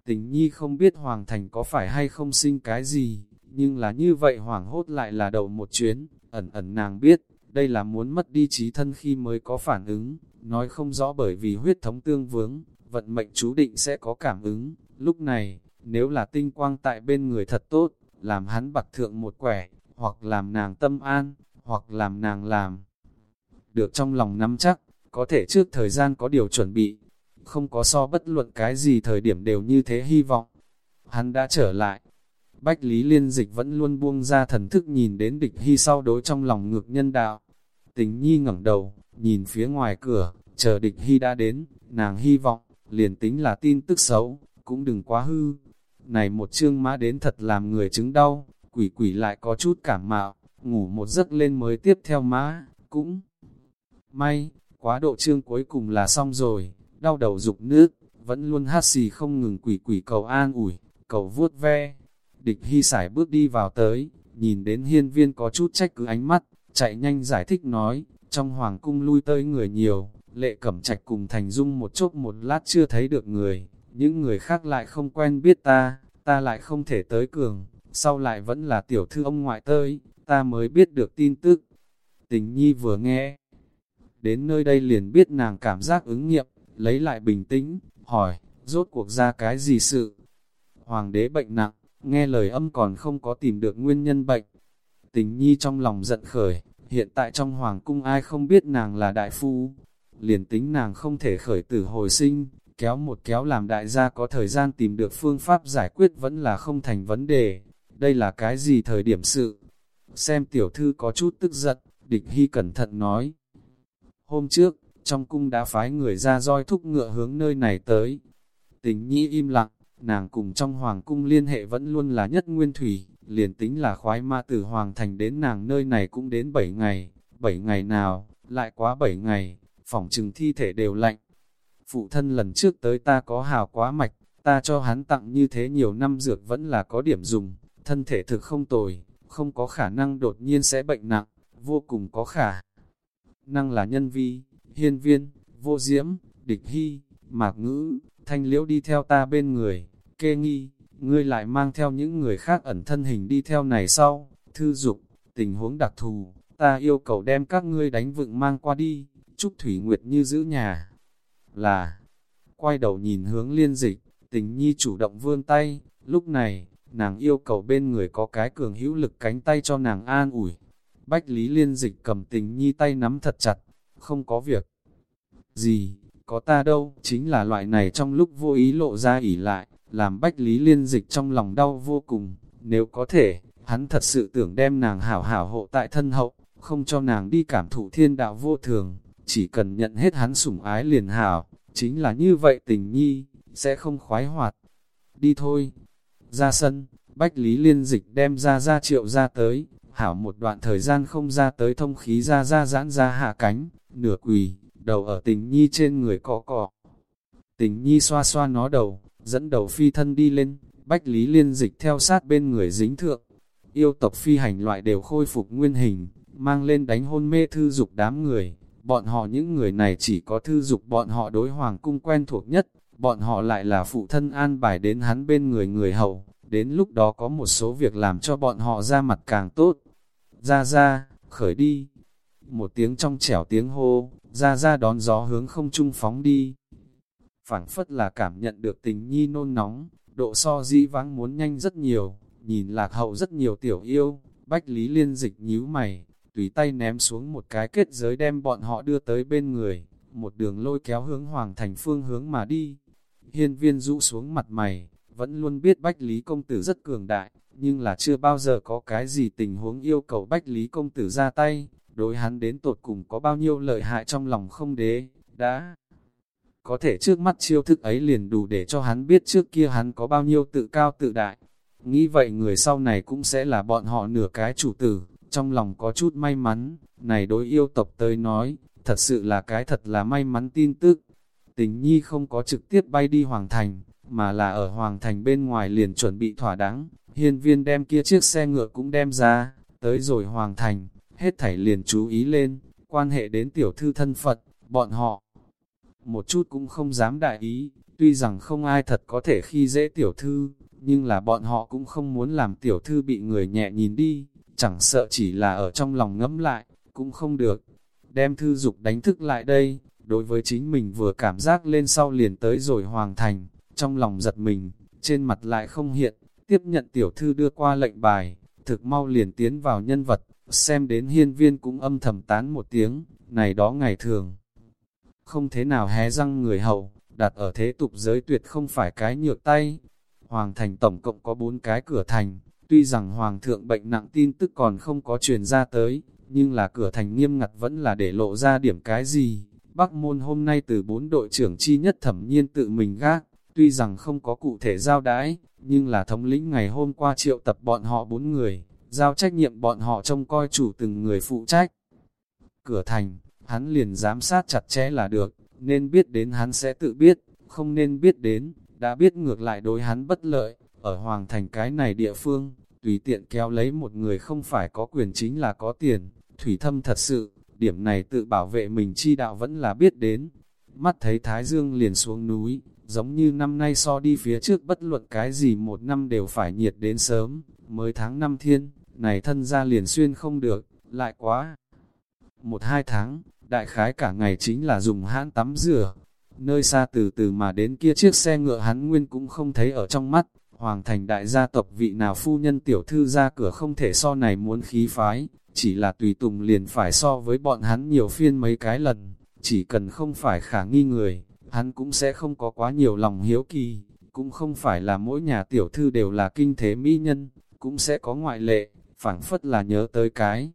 tình nhi không biết Hoàng Thành có phải hay không sinh cái gì, nhưng là như vậy Hoàng hốt lại là đầu một chuyến, ẩn ẩn nàng biết, đây là muốn mất đi trí thân khi mới có phản ứng, nói không rõ bởi vì huyết thống tương vướng, vận mệnh chú định sẽ có cảm ứng, lúc này, nếu là tinh quang tại bên người thật tốt, làm hắn bạc thượng một quẻ, hoặc làm nàng tâm an, hoặc làm nàng làm được trong lòng nắm chắc, có thể trước thời gian có điều chuẩn bị, không có so bất luận cái gì thời điểm đều như thế hy vọng. Hắn đã trở lại, Bách Lý Liên Dịch vẫn luôn buông ra thần thức nhìn đến địch hy sau đối trong lòng ngược nhân đạo. Tình nhi ngẩng đầu, nhìn phía ngoài cửa, chờ địch hy đã đến, nàng hy vọng, liền tính là tin tức xấu, cũng đừng quá hư. Này một chương mã đến thật làm người chứng đau, quỷ quỷ lại có chút cảm mạo, ngủ một giấc lên mới tiếp theo mã, cũng May, quá độ chương cuối cùng là xong rồi, đau đầu dục nước, vẫn luôn hát xì không ngừng quỷ quỷ cầu an ủi, cầu vuốt ve. Địch hy sải bước đi vào tới, nhìn đến hiên viên có chút trách cứ ánh mắt, chạy nhanh giải thích nói, trong hoàng cung lui tới người nhiều, lệ cẩm trạch cùng thành dung một chốc một lát chưa thấy được người, những người khác lại không quen biết ta, ta lại không thể tới cường, sau lại vẫn là tiểu thư ông ngoại tới, ta mới biết được tin tức. Tình nhi vừa nghe, đến nơi đây liền biết nàng cảm giác ứng nghiệm, lấy lại bình tĩnh, hỏi, rốt cuộc ra cái gì sự? Hoàng đế bệnh nặng, nghe lời âm còn không có tìm được nguyên nhân bệnh. Tình nhi trong lòng giận khởi, hiện tại trong hoàng cung ai không biết nàng là đại phu. Liền tính nàng không thể khởi tử hồi sinh, kéo một kéo làm đại gia có thời gian tìm được phương pháp giải quyết vẫn là không thành vấn đề. Đây là cái gì thời điểm sự? Xem tiểu thư có chút tức giận, địch hy cẩn thận nói. Hôm trước, trong cung đã phái người ra roi thúc ngựa hướng nơi này tới. Tình nhi im lặng, nàng cùng trong hoàng cung liên hệ vẫn luôn là nhất nguyên thủy, liền tính là khoái ma từ hoàng thành đến nàng nơi này cũng đến 7 ngày, 7 ngày nào, lại quá 7 ngày, phòng trừng thi thể đều lạnh. Phụ thân lần trước tới ta có hào quá mạch, ta cho hắn tặng như thế nhiều năm dược vẫn là có điểm dùng, thân thể thực không tồi, không có khả năng đột nhiên sẽ bệnh nặng, vô cùng có khả năng là nhân vi, hiên viên, vô diễm, địch hy, mạc ngữ, thanh liễu đi theo ta bên người, kê nghi, ngươi lại mang theo những người khác ẩn thân hình đi theo này sau, thư dục, tình huống đặc thù, ta yêu cầu đem các ngươi đánh vựng mang qua đi, chúc Thủy Nguyệt như giữ nhà. Là, quay đầu nhìn hướng liên dịch, tình nhi chủ động vươn tay, lúc này, nàng yêu cầu bên người có cái cường hữu lực cánh tay cho nàng an ủi. Bách Lý liên dịch cầm tình nhi tay nắm thật chặt, không có việc. Gì, có ta đâu, chính là loại này trong lúc vô ý lộ ra ỉ lại, làm Bách Lý liên dịch trong lòng đau vô cùng, nếu có thể, hắn thật sự tưởng đem nàng hảo hảo hộ tại thân hậu, không cho nàng đi cảm thụ thiên đạo vô thường, chỉ cần nhận hết hắn sủng ái liền hảo, chính là như vậy tình nhi, sẽ không khoái hoạt. Đi thôi, ra sân, Bách Lý liên dịch đem ra ra triệu ra tới, hảo một đoạn thời gian không ra tới thông khí ra ra giãn ra hạ cánh, nửa quỳ, đầu ở tình nhi trên người cọ cọ. Tình nhi xoa xoa nó đầu, dẫn đầu phi thân đi lên, Bách Lý liên dịch theo sát bên người dính thượng. Yêu tộc phi hành loại đều khôi phục nguyên hình, mang lên đánh hôn mê thư dục đám người. Bọn họ những người này chỉ có thư dục bọn họ đối hoàng cung quen thuộc nhất, bọn họ lại là phụ thân an bài đến hắn bên người người hầu đến lúc đó có một số việc làm cho bọn họ ra mặt càng tốt. Ra ra, khởi đi. Một tiếng trong trẻo tiếng hô, ra ra đón gió hướng không trung phóng đi. phảng phất là cảm nhận được tình nhi nôn nóng, độ so dĩ vãng muốn nhanh rất nhiều, nhìn lạc hậu rất nhiều tiểu yêu, bách lý liên dịch nhíu mày, tùy tay ném xuống một cái kết giới đem bọn họ đưa tới bên người, một đường lôi kéo hướng hoàng thành phương hướng mà đi. Hiên viên rũ xuống mặt mày, vẫn luôn biết Bách Lý Công Tử rất cường đại, nhưng là chưa bao giờ có cái gì tình huống yêu cầu Bách Lý Công Tử ra tay, đối hắn đến tột cùng có bao nhiêu lợi hại trong lòng không đế, đã. Có thể trước mắt chiêu thức ấy liền đủ để cho hắn biết trước kia hắn có bao nhiêu tự cao tự đại. Nghĩ vậy người sau này cũng sẽ là bọn họ nửa cái chủ tử, trong lòng có chút may mắn, này đối yêu tộc tới nói, thật sự là cái thật là may mắn tin tức. Tình nhi không có trực tiếp bay đi Hoàng Thành, mà là ở Hoàng Thành bên ngoài liền chuẩn bị thỏa đáng, hiên viên đem kia chiếc xe ngựa cũng đem ra, tới rồi Hoàng Thành, hết thảy liền chú ý lên, quan hệ đến tiểu thư thân Phật, bọn họ. Một chút cũng không dám đại ý, tuy rằng không ai thật có thể khi dễ tiểu thư, nhưng là bọn họ cũng không muốn làm tiểu thư bị người nhẹ nhìn đi, chẳng sợ chỉ là ở trong lòng ngẫm lại, cũng không được. Đem thư dục đánh thức lại đây, đối với chính mình vừa cảm giác lên sau liền tới rồi hoàng thành, trong lòng giật mình, trên mặt lại không hiện, tiếp nhận tiểu thư đưa qua lệnh bài, thực mau liền tiến vào nhân vật, xem đến hiên viên cũng âm thầm tán một tiếng, này đó ngày thường. Không thế nào hé răng người hậu, đặt ở thế tục giới tuyệt không phải cái nhược tay. Hoàng thành tổng cộng có bốn cái cửa thành, tuy rằng hoàng thượng bệnh nặng tin tức còn không có truyền ra tới, nhưng là cửa thành nghiêm ngặt vẫn là để lộ ra điểm cái gì. Bắc môn hôm nay từ bốn đội trưởng chi nhất thẩm nhiên tự mình gác, tuy rằng không có cụ thể giao đái, nhưng là thống lĩnh ngày hôm qua triệu tập bọn họ bốn người, giao trách nhiệm bọn họ trông coi chủ từng người phụ trách. Cửa thành, hắn liền giám sát chặt chẽ là được, nên biết đến hắn sẽ tự biết, không nên biết đến, đã biết ngược lại đối hắn bất lợi, ở Hoàng Thành cái này địa phương, tùy tiện kéo lấy một người không phải có quyền chính là có tiền, thủy thâm thật sự, điểm này tự bảo vệ mình chi đạo vẫn là biết đến. Mắt thấy Thái Dương liền xuống núi, giống như năm nay so đi phía trước bất luận cái gì một năm đều phải nhiệt đến sớm, mới tháng năm thiên, này thân ra liền xuyên không được, lại quá. Một hai tháng, đại khái cả ngày chính là dùng hãn tắm rửa, nơi xa từ từ mà đến kia chiếc xe ngựa hắn nguyên cũng không thấy ở trong mắt, hoàng thành đại gia tộc vị nào phu nhân tiểu thư ra cửa không thể so này muốn khí phái, chỉ là tùy tùng liền phải so với bọn hắn nhiều phiên mấy cái lần, chỉ cần không phải khả nghi người, hắn cũng sẽ không có quá nhiều lòng hiếu kỳ, cũng không phải là mỗi nhà tiểu thư đều là kinh thế mỹ nhân, cũng sẽ có ngoại lệ, phảng phất là nhớ tới cái.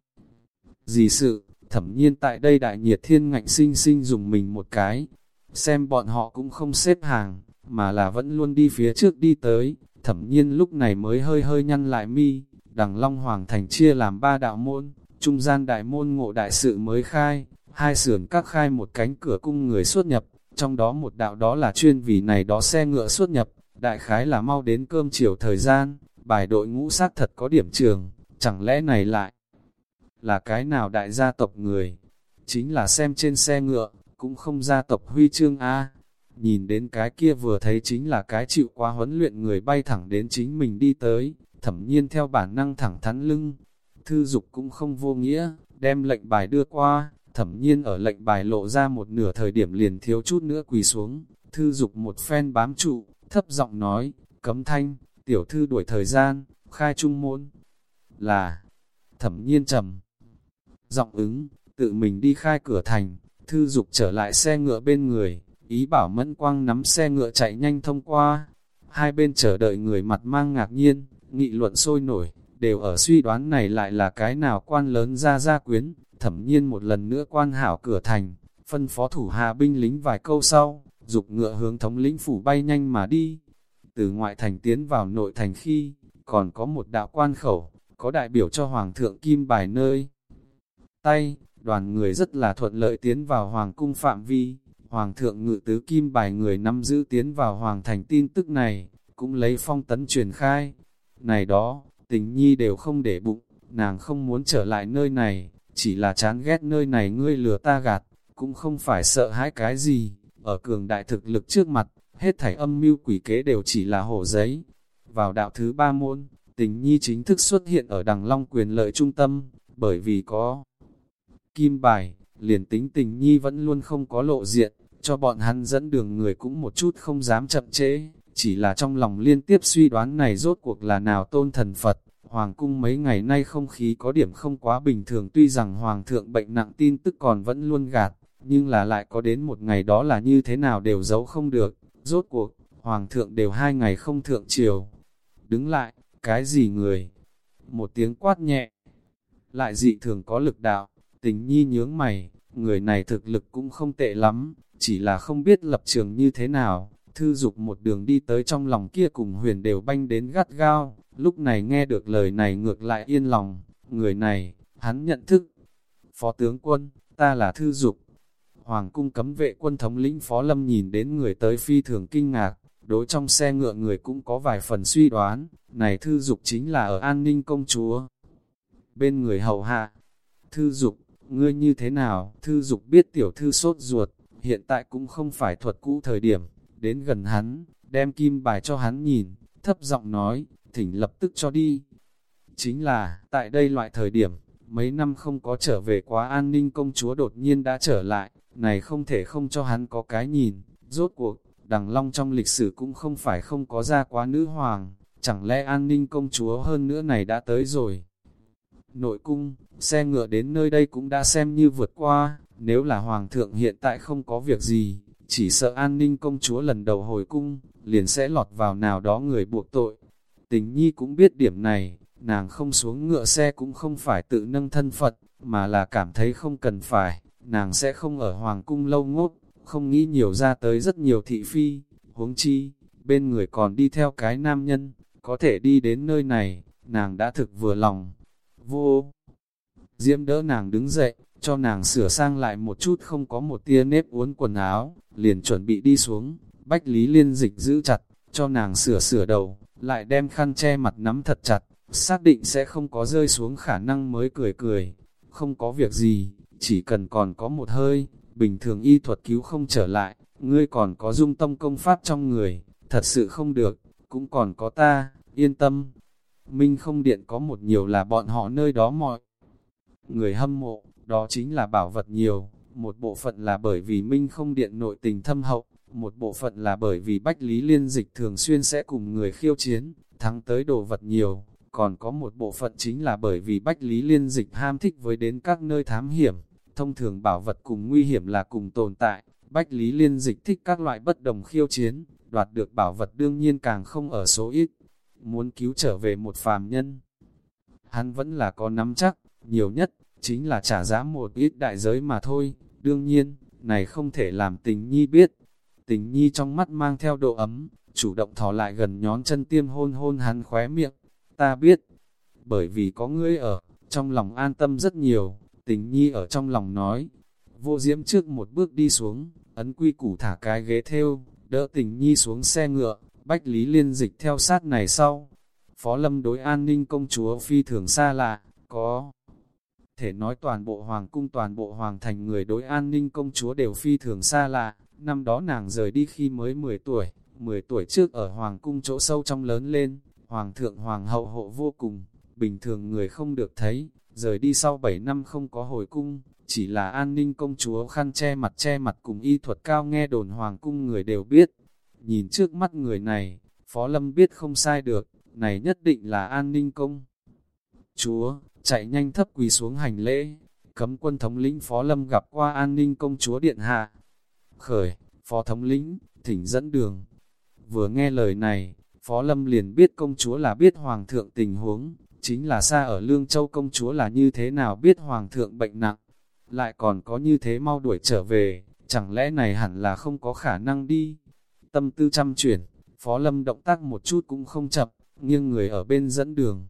Gì sự, thẩm nhiên tại đây đại nhiệt thiên ngạnh sinh sinh dùng mình một cái, xem bọn họ cũng không xếp hàng, mà là vẫn luôn đi phía trước đi tới, thẩm nhiên lúc này mới hơi hơi nhăn lại mi, đằng Long Hoàng Thành chia làm ba đạo môn, trung gian đại môn ngộ đại sự mới khai, hai sườn các khai một cánh cửa cung người xuất nhập, trong đó một đạo đó là chuyên vì này đó xe ngựa xuất nhập, đại khái là mau đến cơm chiều thời gian, bài đội ngũ sát thật có điểm trường, chẳng lẽ này lại là cái nào đại gia tộc người, chính là xem trên xe ngựa, cũng không gia tộc huy chương A. Nhìn đến cái kia vừa thấy chính là cái chịu qua huấn luyện người bay thẳng đến chính mình đi tới, thẩm nhiên theo bản năng thẳng thắn lưng. Thư dục cũng không vô nghĩa, đem lệnh bài đưa qua, thẩm nhiên ở lệnh bài lộ ra một nửa thời điểm liền thiếu chút nữa quỳ xuống. Thư dục một phen bám trụ, thấp giọng nói, cấm thanh, tiểu thư đuổi thời gian, khai trung môn. Là, thẩm nhiên trầm, giọng ứng, tự mình đi khai cửa thành, thư dục trở lại xe ngựa bên người, ý bảo mẫn quang nắm xe ngựa chạy nhanh thông qua. Hai bên chờ đợi người mặt mang ngạc nhiên, nghị luận sôi nổi, đều ở suy đoán này lại là cái nào quan lớn ra gia quyến, thẩm nhiên một lần nữa quan hảo cửa thành, phân phó thủ hạ binh lính vài câu sau, dục ngựa hướng thống lĩnh phủ bay nhanh mà đi. Từ ngoại thành tiến vào nội thành khi, còn có một đạo quan khẩu, có đại biểu cho Hoàng thượng Kim bài nơi. Tay, đoàn người rất là thuận lợi tiến vào Hoàng cung phạm vi, Hoàng thượng ngự tứ Kim bài người nắm giữ tiến vào Hoàng thành tin tức này, cũng lấy phong tấn truyền khai. Này đó, tình nhi đều không để bụng, nàng không muốn trở lại nơi này, chỉ là chán ghét nơi này ngươi lừa ta gạt, cũng không phải sợ hãi cái gì, ở cường đại thực lực trước mặt, hết thảy âm mưu quỷ kế đều chỉ là hổ giấy. Vào đạo thứ ba môn, tình nhi chính thức xuất hiện ở đằng long quyền lợi trung tâm, bởi vì có kim bài, liền tính tình nhi vẫn luôn không có lộ diện, cho bọn hắn dẫn đường người cũng một chút không dám chậm trễ, chỉ là trong lòng liên tiếp suy đoán này rốt cuộc là nào tôn thần Phật. Hoàng cung mấy ngày nay không khí có điểm không quá bình thường tuy rằng Hoàng thượng bệnh nặng tin tức còn vẫn luôn gạt, nhưng là lại có đến một ngày đó là như thế nào đều giấu không được. Rốt cuộc, Hoàng thượng đều hai ngày không thượng triều. Đứng lại, cái gì người? Một tiếng quát nhẹ. Lại dị thường có lực đạo, tình nhi nhướng mày, người này thực lực cũng không tệ lắm, chỉ là không biết lập trường như thế nào. Thư dục một đường đi tới trong lòng kia cùng huyền đều banh đến gắt gao, lúc này nghe được lời này ngược lại yên lòng, người này, hắn nhận thức. Phó tướng quân, ta là thư dục. Hoàng cung cấm vệ quân thống lĩnh Phó Lâm nhìn đến người tới phi thường kinh ngạc, đối trong xe ngựa người cũng có vài phần suy đoán, này thư dục chính là ở an ninh công chúa. Bên người hậu hạ, thư dục, ngươi như thế nào? Thư dục biết tiểu thư sốt ruột, hiện tại cũng không phải thuật cũ thời điểm, đến gần hắn, đem kim bài cho hắn nhìn, thấp giọng nói, thỉnh lập tức cho đi. Chính là, tại đây loại thời điểm, mấy năm không có trở về quá an ninh công chúa đột nhiên đã trở lại, này không thể không cho hắn có cái nhìn, rốt cuộc, đằng long trong lịch sử cũng không phải không có ra quá nữ hoàng, chẳng lẽ an ninh công chúa hơn nữa này đã tới rồi. Nội cung, xe ngựa đến nơi đây cũng đã xem như vượt qua, nếu là hoàng thượng hiện tại không có việc gì, chỉ sợ an ninh công chúa lần đầu hồi cung, liền sẽ lọt vào nào đó người buộc tội. Tình nhi cũng biết điểm này, nàng không xuống ngựa xe cũng không phải tự nâng thân Phật, mà là cảm thấy không cần phải, nàng sẽ không ở hoàng cung lâu ngốt, không nghĩ nhiều ra tới rất nhiều thị phi, huống chi, bên người còn đi theo cái nam nhân, có thể đi đến nơi này, nàng đã thực vừa lòng. Vô! Diễm đỡ nàng đứng dậy, cho nàng sửa sang lại một chút không có một tia nếp uốn quần áo, liền chuẩn bị đi xuống, Bách Lý Liên dịch giữ chặt, cho nàng sửa sửa đầu, lại đem khăn che mặt nắm thật chặt, xác định sẽ không có rơi xuống khả năng mới cười cười. Không có việc gì, chỉ cần còn có một hơi, bình thường y thuật cứu không trở lại, ngươi còn có dung tâm công pháp trong người, thật sự không được, cũng còn có ta, yên tâm. Minh không điện có một nhiều là bọn họ nơi đó mọi người hâm mộ, đó chính là bảo vật nhiều, một bộ phận là bởi vì Minh không điện nội tình thâm hậu, một bộ phận là bởi vì Bách Lý Liên Dịch thường xuyên sẽ cùng người khiêu chiến, thắng tới đồ vật nhiều, còn có một bộ phận chính là bởi vì Bách Lý Liên Dịch ham thích với đến các nơi thám hiểm, thông thường bảo vật cùng nguy hiểm là cùng tồn tại, Bách Lý Liên Dịch thích các loại bất đồng khiêu chiến, đoạt được bảo vật đương nhiên càng không ở số ít, muốn cứu trở về một phàm nhân. Hắn vẫn là có nắm chắc, nhiều nhất, chính là trả giá một ít đại giới mà thôi, đương nhiên, này không thể làm tình nhi biết. Tình nhi trong mắt mang theo độ ấm, chủ động thò lại gần nhón chân tiêm hôn hôn hắn khóe miệng, ta biết, bởi vì có ngươi ở, trong lòng an tâm rất nhiều, tình nhi ở trong lòng nói, vô diễm trước một bước đi xuống, ấn quy củ thả cái ghế theo, đỡ tình nhi xuống xe ngựa, bách lý liên dịch theo sát này sau. Phó lâm đối an ninh công chúa phi thường xa lạ, có thể nói toàn bộ hoàng cung toàn bộ hoàng thành người đối an ninh công chúa đều phi thường xa lạ, năm đó nàng rời đi khi mới 10 tuổi, 10 tuổi trước ở hoàng cung chỗ sâu trong lớn lên, hoàng thượng hoàng hậu hộ vô cùng, bình thường người không được thấy, rời đi sau 7 năm không có hồi cung, chỉ là an ninh công chúa khăn che mặt che mặt cùng y thuật cao nghe đồn hoàng cung người đều biết. Nhìn trước mắt người này, Phó Lâm biết không sai được, này nhất định là an ninh công. Chúa, chạy nhanh thấp quỳ xuống hành lễ, cấm quân thống lĩnh Phó Lâm gặp qua an ninh công chúa điện hạ. Khởi, Phó thống lĩnh, thỉnh dẫn đường. Vừa nghe lời này, Phó Lâm liền biết công chúa là biết hoàng thượng tình huống, chính là xa ở Lương Châu công chúa là như thế nào biết hoàng thượng bệnh nặng, lại còn có như thế mau đuổi trở về, chẳng lẽ này hẳn là không có khả năng đi. Tâm tư chăm chuyển, Phó Lâm động tác một chút cũng không chậm, nghiêng người ở bên dẫn đường.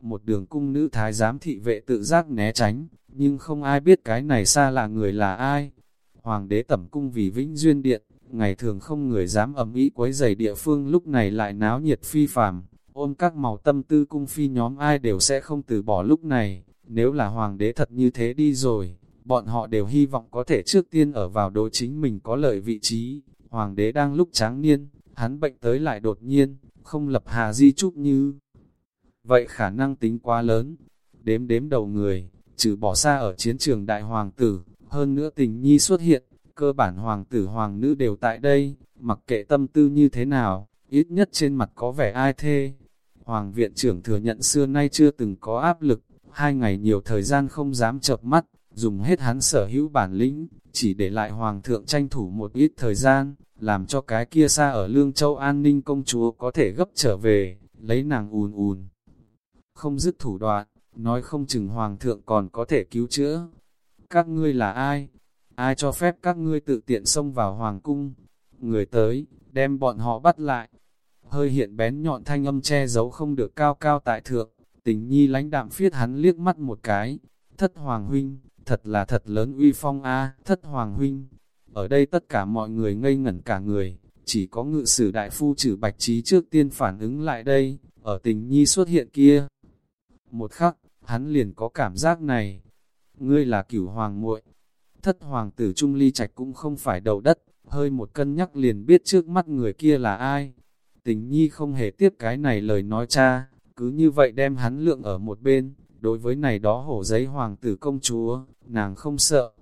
Một đường cung nữ thái giám thị vệ tự giác né tránh, nhưng không ai biết cái này xa là người là ai. Hoàng đế tẩm cung vì vĩnh duyên điện, ngày thường không người dám ẩm ý quấy giày địa phương lúc này lại náo nhiệt phi phàm, ôm các màu tâm tư cung phi nhóm ai đều sẽ không từ bỏ lúc này, nếu là hoàng đế thật như thế đi rồi, bọn họ đều hy vọng có thể trước tiên ở vào đối chính mình có lợi vị trí, hoàng đế đang lúc tráng niên, hắn bệnh tới lại đột nhiên, không lập hà di trúc như. Vậy khả năng tính quá lớn, đếm đếm đầu người, trừ bỏ xa ở chiến trường đại hoàng tử, hơn nữa tình nhi xuất hiện, cơ bản hoàng tử hoàng nữ đều tại đây, mặc kệ tâm tư như thế nào, ít nhất trên mặt có vẻ ai thê. Hoàng viện trưởng thừa nhận xưa nay chưa từng có áp lực, hai ngày nhiều thời gian không dám chập mắt, dùng hết hắn sở hữu bản lĩnh, chỉ để lại hoàng thượng tranh thủ một ít thời gian, làm cho cái kia xa ở Lương Châu an ninh công chúa có thể gấp trở về, lấy nàng ùn ùn. Không dứt thủ đoạn, nói không chừng hoàng thượng còn có thể cứu chữa. Các ngươi là ai? Ai cho phép các ngươi tự tiện xông vào hoàng cung? Người tới, đem bọn họ bắt lại. Hơi hiện bén nhọn thanh âm che giấu không được cao cao tại thượng, tình nhi lãnh đạm phiết hắn liếc mắt một cái. Thất hoàng huynh, thật là thật lớn uy phong a thất hoàng huynh. Ở đây tất cả mọi người ngây ngẩn cả người, chỉ có ngự sử đại phu trừ bạch trí trước tiên phản ứng lại đây, ở tình nhi xuất hiện kia. Một khắc, hắn liền có cảm giác này. Ngươi là cửu hoàng muội Thất hoàng tử Trung Ly Trạch cũng không phải đầu đất, hơi một cân nhắc liền biết trước mắt người kia là ai. Tình nhi không hề tiếp cái này lời nói cha, cứ như vậy đem hắn lượng ở một bên, đối với này đó hổ giấy hoàng tử công chúa, nàng không sợ.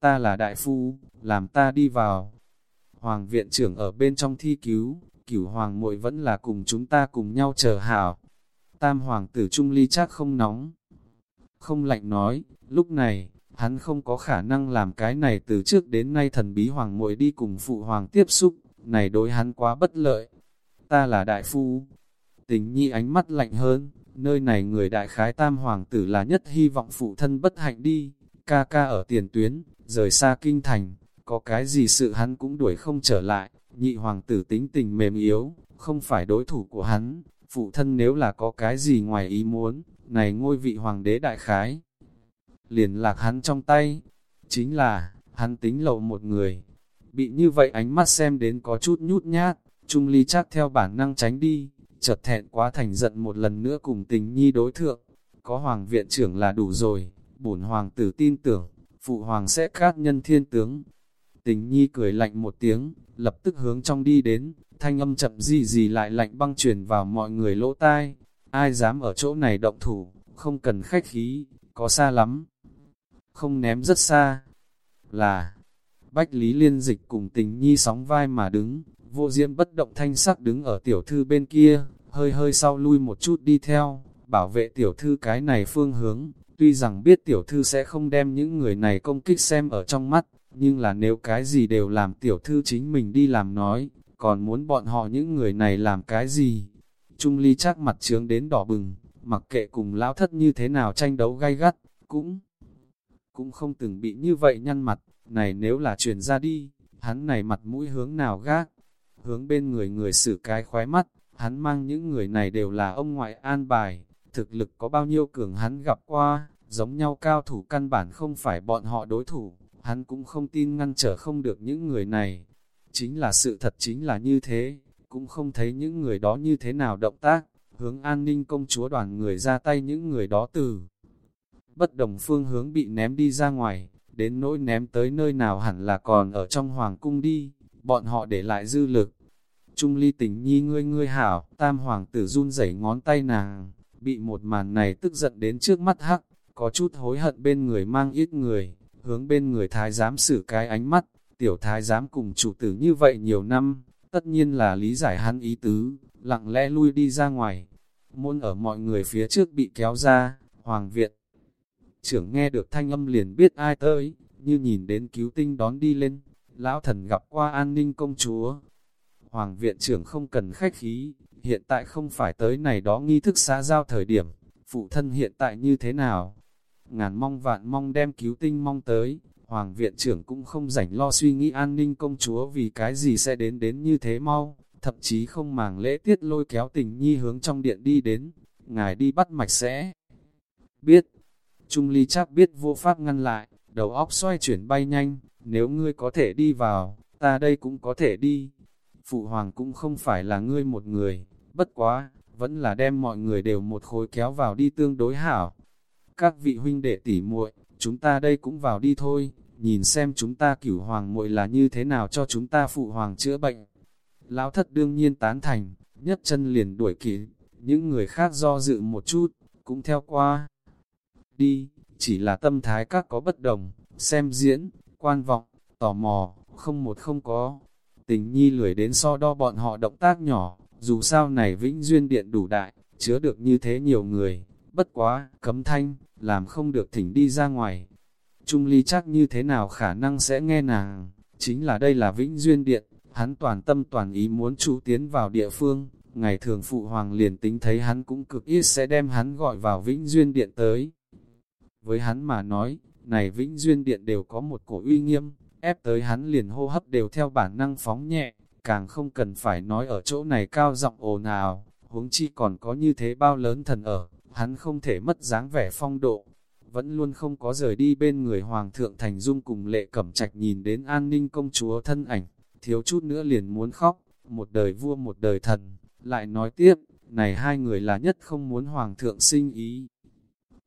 Ta là đại phu, làm ta đi vào. Hoàng viện trưởng ở bên trong thi cứu, cửu hoàng muội vẫn là cùng chúng ta cùng nhau chờ hảo. Tam hoàng tử trung ly chắc không nóng. Không lạnh nói, lúc này, hắn không có khả năng làm cái này từ trước đến nay thần bí hoàng muội đi cùng phụ hoàng tiếp xúc, này đối hắn quá bất lợi. Ta là đại phu. Tình nhi ánh mắt lạnh hơn, nơi này người đại khái tam hoàng tử là nhất hy vọng phụ thân bất hạnh đi, ca ca ở tiền tuyến, rời xa kinh thành, có cái gì sự hắn cũng đuổi không trở lại, nhị hoàng tử tính tình mềm yếu, không phải đối thủ của hắn, phụ thân nếu là có cái gì ngoài ý muốn, này ngôi vị hoàng đế đại khái, liền lạc hắn trong tay, chính là, hắn tính lậu một người, bị như vậy ánh mắt xem đến có chút nhút nhát, Trung Ly chắc theo bản năng tránh đi, chợt thẹn quá thành giận một lần nữa cùng tình nhi đối thượng, có hoàng viện trưởng là đủ rồi, bổn hoàng tử tin tưởng, phụ hoàng sẽ cát nhân thiên tướng. Tình nhi cười lạnh một tiếng, lập tức hướng trong đi đến, thanh âm chậm gì gì lại lạnh băng truyền vào mọi người lỗ tai, ai dám ở chỗ này động thủ, không cần khách khí, có xa lắm, không ném rất xa, là Bách Lý Liên Dịch cùng tình nhi sóng vai mà đứng, vô diễm bất động thanh sắc đứng ở tiểu thư bên kia, hơi hơi sau lui một chút đi theo, bảo vệ tiểu thư cái này phương hướng, tuy rằng biết tiểu thư sẽ không đem những người này công kích xem ở trong mắt, nhưng là nếu cái gì đều làm tiểu thư chính mình đi làm nói, còn muốn bọn họ những người này làm cái gì? Trung ly chắc mặt trướng đến đỏ bừng, mặc kệ cùng lão thất như thế nào tranh đấu gay gắt, cũng cũng không từng bị như vậy nhăn mặt, này nếu là truyền ra đi, hắn này mặt mũi hướng nào gác, hướng bên người người xử cái khoái mắt, hắn mang những người này đều là ông ngoại an bài, thực lực có bao nhiêu cường hắn gặp qua, giống nhau cao thủ căn bản không phải bọn họ đối thủ, hắn cũng không tin ngăn trở không được những người này. Chính là sự thật chính là như thế, cũng không thấy những người đó như thế nào động tác, hướng an ninh công chúa đoàn người ra tay những người đó từ. Bất đồng phương hướng bị ném đi ra ngoài, đến nỗi ném tới nơi nào hẳn là còn ở trong hoàng cung đi, bọn họ để lại dư lực. Trung ly tình nhi ngươi ngươi hảo, tam hoàng tử run rẩy ngón tay nàng, bị một màn này tức giận đến trước mắt hắc, có chút hối hận bên người mang ít người, hướng bên người thái giám xử cái ánh mắt, tiểu thái giám cùng chủ tử như vậy nhiều năm, tất nhiên là lý giải hắn ý tứ, lặng lẽ lui đi ra ngoài. Môn ở mọi người phía trước bị kéo ra, hoàng viện. Trưởng nghe được thanh âm liền biết ai tới, như nhìn đến cứu tinh đón đi lên, lão thần gặp qua an ninh công chúa. Hoàng viện trưởng không cần khách khí, hiện tại không phải tới này đó nghi thức xã giao thời điểm, phụ thân hiện tại như thế nào? Ngàn mong vạn mong đem cứu tinh mong tới, Hoàng viện trưởng cũng không rảnh lo suy nghĩ an ninh công chúa vì cái gì sẽ đến đến như thế mau, thậm chí không màng lễ tiết lôi kéo tình nhi hướng trong điện đi đến, ngài đi bắt mạch sẽ. Biết, Trung Ly chắc biết vô pháp ngăn lại, đầu óc xoay chuyển bay nhanh, nếu ngươi có thể đi vào, ta đây cũng có thể đi. Phụ hoàng cũng không phải là ngươi một người, bất quá, vẫn là đem mọi người đều một khối kéo vào đi tương đối hảo. Các vị huynh đệ tỉ muội, chúng ta đây cũng vào đi thôi, nhìn xem chúng ta cửu hoàng muội là như thế nào cho chúng ta phụ hoàng chữa bệnh. Lão thất đương nhiên tán thành, nhất chân liền đuổi kịp, những người khác do dự một chút, cũng theo qua. Đi, chỉ là tâm thái các có bất đồng, xem diễn, quan vọng, tò mò, không một không có. Tình nhi lười đến so đo bọn họ động tác nhỏ, dù sao này vĩnh duyên điện đủ đại, chứa được như thế nhiều người, bất quá, cấm thanh, làm không được thỉnh đi ra ngoài. Trung ly chắc như thế nào khả năng sẽ nghe nàng, chính là đây là vĩnh duyên điện, hắn toàn tâm toàn ý muốn chú tiến vào địa phương, ngày thường phụ hoàng liền tính thấy hắn cũng cực ít sẽ đem hắn gọi vào vĩnh duyên điện tới. Với hắn mà nói, này vĩnh duyên điện đều có một cổ uy nghiêm, ép tới hắn liền hô hấp đều theo bản năng phóng nhẹ, càng không cần phải nói ở chỗ này cao giọng ồn ào, huống chi còn có như thế bao lớn thần ở, hắn không thể mất dáng vẻ phong độ, vẫn luôn không có rời đi bên người Hoàng thượng Thành Dung cùng lệ cẩm trạch nhìn đến an ninh công chúa thân ảnh, thiếu chút nữa liền muốn khóc, một đời vua một đời thần, lại nói tiếp, này hai người là nhất không muốn Hoàng thượng sinh ý.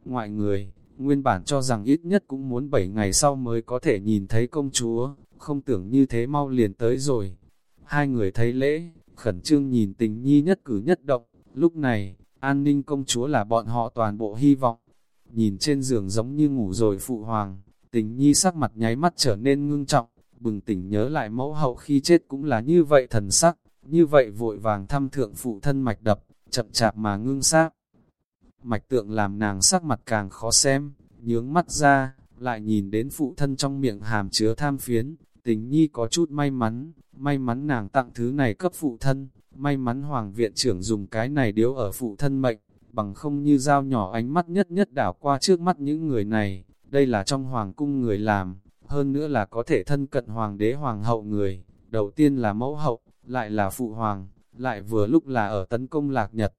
Ngoại người, nguyên bản cho rằng ít nhất cũng muốn 7 ngày sau mới có thể nhìn thấy công chúa, không tưởng như thế mau liền tới rồi. Hai người thấy lễ, khẩn trương nhìn tình nhi nhất cử nhất động, lúc này, an ninh công chúa là bọn họ toàn bộ hy vọng. Nhìn trên giường giống như ngủ rồi phụ hoàng, tình nhi sắc mặt nháy mắt trở nên ngưng trọng, bừng tỉnh nhớ lại mẫu hậu khi chết cũng là như vậy thần sắc, như vậy vội vàng thăm thượng phụ thân mạch đập, chậm chạp mà ngưng xác. Mạch tượng làm nàng sắc mặt càng khó xem, nhướng mắt ra, lại nhìn đến phụ thân trong miệng hàm chứa tham phiến, tình nhi có chút may mắn, may mắn nàng tặng thứ này cấp phụ thân, may mắn hoàng viện trưởng dùng cái này điếu ở phụ thân mệnh, bằng không như dao nhỏ ánh mắt nhất nhất đảo qua trước mắt những người này, đây là trong hoàng cung người làm, hơn nữa là có thể thân cận hoàng đế hoàng hậu người, đầu tiên là mẫu hậu, lại là phụ hoàng, lại vừa lúc là ở tấn công lạc nhật.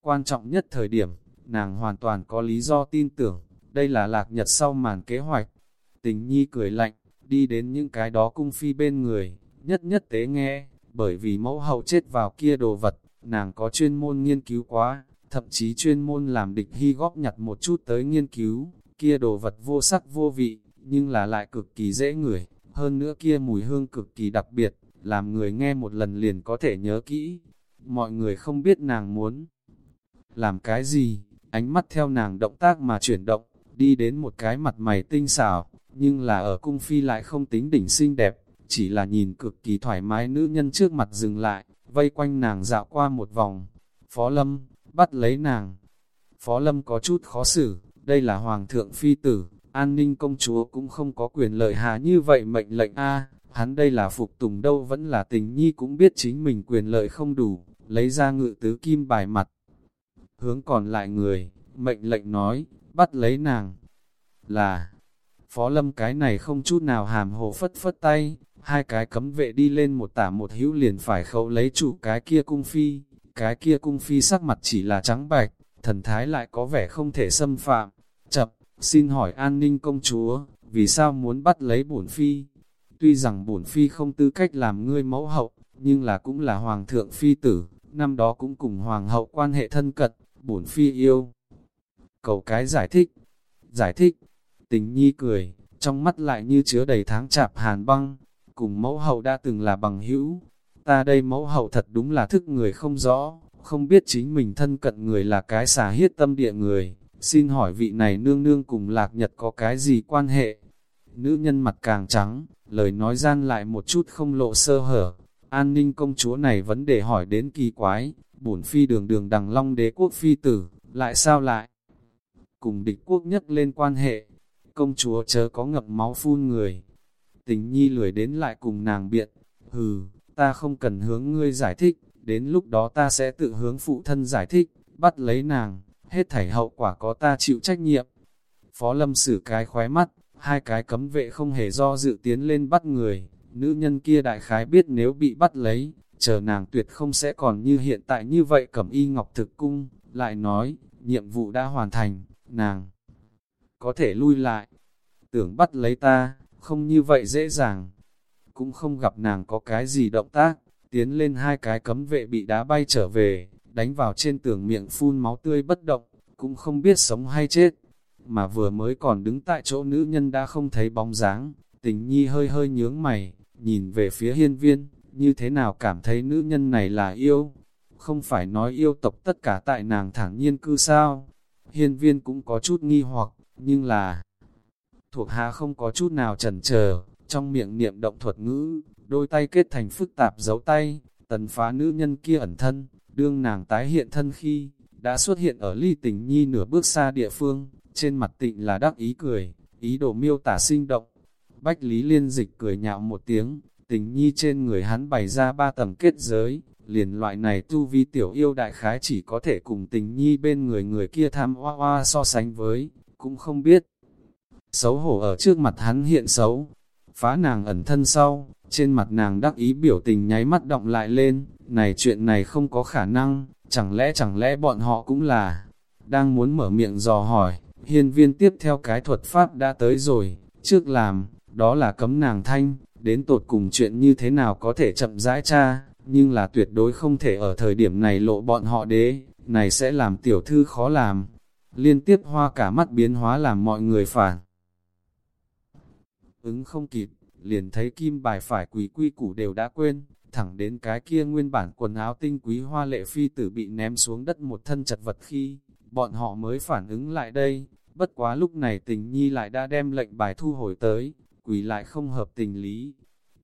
Quan trọng nhất thời điểm, nàng hoàn toàn có lý do tin tưởng, đây là lạc nhật sau màn kế hoạch. Tình nhi cười lạnh, đi đến những cái đó cung phi bên người, nhất nhất tế nghe, bởi vì mẫu hậu chết vào kia đồ vật, nàng có chuyên môn nghiên cứu quá, thậm chí chuyên môn làm địch hy góp nhặt một chút tới nghiên cứu, kia đồ vật vô sắc vô vị, nhưng là lại cực kỳ dễ ngửi, hơn nữa kia mùi hương cực kỳ đặc biệt, làm người nghe một lần liền có thể nhớ kỹ. Mọi người không biết nàng muốn làm cái gì, ánh mắt theo nàng động tác mà chuyển động, đi đến một cái mặt mày tinh xảo, nhưng là ở cung phi lại không tính đỉnh xinh đẹp, chỉ là nhìn cực kỳ thoải mái nữ nhân trước mặt dừng lại, vây quanh nàng dạo qua một vòng. Phó Lâm, bắt lấy nàng. Phó Lâm có chút khó xử, đây là Hoàng thượng Phi Tử, an ninh công chúa cũng không có quyền lợi hạ như vậy mệnh lệnh A, hắn đây là phục tùng đâu vẫn là tình nhi cũng biết chính mình quyền lợi không đủ, lấy ra ngự tứ kim bài mặt. Hướng còn lại người, mệnh lệnh nói, bắt lấy nàng, là, Phó Lâm cái này không chút nào hàm hồ phất phất tay, hai cái cấm vệ đi lên một tả một hữu liền phải khâu lấy chủ cái kia cung phi, cái kia cung phi sắc mặt chỉ là trắng bạch, thần thái lại có vẻ không thể xâm phạm. Chập, xin hỏi an ninh công chúa, vì sao muốn bắt lấy bổn phi? Tuy rằng bổn phi không tư cách làm ngươi mẫu hậu, nhưng là cũng là hoàng thượng phi tử, năm đó cũng cùng hoàng hậu quan hệ thân cận, bổn phi yêu. Cầu cái giải thích, giải thích, tình nhi cười, trong mắt lại như chứa đầy tháng chạp hàn băng, cùng mẫu hậu đã từng là bằng hữu. Ta đây mẫu hậu thật đúng là thức người không rõ, không biết chính mình thân cận người là cái xà hiết tâm địa người. Xin hỏi vị này nương nương cùng lạc nhật có cái gì quan hệ? Nữ nhân mặt càng trắng, lời nói gian lại một chút không lộ sơ hở. An ninh công chúa này vấn đề hỏi đến kỳ quái, bổn phi đường đường đằng long đế quốc phi tử, lại sao lại? Cùng địch quốc nhất lên quan hệ, công chúa chớ có ngập máu phun người. Tình nhi lười đến lại cùng nàng biện, hừ, ta không cần hướng ngươi giải thích, đến lúc đó ta sẽ tự hướng phụ thân giải thích, bắt lấy nàng, hết thảy hậu quả có ta chịu trách nhiệm. Phó lâm xử cái khóe mắt, hai cái cấm vệ không hề do dự tiến lên bắt người, nữ nhân kia đại khái biết nếu bị bắt lấy, chờ nàng tuyệt không sẽ còn như hiện tại như vậy cẩm y ngọc thực cung, lại nói, nhiệm vụ đã hoàn thành, nàng có thể lui lại. Tưởng bắt lấy ta, không như vậy dễ dàng. Cũng không gặp nàng có cái gì động tác, tiến lên hai cái cấm vệ bị đá bay trở về, đánh vào trên tường miệng phun máu tươi bất động, cũng không biết sống hay chết. Mà vừa mới còn đứng tại chỗ nữ nhân đã không thấy bóng dáng, tình nhi hơi hơi nhướng mày, nhìn về phía hiên viên, như thế nào cảm thấy nữ nhân này là yêu. Không phải nói yêu tộc tất cả tại nàng thẳng nhiên cư sao. Hiên viên cũng có chút nghi hoặc, nhưng là thuộc hạ không có chút nào chần chờ, trong miệng niệm động thuật ngữ, đôi tay kết thành phức tạp dấu tay, tần phá nữ nhân kia ẩn thân, đương nàng tái hiện thân khi, đã xuất hiện ở ly tình nhi nửa bước xa địa phương, trên mặt tịnh là đắc ý cười, ý đồ miêu tả sinh động. Bách Lý Liên Dịch cười nhạo một tiếng, tình nhi trên người hắn bày ra ba tầng kết giới, liền loại này tu vi tiểu yêu đại khái chỉ có thể cùng tình nhi bên người người kia tham hoa hoa so sánh với, cũng không biết. Xấu hổ ở trước mặt hắn hiện xấu, phá nàng ẩn thân sau, trên mặt nàng đắc ý biểu tình nháy mắt động lại lên, này chuyện này không có khả năng, chẳng lẽ chẳng lẽ bọn họ cũng là, đang muốn mở miệng dò hỏi, hiên viên tiếp theo cái thuật pháp đã tới rồi, trước làm, đó là cấm nàng thanh, đến tột cùng chuyện như thế nào có thể chậm rãi cha, nhưng là tuyệt đối không thể ở thời điểm này lộ bọn họ đế, này sẽ làm tiểu thư khó làm, liên tiếp hoa cả mắt biến hóa làm mọi người phản. Ứng không kịp, liền thấy kim bài phải quý quy củ đều đã quên, thẳng đến cái kia nguyên bản quần áo tinh quý hoa lệ phi tử bị ném xuống đất một thân chật vật khi, bọn họ mới phản ứng lại đây, bất quá lúc này tình nhi lại đã đem lệnh bài thu hồi tới, quỳ lại không hợp tình lý.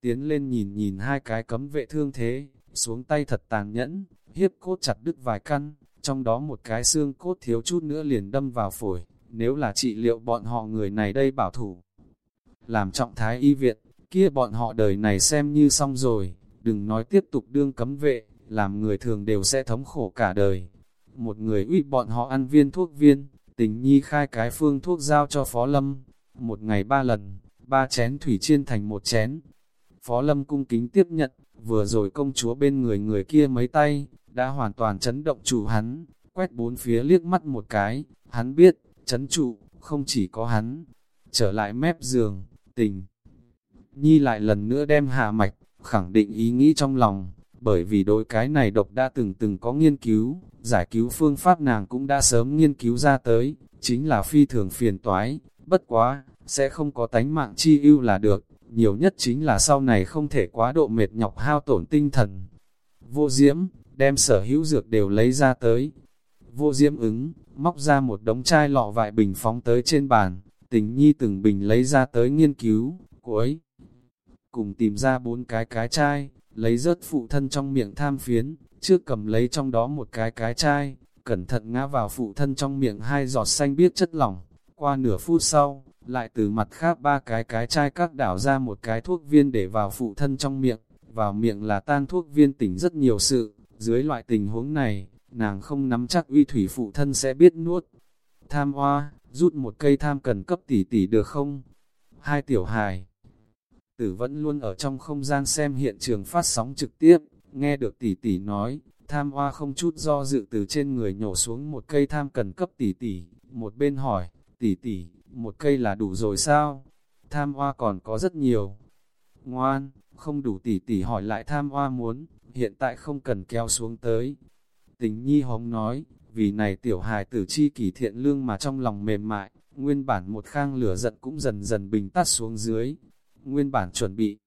Tiến lên nhìn nhìn hai cái cấm vệ thương thế, xuống tay thật tàn nhẫn, hiếp cốt chặt đứt vài căn, trong đó một cái xương cốt thiếu chút nữa liền đâm vào phổi, nếu là trị liệu bọn họ người này đây bảo thủ. Làm trọng thái y viện, kia bọn họ đời này xem như xong rồi, đừng nói tiếp tục đương cấm vệ, làm người thường đều sẽ thống khổ cả đời. Một người uy bọn họ ăn viên thuốc viên, tình nhi khai cái phương thuốc giao cho Phó Lâm, một ngày ba lần, ba chén thủy chiên thành một chén. Phó Lâm cung kính tiếp nhận, vừa rồi công chúa bên người người kia mấy tay, đã hoàn toàn chấn động chủ hắn, quét bốn phía liếc mắt một cái, hắn biết, chấn trụ, không chỉ có hắn. Trở lại mép giường, tình. Nhi lại lần nữa đem hạ mạch, khẳng định ý nghĩ trong lòng, bởi vì đối cái này độc đã từng từng có nghiên cứu, giải cứu phương pháp nàng cũng đã sớm nghiên cứu ra tới, chính là phi thường phiền toái, bất quá, sẽ không có tánh mạng chi ưu là được, nhiều nhất chính là sau này không thể quá độ mệt nhọc hao tổn tinh thần. Vô diễm, đem sở hữu dược đều lấy ra tới. Vô diễm ứng, móc ra một đống chai lọ vại bình phóng tới trên bàn, tình nhi từng bình lấy ra tới nghiên cứu, cuối cùng tìm ra bốn cái cái chai, lấy rớt phụ thân trong miệng tham phiến, trước cầm lấy trong đó một cái cái chai, cẩn thận ngã vào phụ thân trong miệng hai giọt xanh biết chất lỏng. Qua nửa phút sau, lại từ mặt khác ba cái cái chai các đảo ra một cái thuốc viên để vào phụ thân trong miệng, vào miệng là tan thuốc viên tỉnh rất nhiều sự, dưới loại tình huống này, nàng không nắm chắc uy thủy phụ thân sẽ biết nuốt. Tham hoa, rút một cây tham cần cấp tỷ tỷ được không? Hai tiểu hài tử vẫn luôn ở trong không gian xem hiện trường phát sóng trực tiếp, nghe được tỷ tỷ nói, tham hoa không chút do dự từ trên người nhổ xuống một cây tham cần cấp tỷ tỷ, một bên hỏi, tỷ tỷ, một cây là đủ rồi sao? Tham hoa còn có rất nhiều. Ngoan, không đủ tỷ tỷ hỏi lại tham hoa muốn, hiện tại không cần kéo xuống tới. Tình nhi hống nói, vì này tiểu hài tử chi kỳ thiện lương mà trong lòng mềm mại, nguyên bản một khang lửa giận cũng dần dần bình tắt xuống dưới, nguyên bản chuẩn bị.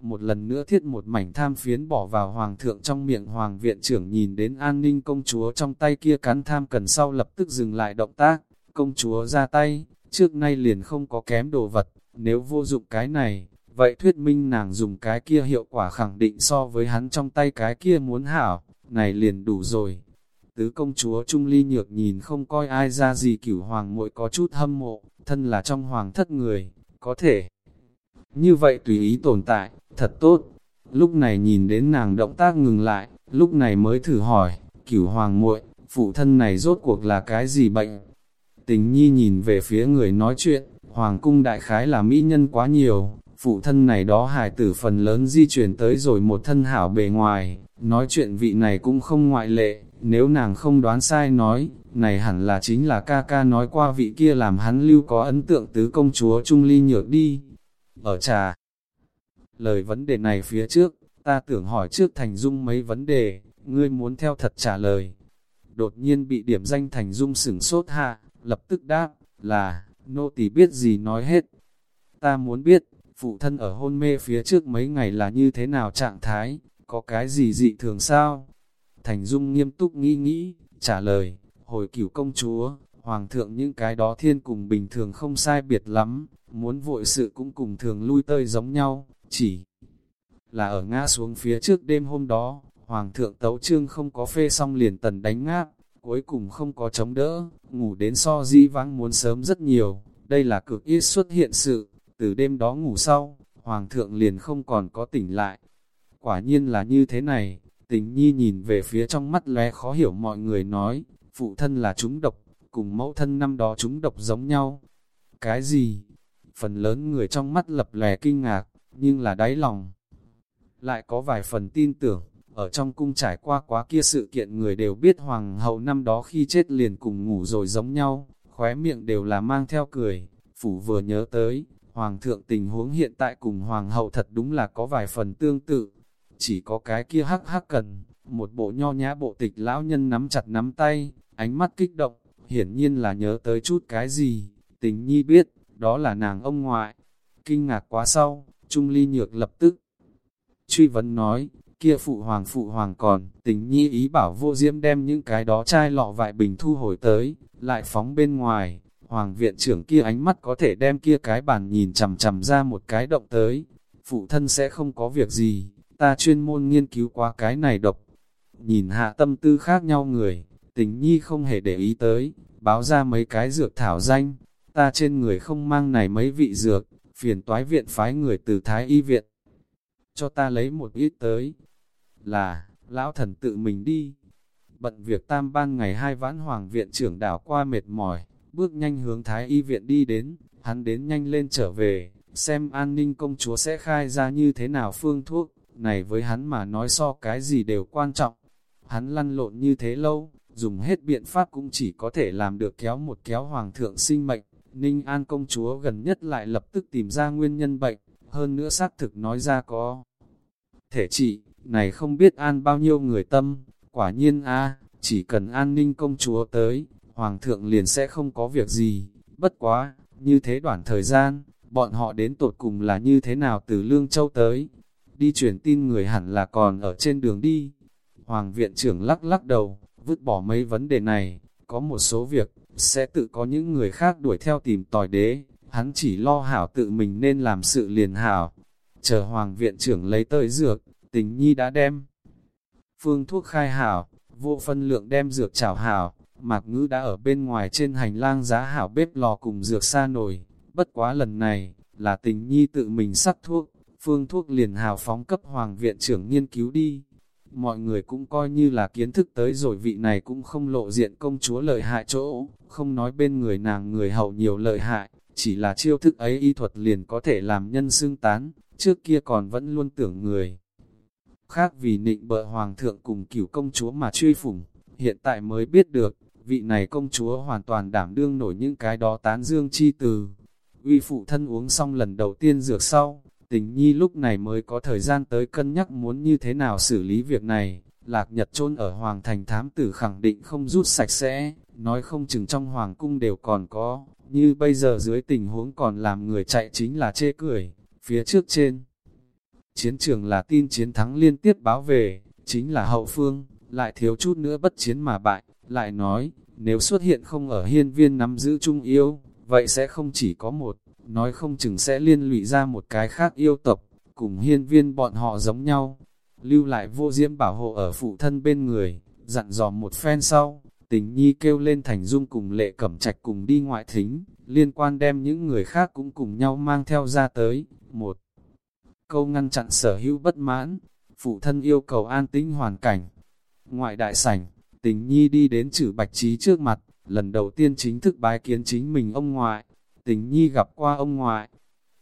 Một lần nữa thiết một mảnh tham phiến bỏ vào hoàng thượng trong miệng hoàng viện trưởng nhìn đến an ninh công chúa trong tay kia cắn tham cần sau lập tức dừng lại động tác, công chúa ra tay, trước nay liền không có kém đồ vật, nếu vô dụng cái này, vậy thuyết minh nàng dùng cái kia hiệu quả khẳng định so với hắn trong tay cái kia muốn hảo, này liền đủ rồi. Tứ công chúa Trung Ly Nhược nhìn không coi ai ra gì cửu hoàng muội có chút hâm mộ, thân là trong hoàng thất người, có thể như vậy tùy ý tồn tại, thật tốt. Lúc này nhìn đến nàng động tác ngừng lại, lúc này mới thử hỏi, cửu hoàng muội, phụ thân này rốt cuộc là cái gì bệnh? Tình nhi nhìn về phía người nói chuyện, hoàng cung đại khái là mỹ nhân quá nhiều, phụ thân này đó hài tử phần lớn di chuyển tới rồi một thân hảo bề ngoài, nói chuyện vị này cũng không ngoại lệ, nếu nàng không đoán sai nói, này hẳn là chính là ca ca nói qua vị kia làm hắn lưu có ấn tượng tứ công chúa Trung Ly nhược đi, ở trà. Lời vấn đề này phía trước, ta tưởng hỏi trước Thành Dung mấy vấn đề, ngươi muốn theo thật trả lời. Đột nhiên bị điểm danh Thành Dung sửng sốt hạ, lập tức đáp, là, nô tỳ biết gì nói hết. Ta muốn biết, phụ thân ở hôn mê phía trước mấy ngày là như thế nào trạng thái, có cái gì dị thường sao? Thành Dung nghiêm túc nghĩ nghĩ, trả lời, hồi cửu công chúa, hoàng thượng những cái đó thiên cùng bình thường không sai biệt lắm, muốn vội sự cũng cùng thường lui tơi giống nhau, chỉ là ở ngã xuống phía trước đêm hôm đó, Hoàng thượng tấu trương không có phê xong liền tần đánh ngáp, cuối cùng không có chống đỡ, ngủ đến so di vắng muốn sớm rất nhiều, đây là cực ít xuất hiện sự, từ đêm đó ngủ sau, Hoàng thượng liền không còn có tỉnh lại. Quả nhiên là như thế này, tình nhi nhìn về phía trong mắt lé khó hiểu mọi người nói, phụ thân là chúng độc, cùng mẫu thân năm đó chúng độc giống nhau. Cái gì? phần lớn người trong mắt lập lè kinh ngạc, nhưng là đáy lòng. Lại có vài phần tin tưởng, ở trong cung trải qua quá kia sự kiện người đều biết hoàng hậu năm đó khi chết liền cùng ngủ rồi giống nhau, khóe miệng đều là mang theo cười, phủ vừa nhớ tới, hoàng thượng tình huống hiện tại cùng hoàng hậu thật đúng là có vài phần tương tự, chỉ có cái kia hắc hắc cần, một bộ nho nhã bộ tịch lão nhân nắm chặt nắm tay, ánh mắt kích động, hiển nhiên là nhớ tới chút cái gì, tình nhi biết, đó là nàng ông ngoại. Kinh ngạc quá sau, Trung Ly Nhược lập tức truy vấn nói, kia phụ hoàng phụ hoàng còn, tình nhi ý bảo vô diễm đem những cái đó chai lọ vại bình thu hồi tới, lại phóng bên ngoài, hoàng viện trưởng kia ánh mắt có thể đem kia cái bàn nhìn chằm chằm ra một cái động tới, phụ thân sẽ không có việc gì, ta chuyên môn nghiên cứu qua cái này độc, nhìn hạ tâm tư khác nhau người, tình nhi không hề để ý tới, báo ra mấy cái dược thảo danh, ta trên người không mang này mấy vị dược, phiền toái viện phái người từ Thái Y viện. Cho ta lấy một ít tới. Là, lão thần tự mình đi. Bận việc tam ban ngày hai vãn hoàng viện trưởng đảo qua mệt mỏi, bước nhanh hướng Thái Y viện đi đến, hắn đến nhanh lên trở về, xem an ninh công chúa sẽ khai ra như thế nào phương thuốc, này với hắn mà nói so cái gì đều quan trọng. Hắn lăn lộn như thế lâu, dùng hết biện pháp cũng chỉ có thể làm được kéo một kéo hoàng thượng sinh mệnh. Ninh An công chúa gần nhất lại lập tức tìm ra nguyên nhân bệnh, hơn nữa xác thực nói ra có. Thể trị, này không biết an bao nhiêu người tâm, quả nhiên a chỉ cần an ninh công chúa tới, hoàng thượng liền sẽ không có việc gì, bất quá, như thế đoạn thời gian, bọn họ đến tột cùng là như thế nào từ Lương Châu tới, đi truyền tin người hẳn là còn ở trên đường đi. Hoàng viện trưởng lắc lắc đầu, vứt bỏ mấy vấn đề này, có một số việc, sẽ tự có những người khác đuổi theo tìm tòi đế, hắn chỉ lo hảo tự mình nên làm sự liền hảo. Chờ hoàng viện trưởng lấy tới dược, tình nhi đã đem. Phương thuốc khai hảo, vô phân lượng đem dược chảo hảo, mạc ngữ đã ở bên ngoài trên hành lang giá hảo bếp lò cùng dược xa nổi. Bất quá lần này, là tình nhi tự mình sắc thuốc, phương thuốc liền hào phóng cấp hoàng viện trưởng nghiên cứu đi. Mọi người cũng coi như là kiến thức tới rồi vị này cũng không lộ diện công chúa lợi hại chỗ, không nói bên người nàng người hậu nhiều lợi hại, chỉ là chiêu thức ấy y thuật liền có thể làm nhân xương tán, trước kia còn vẫn luôn tưởng người. Khác vì nịnh bợ hoàng thượng cùng cửu công chúa mà truy phủng, hiện tại mới biết được, vị này công chúa hoàn toàn đảm đương nổi những cái đó tán dương chi từ. Uy phụ thân uống xong lần đầu tiên dược sau, tình nhi lúc này mới có thời gian tới cân nhắc muốn như thế nào xử lý việc này. Lạc Nhật chôn ở Hoàng Thành thám tử khẳng định không rút sạch sẽ, nói không chừng trong Hoàng cung đều còn có, như bây giờ dưới tình huống còn làm người chạy chính là chê cười, phía trước trên. Chiến trường là tin chiến thắng liên tiếp báo về, chính là hậu phương, lại thiếu chút nữa bất chiến mà bại, lại nói, nếu xuất hiện không ở hiên viên nắm giữ trung yêu, vậy sẽ không chỉ có một, nói không chừng sẽ liên lụy ra một cái khác yêu tộc, cùng hiên viên bọn họ giống nhau, lưu lại vô diễm bảo hộ ở phụ thân bên người, dặn dò một phen sau, tình nhi kêu lên thành dung cùng lệ cẩm trạch cùng đi ngoại thính, liên quan đem những người khác cũng cùng nhau mang theo ra tới, một câu ngăn chặn sở hữu bất mãn, phụ thân yêu cầu an tĩnh hoàn cảnh. Ngoại đại sảnh, tình nhi đi đến chữ bạch trí trước mặt, lần đầu tiên chính thức bái kiến chính mình ông ngoại, tình nhi gặp qua ông ngoại.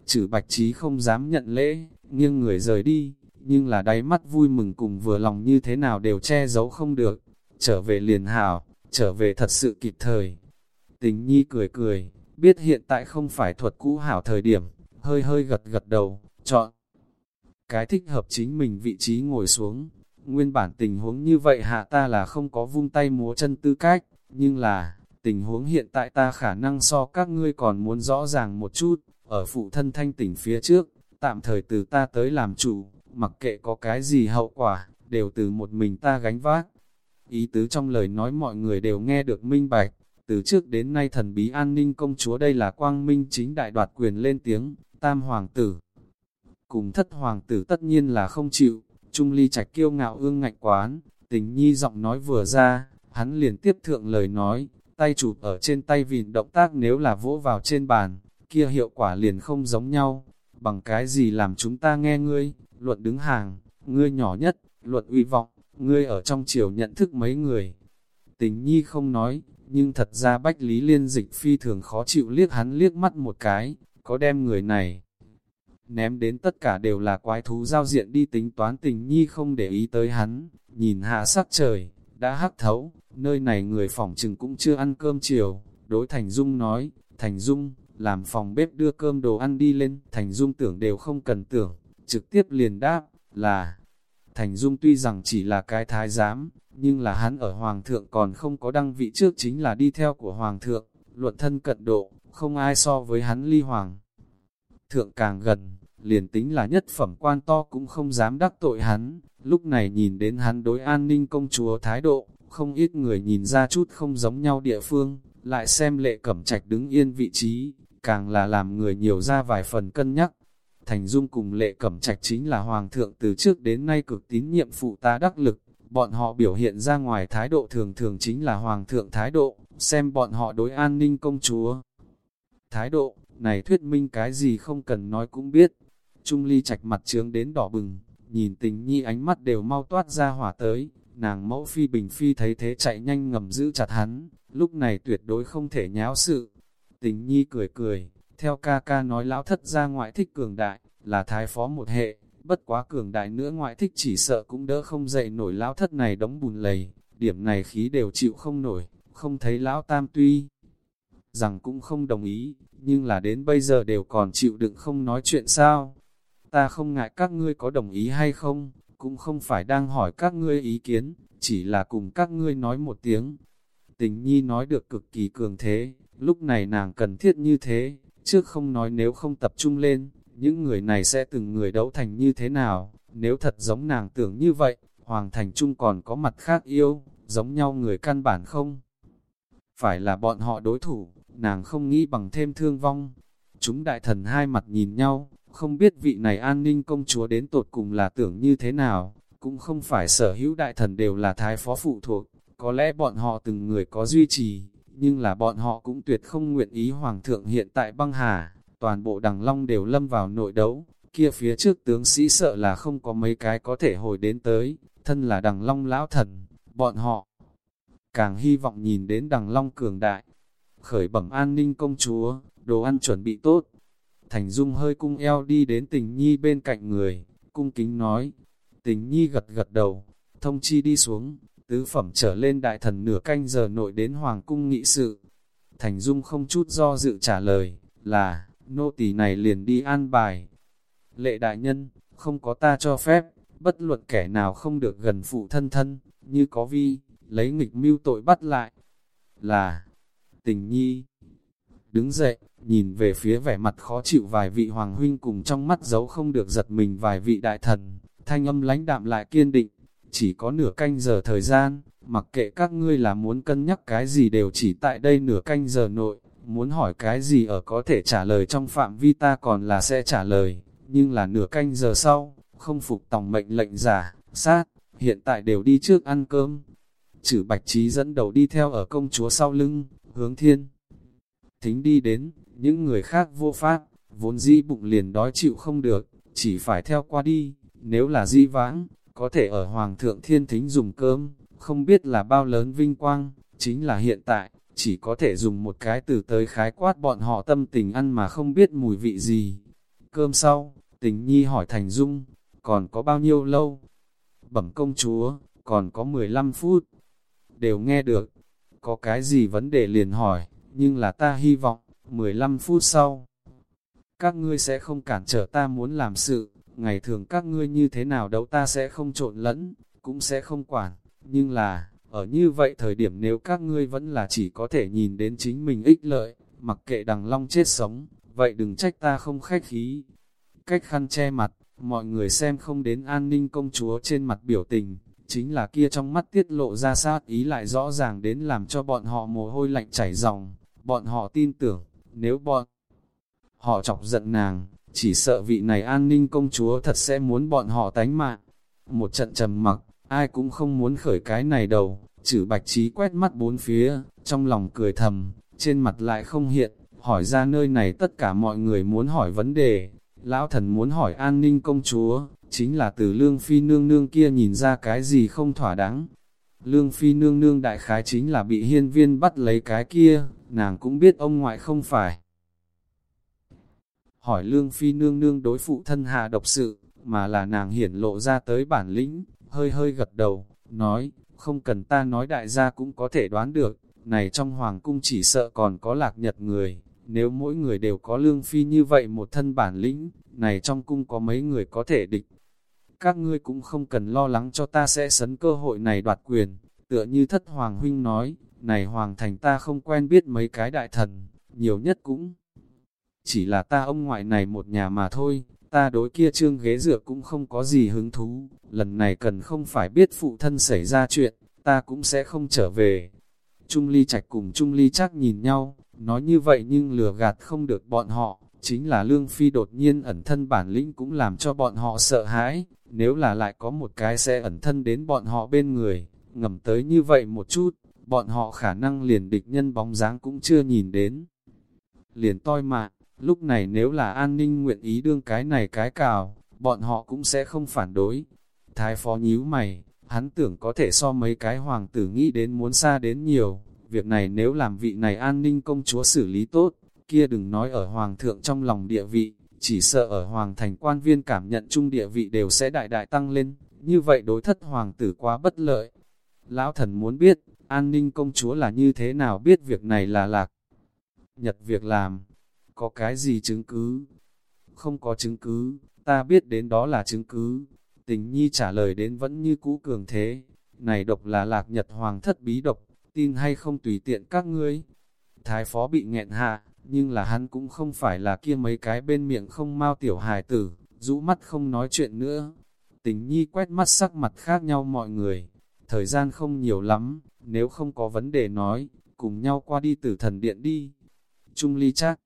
Chữ bạch trí không dám nhận lễ, nghiêng người rời đi, nhưng là đáy mắt vui mừng cùng vừa lòng như thế nào đều che giấu không được. Trở về liền hảo, trở về thật sự kịp thời. Tình nhi cười cười, biết hiện tại không phải thuật cũ hảo thời điểm, hơi hơi gật gật đầu, chọn. Cái thích hợp chính mình vị trí ngồi xuống, nguyên bản tình huống như vậy hạ ta là không có vung tay múa chân tư cách, nhưng là, tình huống hiện tại ta khả năng so các ngươi còn muốn rõ ràng một chút, ở phụ thân thanh tỉnh phía trước, tạm thời từ ta tới làm chủ, mặc kệ có cái gì hậu quả, đều từ một mình ta gánh vác. Ý tứ trong lời nói mọi người đều nghe được minh bạch, từ trước đến nay thần bí an ninh công chúa đây là quang minh chính đại đoạt quyền lên tiếng, tam hoàng tử. Cùng thất hoàng tử tất nhiên là không chịu, trung ly trạch kiêu ngạo ương ngạnh quán, tình nhi giọng nói vừa ra, hắn liền tiếp thượng lời nói, tay chụp ở trên tay vịn động tác nếu là vỗ vào trên bàn, kia hiệu quả liền không giống nhau, bằng cái gì làm chúng ta nghe ngươi, luận đứng hàng, ngươi nhỏ nhất, luận uy vọng, ngươi ở trong chiều nhận thức mấy người. Tình nhi không nói, nhưng thật ra Bách Lý Liên Dịch phi thường khó chịu liếc hắn liếc mắt một cái, có đem người này. Ném đến tất cả đều là quái thú giao diện đi tính toán tình nhi không để ý tới hắn, nhìn hạ sắc trời, đã hắc thấu, nơi này người phòng chừng cũng chưa ăn cơm chiều, đối Thành Dung nói, Thành Dung, làm phòng bếp đưa cơm đồ ăn đi lên, Thành Dung tưởng đều không cần tưởng, trực tiếp liền đáp, là, Thành Dung tuy rằng chỉ là cái thái giám, nhưng là hắn ở Hoàng thượng còn không có đăng vị trước chính là đi theo của Hoàng thượng, luận thân cận độ, không ai so với hắn ly Hoàng. Thượng càng gần, liền tính là nhất phẩm quan to cũng không dám đắc tội hắn, lúc này nhìn đến hắn đối an ninh công chúa thái độ, không ít người nhìn ra chút không giống nhau địa phương, lại xem lệ cẩm trạch đứng yên vị trí, càng là làm người nhiều ra vài phần cân nhắc. Thành Dung cùng lệ cẩm trạch chính là hoàng thượng từ trước đến nay cực tín nhiệm phụ tá đắc lực, bọn họ biểu hiện ra ngoài thái độ thường thường chính là hoàng thượng thái độ, xem bọn họ đối an ninh công chúa. Thái độ, này thuyết minh cái gì không cần nói cũng biết. Trung ly trạch mặt trướng đến đỏ bừng, nhìn tình nhi ánh mắt đều mau toát ra hỏa tới, nàng mẫu phi bình phi thấy thế chạy nhanh ngầm giữ chặt hắn, lúc này tuyệt đối không thể nháo sự. Tình nhi cười cười, theo ca ca nói lão thất ra ngoại thích cường đại, là thái phó một hệ, bất quá cường đại nữa ngoại thích chỉ sợ cũng đỡ không dậy nổi lão thất này đóng bùn lầy, điểm này khí đều chịu không nổi, không thấy lão tam tuy rằng cũng không đồng ý, nhưng là đến bây giờ đều còn chịu đựng không nói chuyện sao ta không ngại các ngươi có đồng ý hay không, cũng không phải đang hỏi các ngươi ý kiến, chỉ là cùng các ngươi nói một tiếng. Tình nhi nói được cực kỳ cường thế, lúc này nàng cần thiết như thế, trước không nói nếu không tập trung lên, những người này sẽ từng người đấu thành như thế nào, nếu thật giống nàng tưởng như vậy, Hoàng Thành Trung còn có mặt khác yêu, giống nhau người căn bản không. Phải là bọn họ đối thủ, nàng không nghĩ bằng thêm thương vong. Chúng đại thần hai mặt nhìn nhau, không biết vị này an ninh công chúa đến tột cùng là tưởng như thế nào, cũng không phải sở hữu đại thần đều là thái phó phụ thuộc, có lẽ bọn họ từng người có duy trì, nhưng là bọn họ cũng tuyệt không nguyện ý hoàng thượng hiện tại băng hà, toàn bộ đằng long đều lâm vào nội đấu, kia phía trước tướng sĩ sợ là không có mấy cái có thể hồi đến tới, thân là đằng long lão thần, bọn họ càng hy vọng nhìn đến đằng long cường đại. Khởi bẩm an ninh công chúa, đồ ăn chuẩn bị tốt. Thành Dung hơi cung eo đi đến tình nhi bên cạnh người, cung kính nói. Tình nhi gật gật đầu, thông chi đi xuống, tứ phẩm trở lên đại thần nửa canh giờ nội đến hoàng cung nghị sự. Thành Dung không chút do dự trả lời, là, nô tỳ này liền đi an bài. Lệ đại nhân, không có ta cho phép, bất luận kẻ nào không được gần phụ thân thân, như có vi, lấy nghịch mưu tội bắt lại. Là, tình nhi, đứng dậy, nhìn về phía vẻ mặt khó chịu vài vị hoàng huynh cùng trong mắt giấu không được giật mình vài vị đại thần, thanh âm lãnh đạm lại kiên định, chỉ có nửa canh giờ thời gian, mặc kệ các ngươi là muốn cân nhắc cái gì đều chỉ tại đây nửa canh giờ nội, muốn hỏi cái gì ở có thể trả lời trong phạm vi ta còn là sẽ trả lời, nhưng là nửa canh giờ sau, không phục tòng mệnh lệnh giả, sát, hiện tại đều đi trước ăn cơm. Chử bạch trí dẫn đầu đi theo ở công chúa sau lưng, hướng thiên. Thính đi đến, những người khác vô pháp, vốn dĩ bụng liền đói chịu không được, chỉ phải theo qua đi, nếu là di vãng, có thể ở Hoàng thượng Thiên Thính dùng cơm, không biết là bao lớn vinh quang, chính là hiện tại, chỉ có thể dùng một cái từ tới khái quát bọn họ tâm tình ăn mà không biết mùi vị gì. Cơm sau, tình nhi hỏi Thành Dung, còn có bao nhiêu lâu? Bẩm công chúa, còn có 15 phút. Đều nghe được, có cái gì vấn đề liền hỏi, nhưng là ta hy vọng, 15 phút sau. Các ngươi sẽ không cản trở ta muốn làm sự, ngày thường các ngươi như thế nào đâu ta sẽ không trộn lẫn, cũng sẽ không quản, nhưng là, ở như vậy thời điểm nếu các ngươi vẫn là chỉ có thể nhìn đến chính mình ích lợi, mặc kệ đằng long chết sống, vậy đừng trách ta không khách khí. Cách khăn che mặt, mọi người xem không đến an ninh công chúa trên mặt biểu tình, chính là kia trong mắt tiết lộ ra sát ý lại rõ ràng đến làm cho bọn họ mồ hôi lạnh chảy ròng, bọn họ tin tưởng, nếu bọn họ chọc giận nàng, chỉ sợ vị này an ninh công chúa thật sẽ muốn bọn họ tánh mạng. Một trận trầm mặc, ai cũng không muốn khởi cái này đầu, chữ bạch trí quét mắt bốn phía, trong lòng cười thầm, trên mặt lại không hiện, hỏi ra nơi này tất cả mọi người muốn hỏi vấn đề. Lão thần muốn hỏi an ninh công chúa, chính là từ lương phi nương nương kia nhìn ra cái gì không thỏa đáng. Lương phi nương nương đại khái chính là bị hiên viên bắt lấy cái kia, nàng cũng biết ông ngoại không phải hỏi lương phi nương nương đối phụ thân hạ độc sự, mà là nàng hiển lộ ra tới bản lĩnh, hơi hơi gật đầu, nói, không cần ta nói đại gia cũng có thể đoán được, này trong hoàng cung chỉ sợ còn có lạc nhật người, nếu mỗi người đều có lương phi như vậy một thân bản lĩnh, này trong cung có mấy người có thể địch. Các ngươi cũng không cần lo lắng cho ta sẽ sấn cơ hội này đoạt quyền, tựa như thất hoàng huynh nói, này hoàng thành ta không quen biết mấy cái đại thần, nhiều nhất cũng chỉ là ta ông ngoại này một nhà mà thôi, ta đối kia trương ghế dựa cũng không có gì hứng thú, lần này cần không phải biết phụ thân xảy ra chuyện, ta cũng sẽ không trở về. Trung ly trạch cùng Trung ly chắc nhìn nhau, nói như vậy nhưng lừa gạt không được bọn họ, chính là lương phi đột nhiên ẩn thân bản lĩnh cũng làm cho bọn họ sợ hãi, nếu là lại có một cái sẽ ẩn thân đến bọn họ bên người, ngầm tới như vậy một chút, bọn họ khả năng liền địch nhân bóng dáng cũng chưa nhìn đến. Liền toi mạng, Lúc này nếu là an ninh nguyện ý đương cái này cái cào, bọn họ cũng sẽ không phản đối. Thái phó nhíu mày, hắn tưởng có thể so mấy cái hoàng tử nghĩ đến muốn xa đến nhiều. Việc này nếu làm vị này an ninh công chúa xử lý tốt, kia đừng nói ở hoàng thượng trong lòng địa vị, chỉ sợ ở hoàng thành quan viên cảm nhận chung địa vị đều sẽ đại đại tăng lên, như vậy đối thất hoàng tử quá bất lợi. Lão thần muốn biết, an ninh công chúa là như thế nào biết việc này là lạc. Nhật việc làm, có cái gì chứng cứ? Không có chứng cứ, ta biết đến đó là chứng cứ. Tình nhi trả lời đến vẫn như cũ cường thế, này độc là lạc nhật hoàng thất bí độc, tin hay không tùy tiện các ngươi. Thái phó bị nghẹn hạ, nhưng là hắn cũng không phải là kia mấy cái bên miệng không mau tiểu hài tử, rũ mắt không nói chuyện nữa. Tình nhi quét mắt sắc mặt khác nhau mọi người, thời gian không nhiều lắm, nếu không có vấn đề nói, cùng nhau qua đi tử thần điện đi. Trung ly chắc,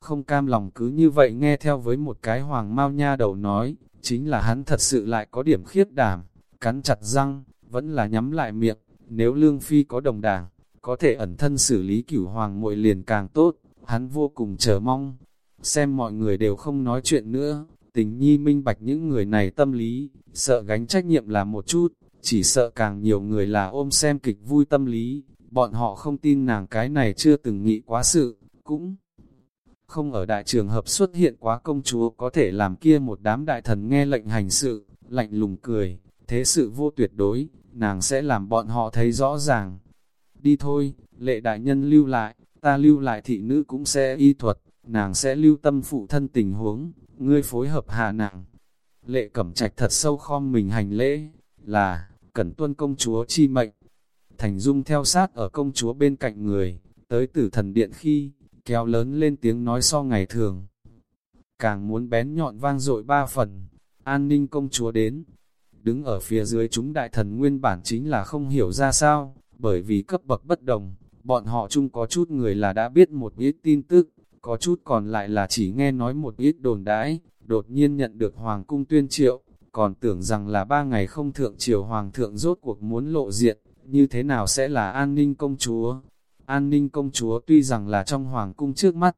không cam lòng cứ như vậy nghe theo với một cái hoàng mau nha đầu nói, chính là hắn thật sự lại có điểm khiếp đảm, cắn chặt răng, vẫn là nhắm lại miệng, nếu Lương Phi có đồng đảng, có thể ẩn thân xử lý cửu hoàng muội liền càng tốt, hắn vô cùng chờ mong. Xem mọi người đều không nói chuyện nữa, tình nhi minh bạch những người này tâm lý, sợ gánh trách nhiệm là một chút, chỉ sợ càng nhiều người là ôm xem kịch vui tâm lý, bọn họ không tin nàng cái này chưa từng nghĩ quá sự, cũng không ở đại trường hợp xuất hiện quá công chúa có thể làm kia một đám đại thần nghe lệnh hành sự, lạnh lùng cười, thế sự vô tuyệt đối, nàng sẽ làm bọn họ thấy rõ ràng. Đi thôi, lệ đại nhân lưu lại, ta lưu lại thị nữ cũng sẽ y thuật, nàng sẽ lưu tâm phụ thân tình huống, ngươi phối hợp hạ nàng. Lệ cẩm trạch thật sâu khom mình hành lễ, là, cẩn tuân công chúa chi mệnh. Thành Dung theo sát ở công chúa bên cạnh người, tới tử thần điện khi, kéo lớn lên tiếng nói so ngày thường. Càng muốn bén nhọn vang dội ba phần, an ninh công chúa đến, đứng ở phía dưới chúng đại thần nguyên bản chính là không hiểu ra sao, bởi vì cấp bậc bất đồng, bọn họ chung có chút người là đã biết một ít tin tức, có chút còn lại là chỉ nghe nói một ít đồn đãi, đột nhiên nhận được Hoàng cung tuyên triệu, còn tưởng rằng là ba ngày không thượng triều Hoàng thượng rốt cuộc muốn lộ diện, như thế nào sẽ là an ninh công chúa. An ninh công chúa tuy rằng là trong Hoàng cung trước mắt,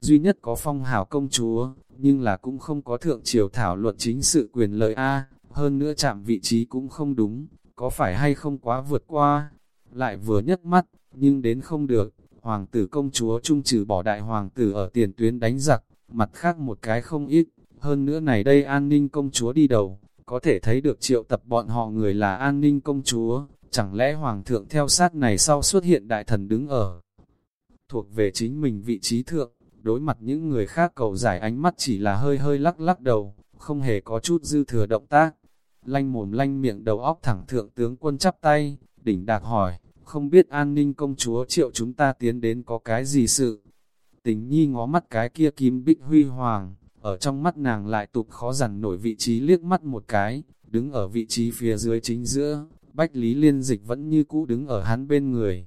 duy nhất có phong hào công chúa, nhưng là cũng không có thượng triều thảo luận chính sự quyền lợi A, hơn nữa chạm vị trí cũng không đúng, có phải hay không quá vượt qua, lại vừa nhấc mắt, nhưng đến không được, hoàng tử công chúa trung trừ bỏ đại hoàng tử ở tiền tuyến đánh giặc, mặt khác một cái không ít, hơn nữa này đây an ninh công chúa đi đầu, có thể thấy được triệu tập bọn họ người là an ninh công chúa, chẳng lẽ hoàng thượng theo sát này sau xuất hiện đại thần đứng ở, thuộc về chính mình vị trí thượng, đối mặt những người khác cầu giải ánh mắt chỉ là hơi hơi lắc lắc đầu, không hề có chút dư thừa động tác, lanh mồm lanh miệng đầu óc thẳng thượng tướng quân chắp tay, đỉnh đạc hỏi, không biết an ninh công chúa triệu chúng ta tiến đến có cái gì sự. Tình nhi ngó mắt cái kia kim bích huy hoàng, ở trong mắt nàng lại tục khó dằn nổi vị trí liếc mắt một cái, đứng ở vị trí phía dưới chính giữa, bách lý liên dịch vẫn như cũ đứng ở hắn bên người.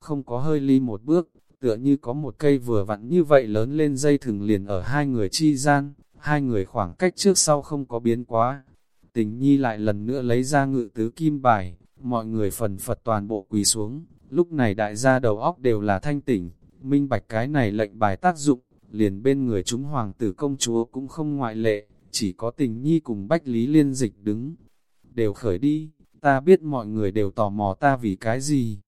Không có hơi ly một bước, tựa như có một cây vừa vặn như vậy lớn lên dây thừng liền ở hai người chi gian, hai người khoảng cách trước sau không có biến quá, Tình nhi lại lần nữa lấy ra ngự tứ kim bài, mọi người phần phật toàn bộ quỳ xuống, lúc này đại gia đầu óc đều là thanh tỉnh, minh bạch cái này lệnh bài tác dụng, liền bên người chúng hoàng tử công chúa cũng không ngoại lệ, chỉ có tình nhi cùng bách lý liên dịch đứng. Đều khởi đi, ta biết mọi người đều tò mò ta vì cái gì.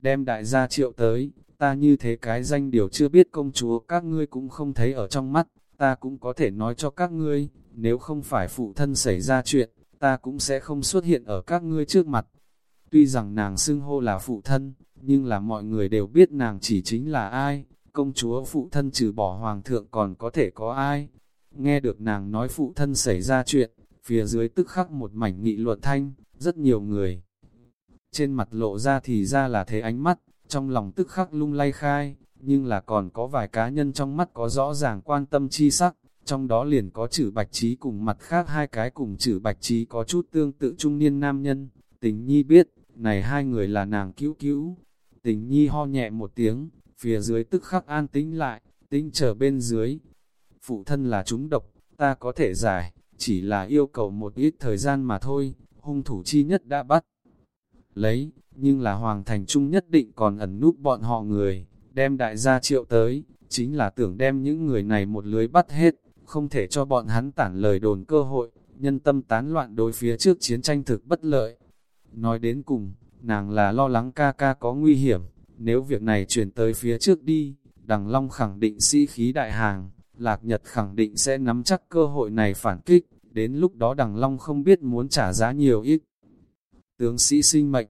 Đem đại gia triệu tới, ta như thế cái danh điều chưa biết công chúa các ngươi cũng không thấy ở trong mắt, ta cũng có thể nói cho các ngươi, nếu không phải phụ thân xảy ra chuyện, ta cũng sẽ không xuất hiện ở các ngươi trước mặt. Tuy rằng nàng xưng hô là phụ thân, nhưng là mọi người đều biết nàng chỉ chính là ai, công chúa phụ thân trừ bỏ hoàng thượng còn có thể có ai. Nghe được nàng nói phụ thân xảy ra chuyện, phía dưới tức khắc một mảnh nghị luận thanh, rất nhiều người. Trên mặt lộ ra thì ra là thế ánh mắt, trong lòng tức khắc lung lay khai, nhưng là còn có vài cá nhân trong mắt có rõ ràng quan tâm chi sắc, trong đó liền có chữ bạch trí cùng mặt khác hai cái cùng chữ bạch trí có chút tương tự trung niên nam nhân. Tình nhi biết, này hai người là nàng cứu cứu. Tình nhi ho nhẹ một tiếng, phía dưới tức khắc an tĩnh lại, tĩnh chờ bên dưới. Phụ thân là chúng độc, ta có thể giải, chỉ là yêu cầu một ít thời gian mà thôi, hung thủ chi nhất đã bắt. Lấy, nhưng là hoàng thành trung nhất định còn ẩn núp bọn họ người, đem đại gia triệu tới, chính là tưởng đem những người này một lưới bắt hết không thể cho bọn hắn tản lời đồn cơ hội, nhân tâm tán loạn đối phía trước chiến tranh thực bất lợi. Nói đến cùng, nàng là lo lắng ca ca có nguy hiểm, nếu việc này chuyển tới phía trước đi, Đằng Long khẳng định sĩ khí đại hàng, Lạc Nhật khẳng định sẽ nắm chắc cơ hội này phản kích, đến lúc đó Đằng Long không biết muốn trả giá nhiều ít. Tướng sĩ sinh mệnh,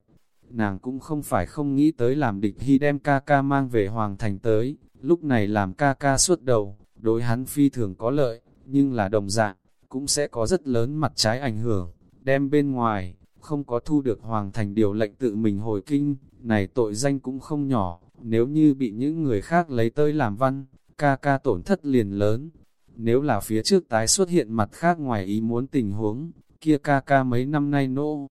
nàng cũng không phải không nghĩ tới làm địch hy đem ca ca mang về Hoàng Thành tới, lúc này làm ca ca suốt đầu, đối hắn phi thường có lợi, nhưng là đồng dạng, cũng sẽ có rất lớn mặt trái ảnh hưởng, đem bên ngoài, không có thu được hoàng thành điều lệnh tự mình hồi kinh, này tội danh cũng không nhỏ, nếu như bị những người khác lấy tới làm văn, ca ca tổn thất liền lớn. Nếu là phía trước tái xuất hiện mặt khác ngoài ý muốn tình huống, kia ca ca mấy năm nay nô.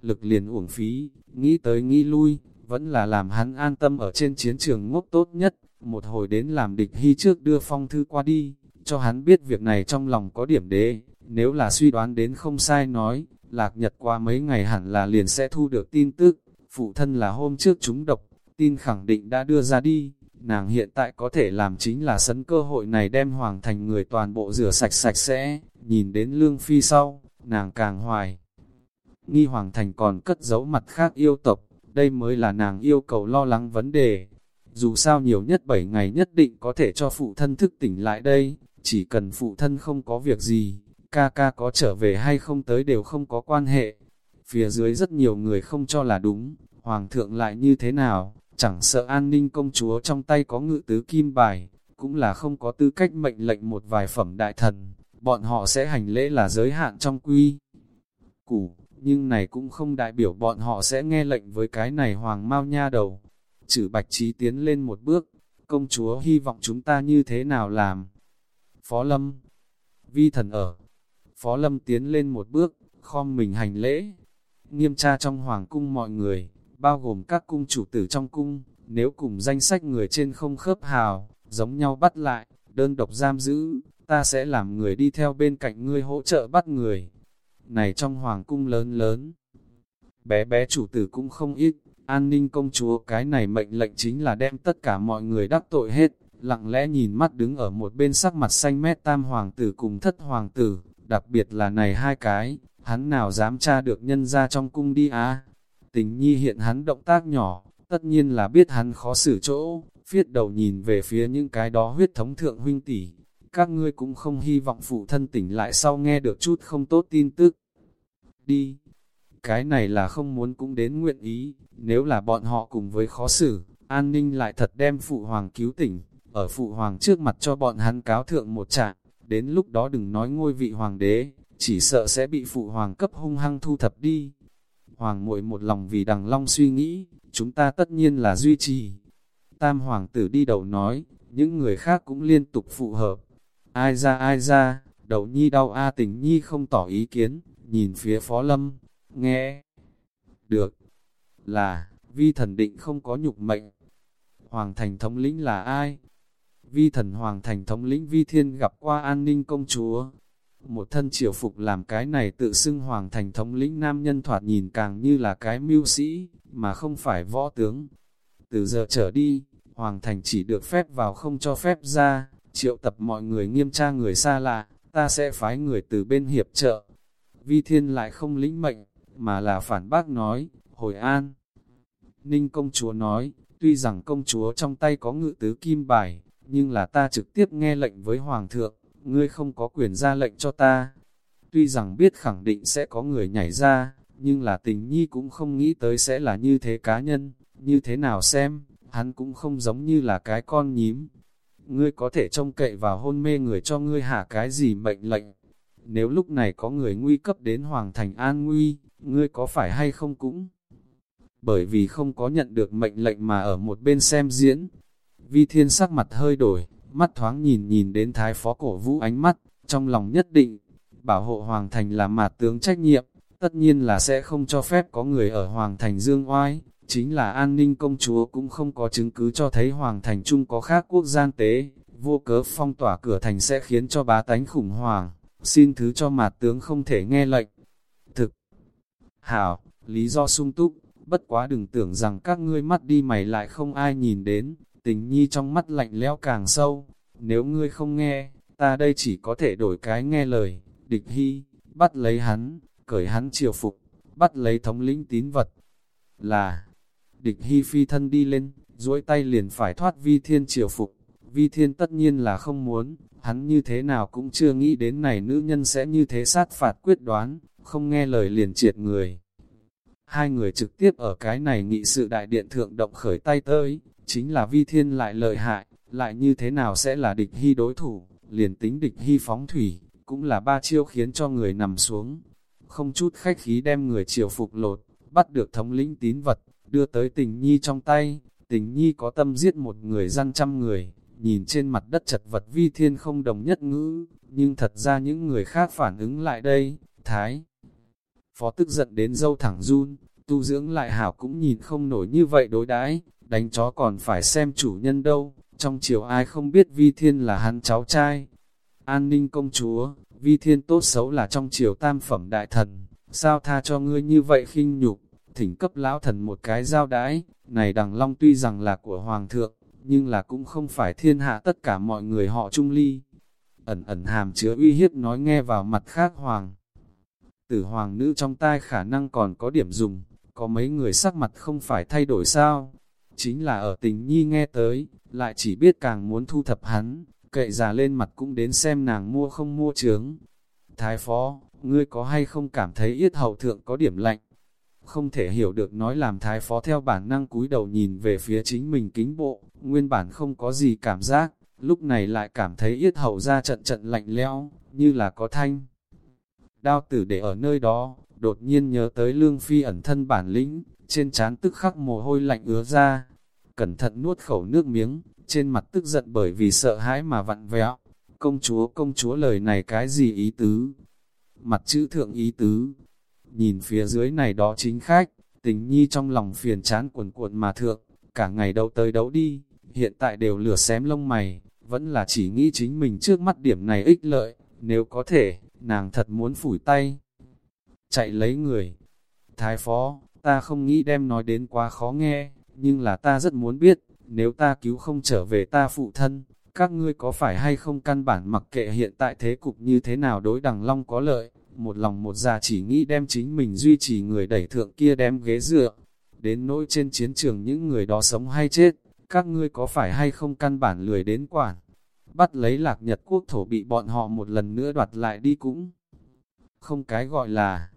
Lực liền uổng phí, nghĩ tới nghĩ lui, vẫn là làm hắn an tâm ở trên chiến trường ngốc tốt nhất, một hồi đến làm địch hy trước đưa phong thư qua đi, cho hắn biết việc này trong lòng có điểm đế, nếu là suy đoán đến không sai nói, lạc nhật qua mấy ngày hẳn là liền sẽ thu được tin tức, phụ thân là hôm trước chúng độc, tin khẳng định đã đưa ra đi, nàng hiện tại có thể làm chính là sấn cơ hội này đem hoàng thành người toàn bộ rửa sạch sạch sẽ, nhìn đến lương phi sau, nàng càng hoài. Nghi hoàng thành còn cất giấu mặt khác yêu tộc, đây mới là nàng yêu cầu lo lắng vấn đề. Dù sao nhiều nhất 7 ngày nhất định có thể cho phụ thân thức tỉnh lại đây, chỉ cần phụ thân không có việc gì, ca ca có trở về hay không tới đều không có quan hệ. Phía dưới rất nhiều người không cho là đúng, hoàng thượng lại như thế nào, chẳng sợ an ninh công chúa trong tay có ngự tứ kim bài, cũng là không có tư cách mệnh lệnh một vài phẩm đại thần, bọn họ sẽ hành lễ là giới hạn trong quy. Củ, nhưng này cũng không đại biểu bọn họ sẽ nghe lệnh với cái này hoàng mau nha đầu. Chử bạch trí tiến lên một bước, công chúa hy vọng chúng ta như thế nào làm. Phó Lâm, vi thần ở. Phó Lâm tiến lên một bước, khom mình hành lễ. Nghiêm tra trong hoàng cung mọi người, bao gồm các cung chủ tử trong cung, nếu cùng danh sách người trên không khớp hào, giống nhau bắt lại, đơn độc giam giữ, ta sẽ làm người đi theo bên cạnh ngươi hỗ trợ bắt người. Này trong hoàng cung lớn lớn, bé bé chủ tử cũng không ít, an ninh công chúa cái này mệnh lệnh chính là đem tất cả mọi người đắc tội hết, lặng lẽ nhìn mắt đứng ở một bên sắc mặt xanh mét tam hoàng tử cùng thất hoàng tử, đặc biệt là này hai cái, hắn nào dám tra được nhân ra trong cung đi á. Tình nhi hiện hắn động tác nhỏ, tất nhiên là biết hắn khó xử chỗ, phiết đầu nhìn về phía những cái đó huyết thống thượng huynh tỷ. Các ngươi cũng không hy vọng phụ thân tỉnh lại sau nghe được chút không tốt tin tức. Đi! Cái này là không muốn cũng đến nguyện ý, nếu là bọn họ cùng với khó xử, an ninh lại thật đem phụ hoàng cứu tỉnh, ở phụ hoàng trước mặt cho bọn hắn cáo thượng một trạng, đến lúc đó đừng nói ngôi vị hoàng đế, chỉ sợ sẽ bị phụ hoàng cấp hung hăng thu thập đi. Hoàng muội một lòng vì đằng long suy nghĩ, chúng ta tất nhiên là duy trì. Tam hoàng tử đi đầu nói, những người khác cũng liên tục phụ hợp. Ai ra ai ra, đầu nhi đau A tình nhi không tỏ ý kiến, nhìn phía phó lâm, nghe. Được, là, vi thần định không có nhục mệnh. Hoàng thành thống lĩnh là ai? Vi thần hoàng thành thống lĩnh vi thiên gặp qua an ninh công chúa, một thân triều phục làm cái này tự xưng hoàng thành thống lĩnh nam nhân thoạt nhìn càng như là cái mưu sĩ, mà không phải võ tướng. Từ giờ trở đi, hoàng thành chỉ được phép vào không cho phép ra, triệu tập mọi người nghiêm tra người xa lạ, ta sẽ phái người từ bên hiệp trợ. Vi thiên lại không lĩnh mệnh, mà là phản bác nói, hồi an. Ninh công chúa nói, tuy rằng công chúa trong tay có ngự tứ kim bài, nhưng là ta trực tiếp nghe lệnh với hoàng thượng, ngươi không có quyền ra lệnh cho ta. Tuy rằng biết khẳng định sẽ có người nhảy ra, nhưng là tình nhi cũng không nghĩ tới sẽ là như thế cá nhân, như thế nào xem, hắn cũng không giống như là cái con nhím. Ngươi có thể trông cậy vào hôn mê người cho ngươi hạ cái gì mệnh lệnh. Nếu lúc này có người nguy cấp đến Hoàng Thành An Nguy, ngươi có phải hay không cũng? Bởi vì không có nhận được mệnh lệnh mà ở một bên xem diễn. Vi thiên sắc mặt hơi đổi, mắt thoáng nhìn nhìn đến thái phó cổ vũ ánh mắt, trong lòng nhất định, bảo hộ Hoàng Thành là mạt tướng trách nhiệm, tất nhiên là sẽ không cho phép có người ở Hoàng Thành dương oai, chính là an ninh công chúa cũng không có chứng cứ cho thấy Hoàng Thành chung có khác quốc gian tế, vô cớ phong tỏa cửa thành sẽ khiến cho bá tánh khủng hoảng, xin thứ cho mạt tướng không thể nghe lệnh. Thực, hảo, lý do sung túc, bất quá đừng tưởng rằng các ngươi mắt đi mày lại không ai nhìn đến, tình nhi trong mắt lạnh lẽo càng sâu, nếu ngươi không nghe, ta đây chỉ có thể đổi cái nghe lời, địch hy, bắt lấy hắn, cởi hắn triều phục, bắt lấy thống lĩnh tín vật, là, địch hy phi thân đi lên, duỗi tay liền phải thoát vi thiên triều phục, vi thiên tất nhiên là không muốn, hắn như thế nào cũng chưa nghĩ đến này nữ nhân sẽ như thế sát phạt quyết đoán, không nghe lời liền triệt người. Hai người trực tiếp ở cái này nghị sự đại điện thượng động khởi tay tới, chính là vi thiên lại lợi hại, lại như thế nào sẽ là địch hy đối thủ, liền tính địch hy phóng thủy, cũng là ba chiêu khiến cho người nằm xuống. Không chút khách khí đem người triều phục lột, bắt được thống lĩnh tín vật, đưa tới tình nhi trong tay. Tình nhi có tâm giết một người răn trăm người, nhìn trên mặt đất chật vật vi thiên không đồng nhất ngữ, nhưng thật ra những người khác phản ứng lại đây, thái. Phó tức giận đến dâu thẳng run, tu dưỡng lại hảo cũng nhìn không nổi như vậy đối đãi đánh chó còn phải xem chủ nhân đâu, trong chiều ai không biết vi thiên là hắn cháu trai. An ninh công chúa, vi thiên tốt xấu là trong chiều tam phẩm đại thần, sao tha cho ngươi như vậy khinh nhục, thỉnh cấp lão thần một cái giao đãi, này đằng long tuy rằng là của hoàng thượng, nhưng là cũng không phải thiên hạ tất cả mọi người họ trung ly. Ẩn ẩn hàm chứa uy hiếp nói nghe vào mặt khác hoàng. Tử hoàng nữ trong tai khả năng còn có điểm dùng, có mấy người sắc mặt không phải thay đổi sao. Chính là ở tình nhi nghe tới, lại chỉ biết càng muốn thu thập hắn, cậy già lên mặt cũng đến xem nàng mua không mua trướng. Thái phó, ngươi có hay không cảm thấy yết hậu thượng có điểm lạnh? Không thể hiểu được nói làm thái phó theo bản năng cúi đầu nhìn về phía chính mình kính bộ, nguyên bản không có gì cảm giác, lúc này lại cảm thấy yết hậu ra trận trận lạnh lẽo, như là có thanh. Đao tử để ở nơi đó, đột nhiên nhớ tới lương phi ẩn thân bản lĩnh, trên trán tức khắc mồ hôi lạnh ứa ra. Cẩn thận nuốt khẩu nước miếng, trên mặt tức giận bởi vì sợ hãi mà vặn vẹo. Công chúa công chúa lời này cái gì ý tứ? Mặt chữ thượng ý tứ. Nhìn phía dưới này đó chính khách, tình nhi trong lòng phiền chán cuồn cuộn mà thượng, cả ngày đấu tới đấu đi, hiện tại đều lửa xém lông mày, vẫn là chỉ nghĩ chính mình trước mắt điểm này ích lợi, nếu có thể, nàng thật muốn phủi tay. Chạy lấy người. Thái phó, ta không nghĩ đem nói đến quá khó nghe, nhưng là ta rất muốn biết, nếu ta cứu không trở về ta phụ thân, các ngươi có phải hay không căn bản mặc kệ hiện tại thế cục như thế nào đối đằng long có lợi, một lòng một già chỉ nghĩ đem chính mình duy trì người đẩy thượng kia đem ghế dựa, đến nỗi trên chiến trường những người đó sống hay chết, các ngươi có phải hay không căn bản lười đến quản, bắt lấy lạc nhật quốc thổ bị bọn họ một lần nữa đoạt lại đi cũng không cái gọi là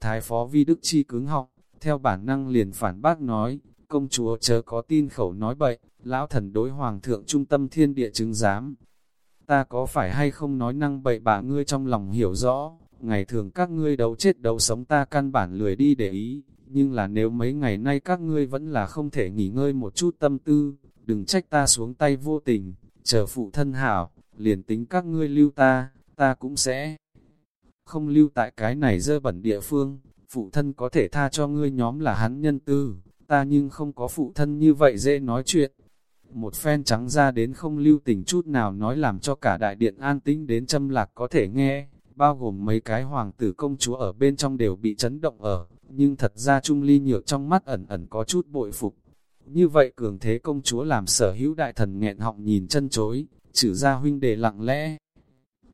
thái phó vi đức chi cứng họng, theo bản năng liền phản bác nói, công chúa chớ có tin khẩu nói bậy, lão thần đối hoàng thượng trung tâm thiên địa chứng giám. Ta có phải hay không nói năng bậy bạ ngươi trong lòng hiểu rõ, ngày thường các ngươi đấu chết đấu sống ta căn bản lười đi để ý, nhưng là nếu mấy ngày nay các ngươi vẫn là không thể nghỉ ngơi một chút tâm tư, đừng trách ta xuống tay vô tình, chờ phụ thân hảo, liền tính các ngươi lưu ta, ta cũng sẽ không lưu tại cái này dơ bẩn địa phương, phụ thân có thể tha cho ngươi nhóm là hắn nhân tư, ta nhưng không có phụ thân như vậy dễ nói chuyện. Một phen trắng ra đến không lưu tình chút nào nói làm cho cả đại điện an tĩnh đến châm lạc có thể nghe, bao gồm mấy cái hoàng tử công chúa ở bên trong đều bị chấn động ở, nhưng thật ra Trung Ly nhược trong mắt ẩn ẩn có chút bội phục. Như vậy cường thế công chúa làm sở hữu đại thần nghẹn họng nhìn chân chối, trừ ra huynh đề lặng lẽ.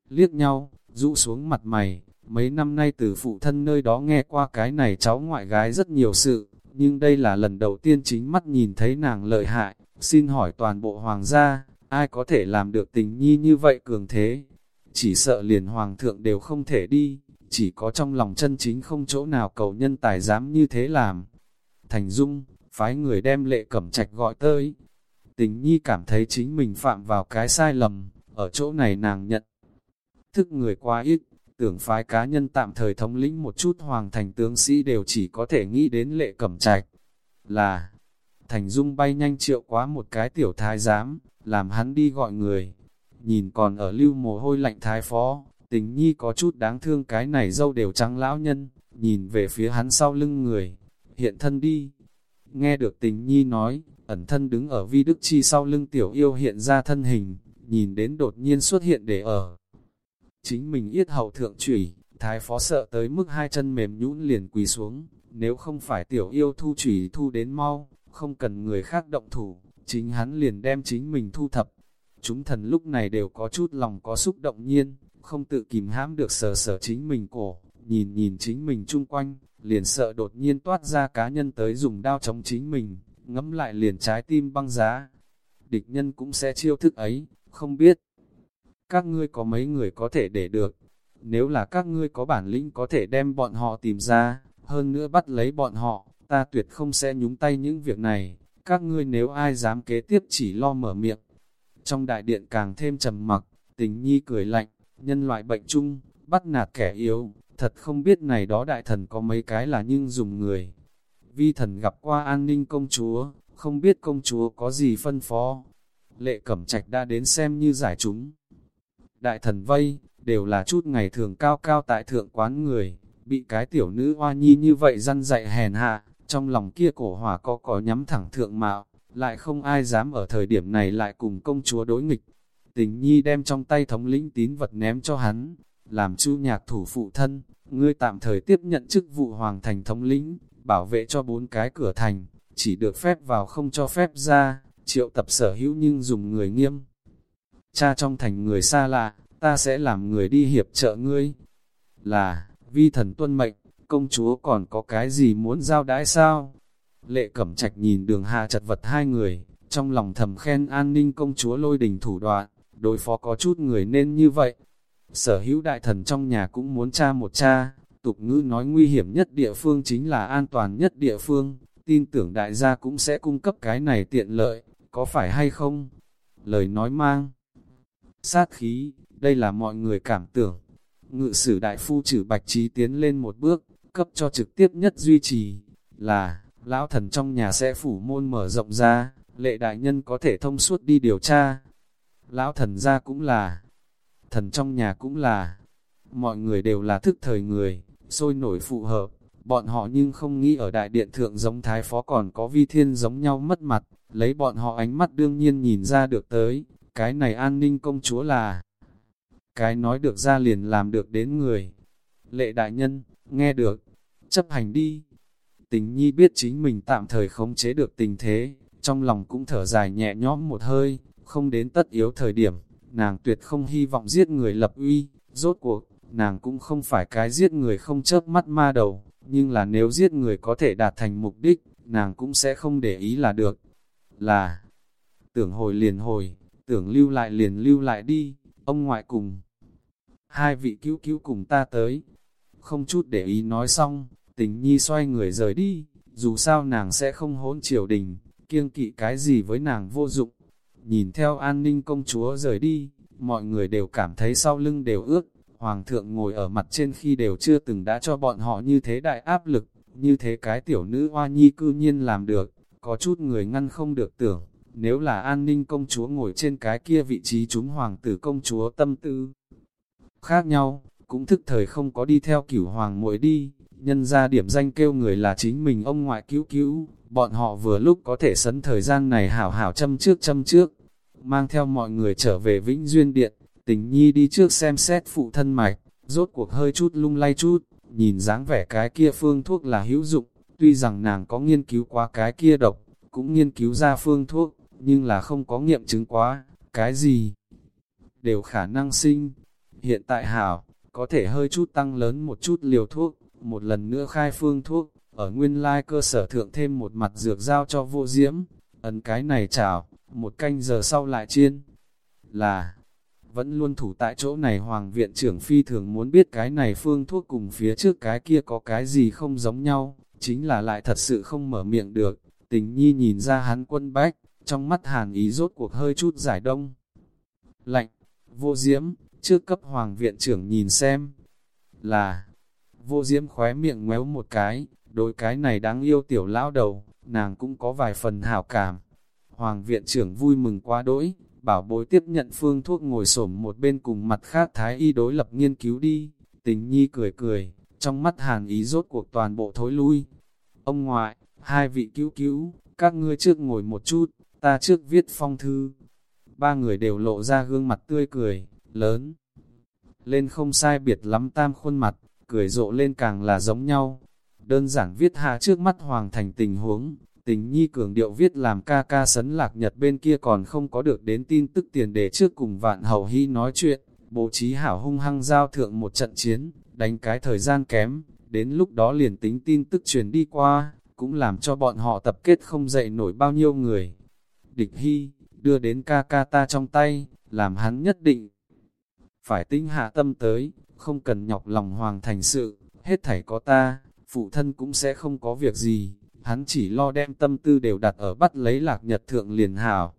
Liếc nhau, rũ xuống mặt mày, mấy năm nay từ phụ thân nơi đó nghe qua cái này cháu ngoại gái rất nhiều sự, nhưng đây là lần đầu tiên chính mắt nhìn thấy nàng lợi hại, xin hỏi toàn bộ hoàng gia, ai có thể làm được tình nhi như vậy cường thế? Chỉ sợ liền hoàng thượng đều không thể đi, chỉ có trong lòng chân chính không chỗ nào cầu nhân tài dám như thế làm. Thành Dung, phái người đem lệ cẩm trạch gọi tới. Tình nhi cảm thấy chính mình phạm vào cái sai lầm, ở chỗ này nàng nhận. Thức người quá ít, tưởng phái cá nhân tạm thời thống lĩnh một chút hoàng thành tướng sĩ đều chỉ có thể nghĩ đến lệ cẩm trạch. Là, Thành Dung bay nhanh triệu quá một cái tiểu thái giám, làm hắn đi gọi người. Nhìn còn ở lưu mồ hôi lạnh thái phó, tình nhi có chút đáng thương cái này dâu đều trắng lão nhân, nhìn về phía hắn sau lưng người, hiện thân đi. Nghe được tình nhi nói, ẩn thân đứng ở vi đức chi sau lưng tiểu yêu hiện ra thân hình, nhìn đến đột nhiên xuất hiện để ở chính mình yết hậu thượng chủy, thái phó sợ tới mức hai chân mềm nhũn liền quỳ xuống, nếu không phải tiểu yêu thu chủy thu đến mau, không cần người khác động thủ, chính hắn liền đem chính mình thu thập. Chúng thần lúc này đều có chút lòng có xúc động nhiên, không tự kìm hãm được sờ sờ chính mình cổ, nhìn nhìn chính mình chung quanh, liền sợ đột nhiên toát ra cá nhân tới dùng đao chống chính mình, ngẫm lại liền trái tim băng giá. Địch nhân cũng sẽ chiêu thức ấy, không biết các ngươi có mấy người có thể để được. Nếu là các ngươi có bản lĩnh có thể đem bọn họ tìm ra, hơn nữa bắt lấy bọn họ, ta tuyệt không sẽ nhúng tay những việc này. Các ngươi nếu ai dám kế tiếp chỉ lo mở miệng. Trong đại điện càng thêm trầm mặc, Tình nhi cười lạnh, nhân loại bệnh chung, bắt nạt kẻ yếu, thật không biết này đó đại thần có mấy cái là nhưng dùng người. Vi thần gặp qua an ninh công chúa, không biết công chúa có gì phân phó. Lệ cẩm trạch đã đến xem như giải chúng. Đại thần vây, đều là chút ngày thường cao cao tại thượng quán người, bị cái tiểu nữ hoa nhi như vậy răn dạy hèn hạ, trong lòng kia cổ hỏa có có nhắm thẳng thượng mạo, lại không ai dám ở thời điểm này lại cùng công chúa đối nghịch. Tình nhi đem trong tay thống lĩnh tín vật ném cho hắn, làm chu nhạc thủ phụ thân, ngươi tạm thời tiếp nhận chức vụ hoàng thành thống lĩnh, bảo vệ cho bốn cái cửa thành, chỉ được phép vào không cho phép ra, triệu tập sở hữu nhưng dùng người nghiêm. Cha trong thành người xa lạ, ta sẽ làm người đi hiệp trợ ngươi. Là, vi thần tuân mệnh, công chúa còn có cái gì muốn giao đãi sao? Lệ cẩm trạch nhìn đường hạ chật vật hai người, trong lòng thầm khen an ninh công chúa lôi đình thủ đoạn, đối phó có chút người nên như vậy. Sở hữu đại thần trong nhà cũng muốn cha một cha, tục ngữ nói nguy hiểm nhất địa phương chính là an toàn nhất địa phương, tin tưởng đại gia cũng sẽ cung cấp cái này tiện lợi, có phải hay không? Lời nói mang sát khí, đây là mọi người cảm tưởng. Ngự sử đại phu trừ bạch trí tiến lên một bước, cấp cho trực tiếp nhất duy trì, là, lão thần trong nhà sẽ phủ môn mở rộng ra, lệ đại nhân có thể thông suốt đi điều tra. Lão thần ra cũng là, thần trong nhà cũng là, mọi người đều là thức thời người, sôi nổi phù hợp, bọn họ nhưng không nghĩ ở đại điện thượng giống thái phó còn có vi thiên giống nhau mất mặt, lấy bọn họ ánh mắt đương nhiên nhìn ra được tới, cái này an ninh công chúa là cái nói được ra liền làm được đến người. Lệ đại nhân, nghe được, chấp hành đi. Tình nhi biết chính mình tạm thời khống chế được tình thế, trong lòng cũng thở dài nhẹ nhõm một hơi, không đến tất yếu thời điểm, nàng tuyệt không hy vọng giết người lập uy, rốt cuộc, nàng cũng không phải cái giết người không chớp mắt ma đầu, nhưng là nếu giết người có thể đạt thành mục đích, nàng cũng sẽ không để ý là được. Là, tưởng hồi liền hồi, tưởng lưu lại liền lưu lại đi, ông ngoại cùng. Hai vị cứu cứu cùng ta tới. Không chút để ý nói xong, tình nhi xoay người rời đi, dù sao nàng sẽ không hỗn triều đình, kiêng kỵ cái gì với nàng vô dụng. Nhìn theo an ninh công chúa rời đi, mọi người đều cảm thấy sau lưng đều ước, hoàng thượng ngồi ở mặt trên khi đều chưa từng đã cho bọn họ như thế đại áp lực, như thế cái tiểu nữ hoa nhi cư nhiên làm được, có chút người ngăn không được tưởng, nếu là an ninh công chúa ngồi trên cái kia vị trí chúng hoàng tử công chúa tâm tư. Khác nhau, cũng thức thời không có đi theo cửu hoàng muội đi, nhân ra điểm danh kêu người là chính mình ông ngoại cứu cứu, bọn họ vừa lúc có thể sấn thời gian này hảo hảo châm trước châm trước, mang theo mọi người trở về Vĩnh Duyên Điện, tình nhi đi trước xem xét phụ thân mạch, rốt cuộc hơi chút lung lay chút, nhìn dáng vẻ cái kia phương thuốc là hữu dụng, tuy rằng nàng có nghiên cứu qua cái kia độc, cũng nghiên cứu ra phương thuốc, nhưng là không có nghiệm chứng quá, cái gì đều khả năng sinh. Hiện tại hảo, có thể hơi chút tăng lớn một chút liều thuốc, một lần nữa khai phương thuốc, ở nguyên lai cơ sở thượng thêm một mặt dược giao cho vô diễm, ấn cái này chảo, một canh giờ sau lại chiên. Là, vẫn luôn thủ tại chỗ này Hoàng viện trưởng phi thường muốn biết cái này phương thuốc cùng phía trước cái kia có cái gì không giống nhau, chính là lại thật sự không mở miệng được. Tình nhi nhìn ra hắn quân bách, trong mắt hàn ý rốt cuộc hơi chút giải đông. Lạnh, vô diễm, trước cấp hoàng viện trưởng nhìn xem, là, vô diễm khóe miệng ngoéo một cái, đôi cái này đáng yêu tiểu lão đầu, nàng cũng có vài phần hảo cảm. Hoàng viện trưởng vui mừng quá đỗi, bảo bối tiếp nhận phương thuốc ngồi xổm một bên cùng mặt khác thái y đối lập nghiên cứu đi. Tình nhi cười cười, trong mắt hàn ý rốt cuộc toàn bộ thối lui. Ông ngoại, hai vị cứu cứu, các ngươi trước ngồi một chút, ta trước viết phong thư. Ba người đều lộ ra gương mặt tươi cười, lớn. Lên không sai biệt lắm tam khuôn mặt, cười rộ lên càng là giống nhau. Đơn giản viết hạ trước mắt hoàng thành tình huống, tình nhi cường điệu viết làm ca ca sấn lạc nhật bên kia còn không có được đến tin tức tiền để trước cùng vạn hậu hy nói chuyện, bố trí hảo hung hăng giao thượng một trận chiến, đánh cái thời gian kém, đến lúc đó liền tính tin tức truyền đi qua, cũng làm cho bọn họ tập kết không dậy nổi bao nhiêu người. Địch Hy, đưa đến ca ca ta trong tay, làm hắn nhất định. Phải tinh hạ tâm tới, không cần nhọc lòng hoàng thành sự, hết thảy có ta, phụ thân cũng sẽ không có việc gì, hắn chỉ lo đem tâm tư đều đặt ở bắt lấy lạc nhật thượng liền hảo.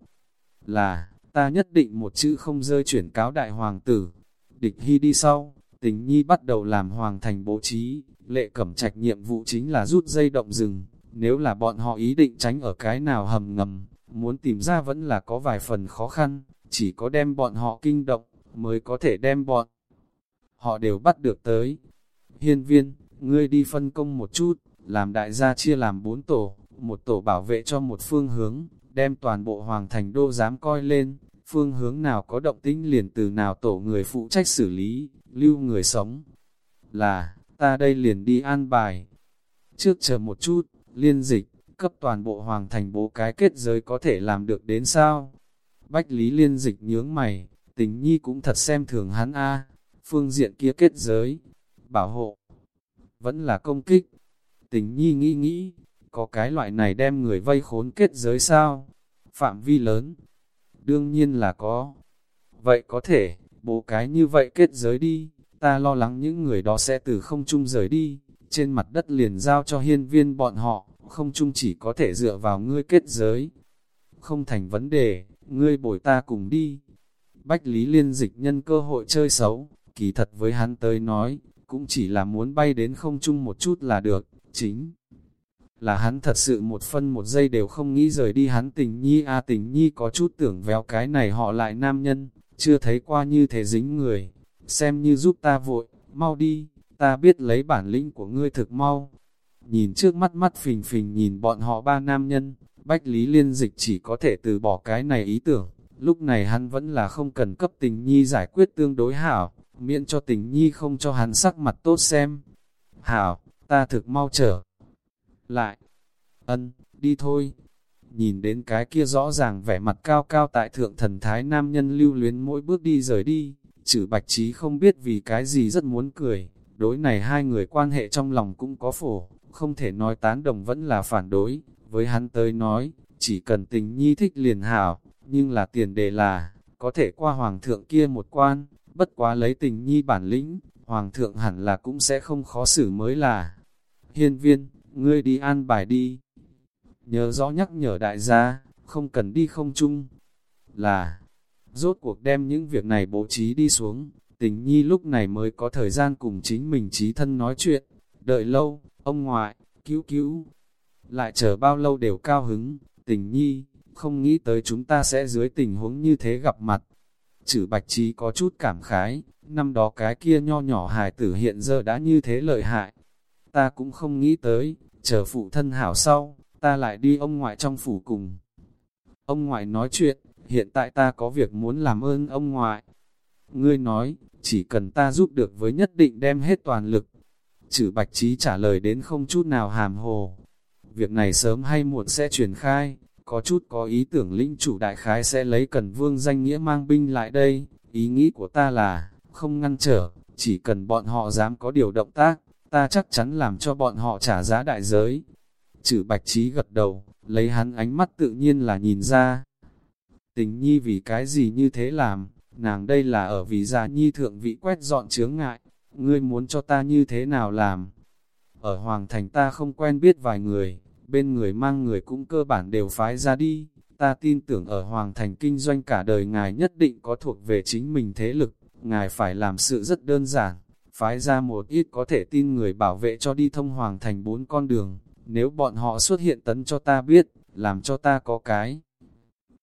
Là, ta nhất định một chữ không rơi chuyển cáo đại hoàng tử. Địch hy đi sau, tình nhi bắt đầu làm hoàng thành bố trí, lệ cẩm trạch nhiệm vụ chính là rút dây động rừng, nếu là bọn họ ý định tránh ở cái nào hầm ngầm, muốn tìm ra vẫn là có vài phần khó khăn, chỉ có đem bọn họ kinh động, mới có thể đem bọn. Họ đều bắt được tới. Hiên viên, ngươi đi phân công một chút, làm đại gia chia làm bốn tổ, một tổ bảo vệ cho một phương hướng, đem toàn bộ hoàng thành đô dám coi lên, phương hướng nào có động tĩnh liền từ nào tổ người phụ trách xử lý, lưu người sống. Là, ta đây liền đi an bài. Trước chờ một chút, liên dịch, cấp toàn bộ hoàng thành bố cái kết giới có thể làm được đến sao? Bách Lý liên dịch nhướng mày, tình nhi cũng thật xem thường hắn a phương diện kia kết giới, bảo hộ, vẫn là công kích. Tình nhi nghĩ nghĩ, có cái loại này đem người vây khốn kết giới sao? Phạm vi lớn, đương nhiên là có. Vậy có thể, bố cái như vậy kết giới đi, ta lo lắng những người đó sẽ từ không trung rời đi, trên mặt đất liền giao cho hiên viên bọn họ, không chung chỉ có thể dựa vào ngươi kết giới. Không thành vấn đề, ngươi bồi ta cùng đi. Bách Lý Liên dịch nhân cơ hội chơi xấu, kỳ thật với hắn tới nói, cũng chỉ là muốn bay đến không chung một chút là được, chính là hắn thật sự một phân một giây đều không nghĩ rời đi hắn tình nhi a tình nhi có chút tưởng véo cái này họ lại nam nhân, chưa thấy qua như thế dính người, xem như giúp ta vội, mau đi, ta biết lấy bản lĩnh của ngươi thực mau. Nhìn trước mắt mắt phình phình nhìn bọn họ ba nam nhân, Bách Lý Liên Dịch chỉ có thể từ bỏ cái này ý tưởng, lúc này hắn vẫn là không cần cấp tình nhi giải quyết tương đối hảo, miễn cho tình nhi không cho hắn sắc mặt tốt xem. Hảo, ta thực mau trở lại. Ân, đi thôi. Nhìn đến cái kia rõ ràng vẻ mặt cao cao tại thượng thần thái nam nhân lưu luyến mỗi bước đi rời đi, chữ bạch trí không biết vì cái gì rất muốn cười, đối này hai người quan hệ trong lòng cũng có phổ, không thể nói tán đồng vẫn là phản đối, với hắn tới nói, chỉ cần tình nhi thích liền hảo, nhưng là tiền đề là, có thể qua hoàng thượng kia một quan, bất quá lấy tình nhi bản lĩnh, hoàng thượng hẳn là cũng sẽ không khó xử mới là. Hiên viên, ngươi đi an bài đi. Nhớ rõ nhắc nhở đại gia, không cần đi không chung. Là, rốt cuộc đem những việc này bố trí đi xuống, tình nhi lúc này mới có thời gian cùng chính mình trí thân nói chuyện. Đợi lâu, ông ngoại, cứu cứu. Lại chờ bao lâu đều cao hứng, tình nhi, không nghĩ tới chúng ta sẽ dưới tình huống như thế gặp mặt. chữ bạch trí có chút cảm khái, năm đó cái kia nho nhỏ hài tử hiện giờ đã như thế lợi hại, ta cũng không nghĩ tới, chờ phụ thân hảo sau, ta lại đi ông ngoại trong phủ cùng. Ông ngoại nói chuyện, hiện tại ta có việc muốn làm ơn ông ngoại. Ngươi nói, chỉ cần ta giúp được với nhất định đem hết toàn lực. Chử bạch trí trả lời đến không chút nào hàm hồ. Việc này sớm hay muộn sẽ truyền khai, có chút có ý tưởng linh chủ đại khái sẽ lấy cần vương danh nghĩa mang binh lại đây. Ý nghĩ của ta là, không ngăn trở, chỉ cần bọn họ dám có điều động tác, ta chắc chắn làm cho bọn họ trả giá đại giới. Chử bạch trí gật đầu, lấy hắn ánh mắt tự nhiên là nhìn ra. Tình nhi vì cái gì như thế làm, nàng đây là ở vì già nhi thượng vị quét dọn chướng ngại, ngươi muốn cho ta như thế nào làm. Ở Hoàng Thành ta không quen biết vài người, bên người mang người cũng cơ bản đều phái ra đi, ta tin tưởng ở Hoàng Thành kinh doanh cả đời ngài nhất định có thuộc về chính mình thế lực, ngài phải làm sự rất đơn giản, phái ra một ít có thể tin người bảo vệ cho đi thông hoàng thành bốn con đường, nếu bọn họ xuất hiện tấn cho ta biết, làm cho ta có cái.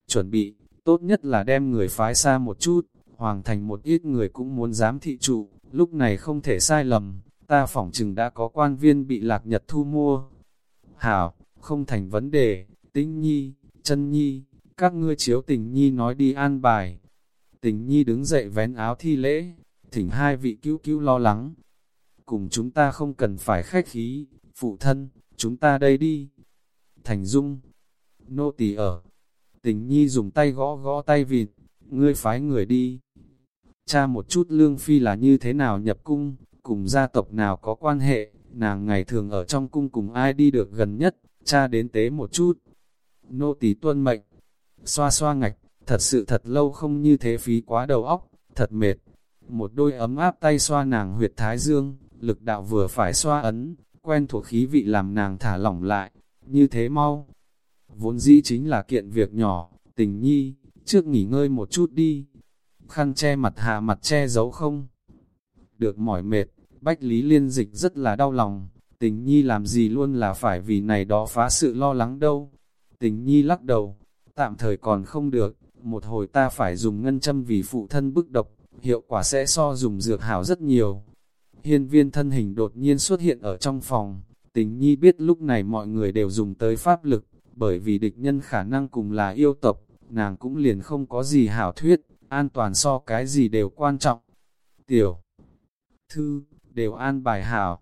Chuẩn bị, tốt nhất là đem người phái xa một chút, hoàng thành một ít người cũng muốn dám thị trụ, lúc này không thể sai lầm, ta phỏng chừng đã có quan viên bị lạc nhật thu mua. Hảo, không thành vấn đề, tĩnh nhi, chân nhi, các ngươi chiếu tình nhi nói đi an bài. Tình nhi đứng dậy vén áo thi lễ, thỉnh hai vị cứu cứu lo lắng. Cùng chúng ta không cần phải khách khí, phụ thân, chúng ta đây đi. Thành Dung, nô tỳ ở. Tình nhi dùng tay gõ gõ tay vịt, ngươi phái người đi. Cha một chút lương phi là như thế nào nhập cung, cùng gia tộc nào có quan hệ, nàng ngày thường ở trong cung cùng ai đi được gần nhất, cha đến tế một chút. Nô tỳ tuân mệnh, xoa xoa ngạch, thật sự thật lâu không như thế phí quá đầu óc, thật mệt một đôi ấm áp tay xoa nàng huyệt thái dương, lực đạo vừa phải xoa ấn, quen thuộc khí vị làm nàng thả lỏng lại, như thế mau. Vốn dĩ chính là kiện việc nhỏ, tình nhi, trước nghỉ ngơi một chút đi. Khăn che mặt hạ mặt che giấu không? Được mỏi mệt, Bách Lý Liên Dịch rất là đau lòng, tình nhi làm gì luôn là phải vì này đó phá sự lo lắng đâu. Tình nhi lắc đầu, tạm thời còn không được, một hồi ta phải dùng ngân châm vì phụ thân bức độc, hiệu quả sẽ so dùng dược hảo rất nhiều. Hiên viên thân hình đột nhiên xuất hiện ở trong phòng, tình nhi biết lúc này mọi người đều dùng tới pháp lực, bởi vì địch nhân khả năng cùng là yêu tộc, nàng cũng liền không có gì hảo thuyết, an toàn so cái gì đều quan trọng. Tiểu Thư, đều an bài hảo.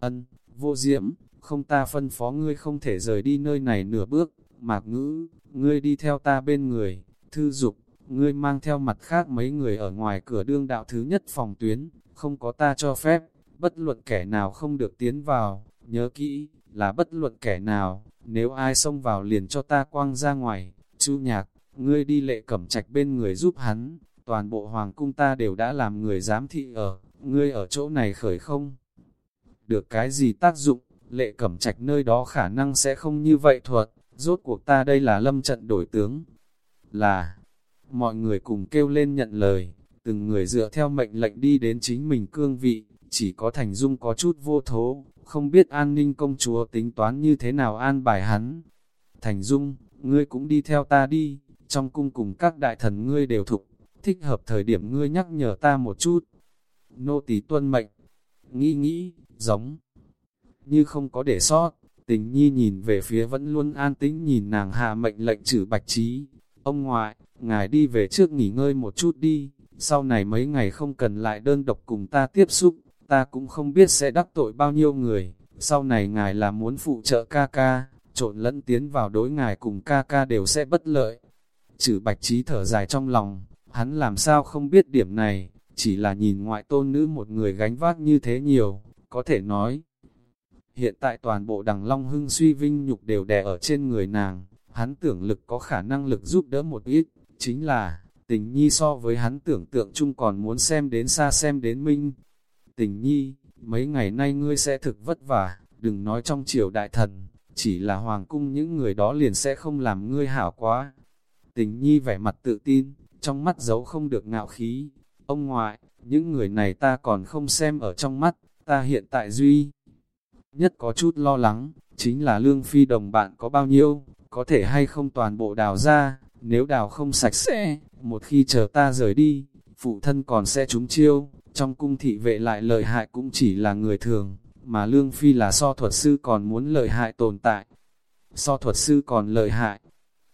Ân, vô diễm, không ta phân phó ngươi không thể rời đi nơi này nửa bước, mạc ngữ, ngươi đi theo ta bên người, thư dục, ngươi mang theo mặt khác mấy người ở ngoài cửa đương đạo thứ nhất phòng tuyến, không có ta cho phép, bất luận kẻ nào không được tiến vào, nhớ kỹ, là bất luận kẻ nào, nếu ai xông vào liền cho ta quăng ra ngoài, chu nhạc, ngươi đi lệ cẩm trạch bên người giúp hắn, toàn bộ hoàng cung ta đều đã làm người giám thị ở, ngươi ở chỗ này khởi không? Được cái gì tác dụng, lệ cẩm trạch nơi đó khả năng sẽ không như vậy thuật, rốt cuộc ta đây là lâm trận đổi tướng. Là, mọi người cùng kêu lên nhận lời, từng người dựa theo mệnh lệnh đi đến chính mình cương vị, chỉ có Thành Dung có chút vô thố, không biết an ninh công chúa tính toán như thế nào an bài hắn. Thành Dung, ngươi cũng đi theo ta đi, trong cung cùng các đại thần ngươi đều thục, thích hợp thời điểm ngươi nhắc nhở ta một chút. Nô tỳ tuân mệnh, nghĩ nghĩ, giống như không có để sót, tình nhi nhìn về phía vẫn luôn an tĩnh nhìn nàng hạ mệnh lệnh trừ bạch trí. Ông ngoại, ngài đi về trước nghỉ ngơi một chút đi, sau này mấy ngày không cần lại đơn độc cùng ta tiếp xúc, ta cũng không biết sẽ đắc tội bao nhiêu người, sau này ngài là muốn phụ trợ ca ca, trộn lẫn tiến vào đối ngài cùng ca ca đều sẽ bất lợi. Trừ bạch trí thở dài trong lòng, hắn làm sao không biết điểm này, chỉ là nhìn ngoại tôn nữ một người gánh vác như thế nhiều, có thể nói. Hiện tại toàn bộ đằng long hưng suy vinh nhục đều đè ở trên người nàng, hắn tưởng lực có khả năng lực giúp đỡ một ít, chính là, tình nhi so với hắn tưởng tượng chung còn muốn xem đến xa xem đến minh. Tình nhi, mấy ngày nay ngươi sẽ thực vất vả, đừng nói trong triều đại thần, chỉ là hoàng cung những người đó liền sẽ không làm ngươi hảo quá. Tình nhi vẻ mặt tự tin, trong mắt giấu không được ngạo khí. Ông ngoại, những người này ta còn không xem ở trong mắt, ta hiện tại duy. Nhất có chút lo lắng, chính là lương phi đồng bạn có bao nhiêu, có thể hay không toàn bộ đào ra, nếu đào không sạch sẽ, một khi chờ ta rời đi, phụ thân còn sẽ trúng chiêu, trong cung thị vệ lại lợi hại cũng chỉ là người thường, mà lương phi là so thuật sư còn muốn lợi hại tồn tại. So thuật sư còn lợi hại,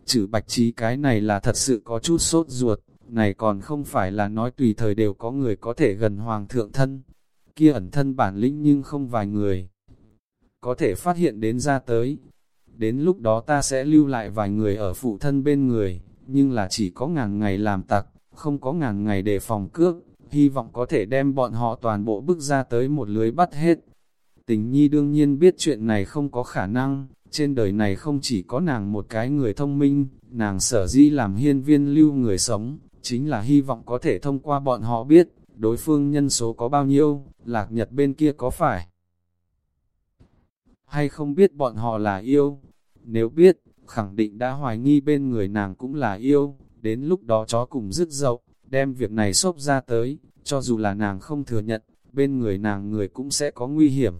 chữ bạch trí cái này là thật sự có chút sốt ruột, này còn không phải là nói tùy thời đều có người có thể gần hoàng thượng thân, kia ẩn thân bản lĩnh nhưng không vài người có thể phát hiện đến ra tới. Đến lúc đó ta sẽ lưu lại vài người ở phụ thân bên người, nhưng là chỉ có ngàn ngày làm tặc, không có ngàn ngày để phòng cước, hy vọng có thể đem bọn họ toàn bộ bước ra tới một lưới bắt hết. Tình nhi đương nhiên biết chuyện này không có khả năng, trên đời này không chỉ có nàng một cái người thông minh, nàng sở dĩ làm hiên viên lưu người sống, chính là hy vọng có thể thông qua bọn họ biết, đối phương nhân số có bao nhiêu, lạc nhật bên kia có phải hay không biết bọn họ là yêu. Nếu biết, khẳng định đã hoài nghi bên người nàng cũng là yêu, đến lúc đó chó cùng dứt dậu, đem việc này xốp ra tới, cho dù là nàng không thừa nhận, bên người nàng người cũng sẽ có nguy hiểm.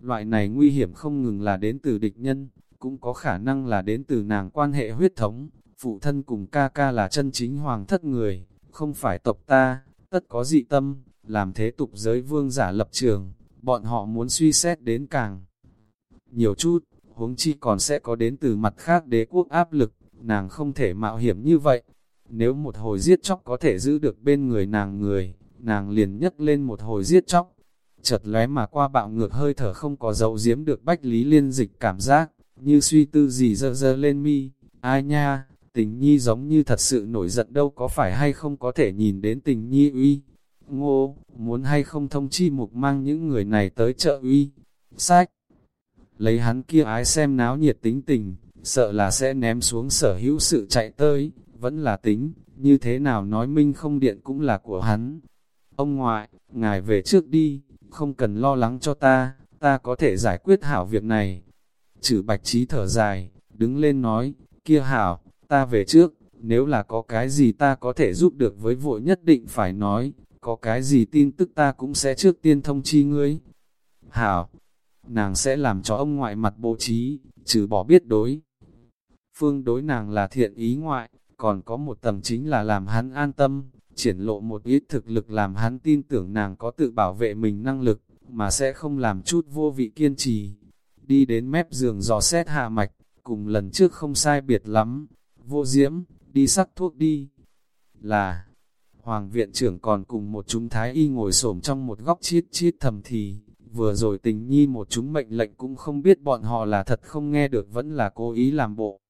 Loại này nguy hiểm không ngừng là đến từ địch nhân, cũng có khả năng là đến từ nàng quan hệ huyết thống, phụ thân cùng ca ca là chân chính hoàng thất người, không phải tộc ta, tất có dị tâm, làm thế tục giới vương giả lập trường, bọn họ muốn suy xét đến càng nhiều chút, huống chi còn sẽ có đến từ mặt khác đế quốc áp lực, nàng không thể mạo hiểm như vậy. Nếu một hồi giết chóc có thể giữ được bên người nàng người, nàng liền nhấc lên một hồi giết chóc. Chợt lóe mà qua bạo ngược hơi thở không có dấu giếm được bách lý liên dịch cảm giác, như suy tư gì dơ dơ lên mi, ai nha, tình nhi giống như thật sự nổi giận đâu có phải hay không có thể nhìn đến tình nhi uy. Ngô, muốn hay không thông chi mục mang những người này tới chợ uy. Sách, lấy hắn kia ái xem náo nhiệt tính tình, sợ là sẽ ném xuống sở hữu sự chạy tới, vẫn là tính, như thế nào nói minh không điện cũng là của hắn. Ông ngoại, ngài về trước đi, không cần lo lắng cho ta, ta có thể giải quyết hảo việc này. Chử bạch trí thở dài, đứng lên nói, kia hảo, ta về trước, nếu là có cái gì ta có thể giúp được với vội nhất định phải nói, có cái gì tin tức ta cũng sẽ trước tiên thông chi ngươi. Hảo, nàng sẽ làm cho ông ngoại mặt bố trí, trừ bỏ biết đối. Phương đối nàng là thiện ý ngoại, còn có một tầng chính là làm hắn an tâm, triển lộ một ít thực lực làm hắn tin tưởng nàng có tự bảo vệ mình năng lực, mà sẽ không làm chút vô vị kiên trì. Đi đến mép giường dò xét hạ mạch, cùng lần trước không sai biệt lắm, vô diễm, đi sắc thuốc đi. Là, Hoàng viện trưởng còn cùng một chúng thái y ngồi xổm trong một góc chiết chiết thầm thì, vừa rồi tình nhi một chúng mệnh lệnh cũng không biết bọn họ là thật không nghe được vẫn là cố ý làm bộ.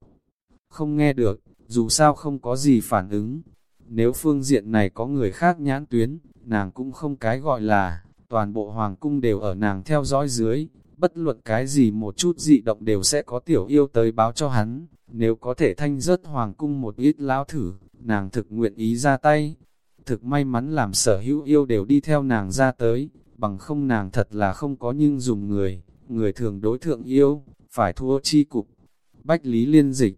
Không nghe được, dù sao không có gì phản ứng. Nếu phương diện này có người khác nhãn tuyến, nàng cũng không cái gọi là, toàn bộ hoàng cung đều ở nàng theo dõi dưới, bất luận cái gì một chút dị động đều sẽ có tiểu yêu tới báo cho hắn, nếu có thể thanh rớt hoàng cung một ít lão thử, nàng thực nguyện ý ra tay. Thực may mắn làm sở hữu yêu đều đi theo nàng ra tới, bằng không nàng thật là không có nhưng dùng người, người thường đối thượng yêu, phải thua chi cục. Bách Lý Liên Dịch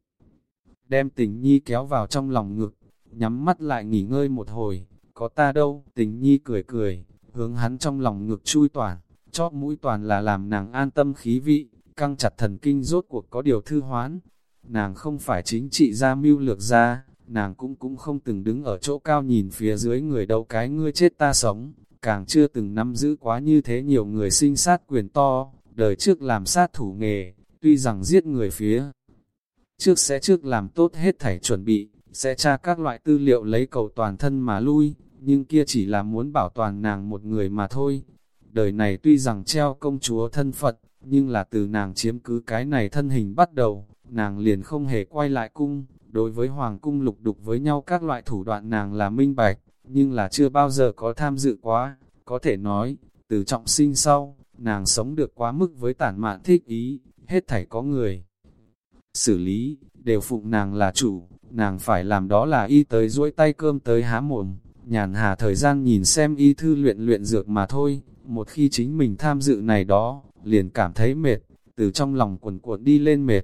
đem tình nhi kéo vào trong lòng ngực, nhắm mắt lại nghỉ ngơi một hồi, có ta đâu, tình nhi cười cười, hướng hắn trong lòng ngực chui toàn, chóp mũi toàn là làm nàng an tâm khí vị, căng chặt thần kinh rốt cuộc có điều thư hoán. Nàng không phải chính trị gia mưu lược ra, nàng cũng cũng không từng đứng ở chỗ cao nhìn phía dưới người đâu. Cái ngươi chết ta sống, càng chưa từng nắm giữ quá như thế nhiều người sinh sát quyền to, đời trước làm sát thủ nghề, tuy rằng giết người phía trước sẽ trước làm tốt hết thảy chuẩn bị, sẽ tra các loại tư liệu lấy cầu toàn thân mà lui, nhưng kia chỉ là muốn bảo toàn nàng một người mà thôi. Đời này tuy rằng treo công chúa thân Phật, nhưng là từ nàng chiếm cứ cái này thân hình bắt đầu, nàng liền không hề quay lại cung, đối với hoàng cung lục đục với nhau các loại thủ đoạn nàng là minh bạch, nhưng là chưa bao giờ có tham dự quá, có thể nói, từ trọng sinh sau, nàng sống được quá mức với tản mạn thích ý, hết thảy có người. Xử lý, đều phụng nàng là chủ, nàng phải làm đó là y tới duỗi tay cơm tới há mồm, nhàn hà thời gian nhìn xem y thư luyện luyện dược mà thôi, một khi chính mình tham dự này đó, liền cảm thấy mệt, từ trong lòng quần cuộn đi lên mệt,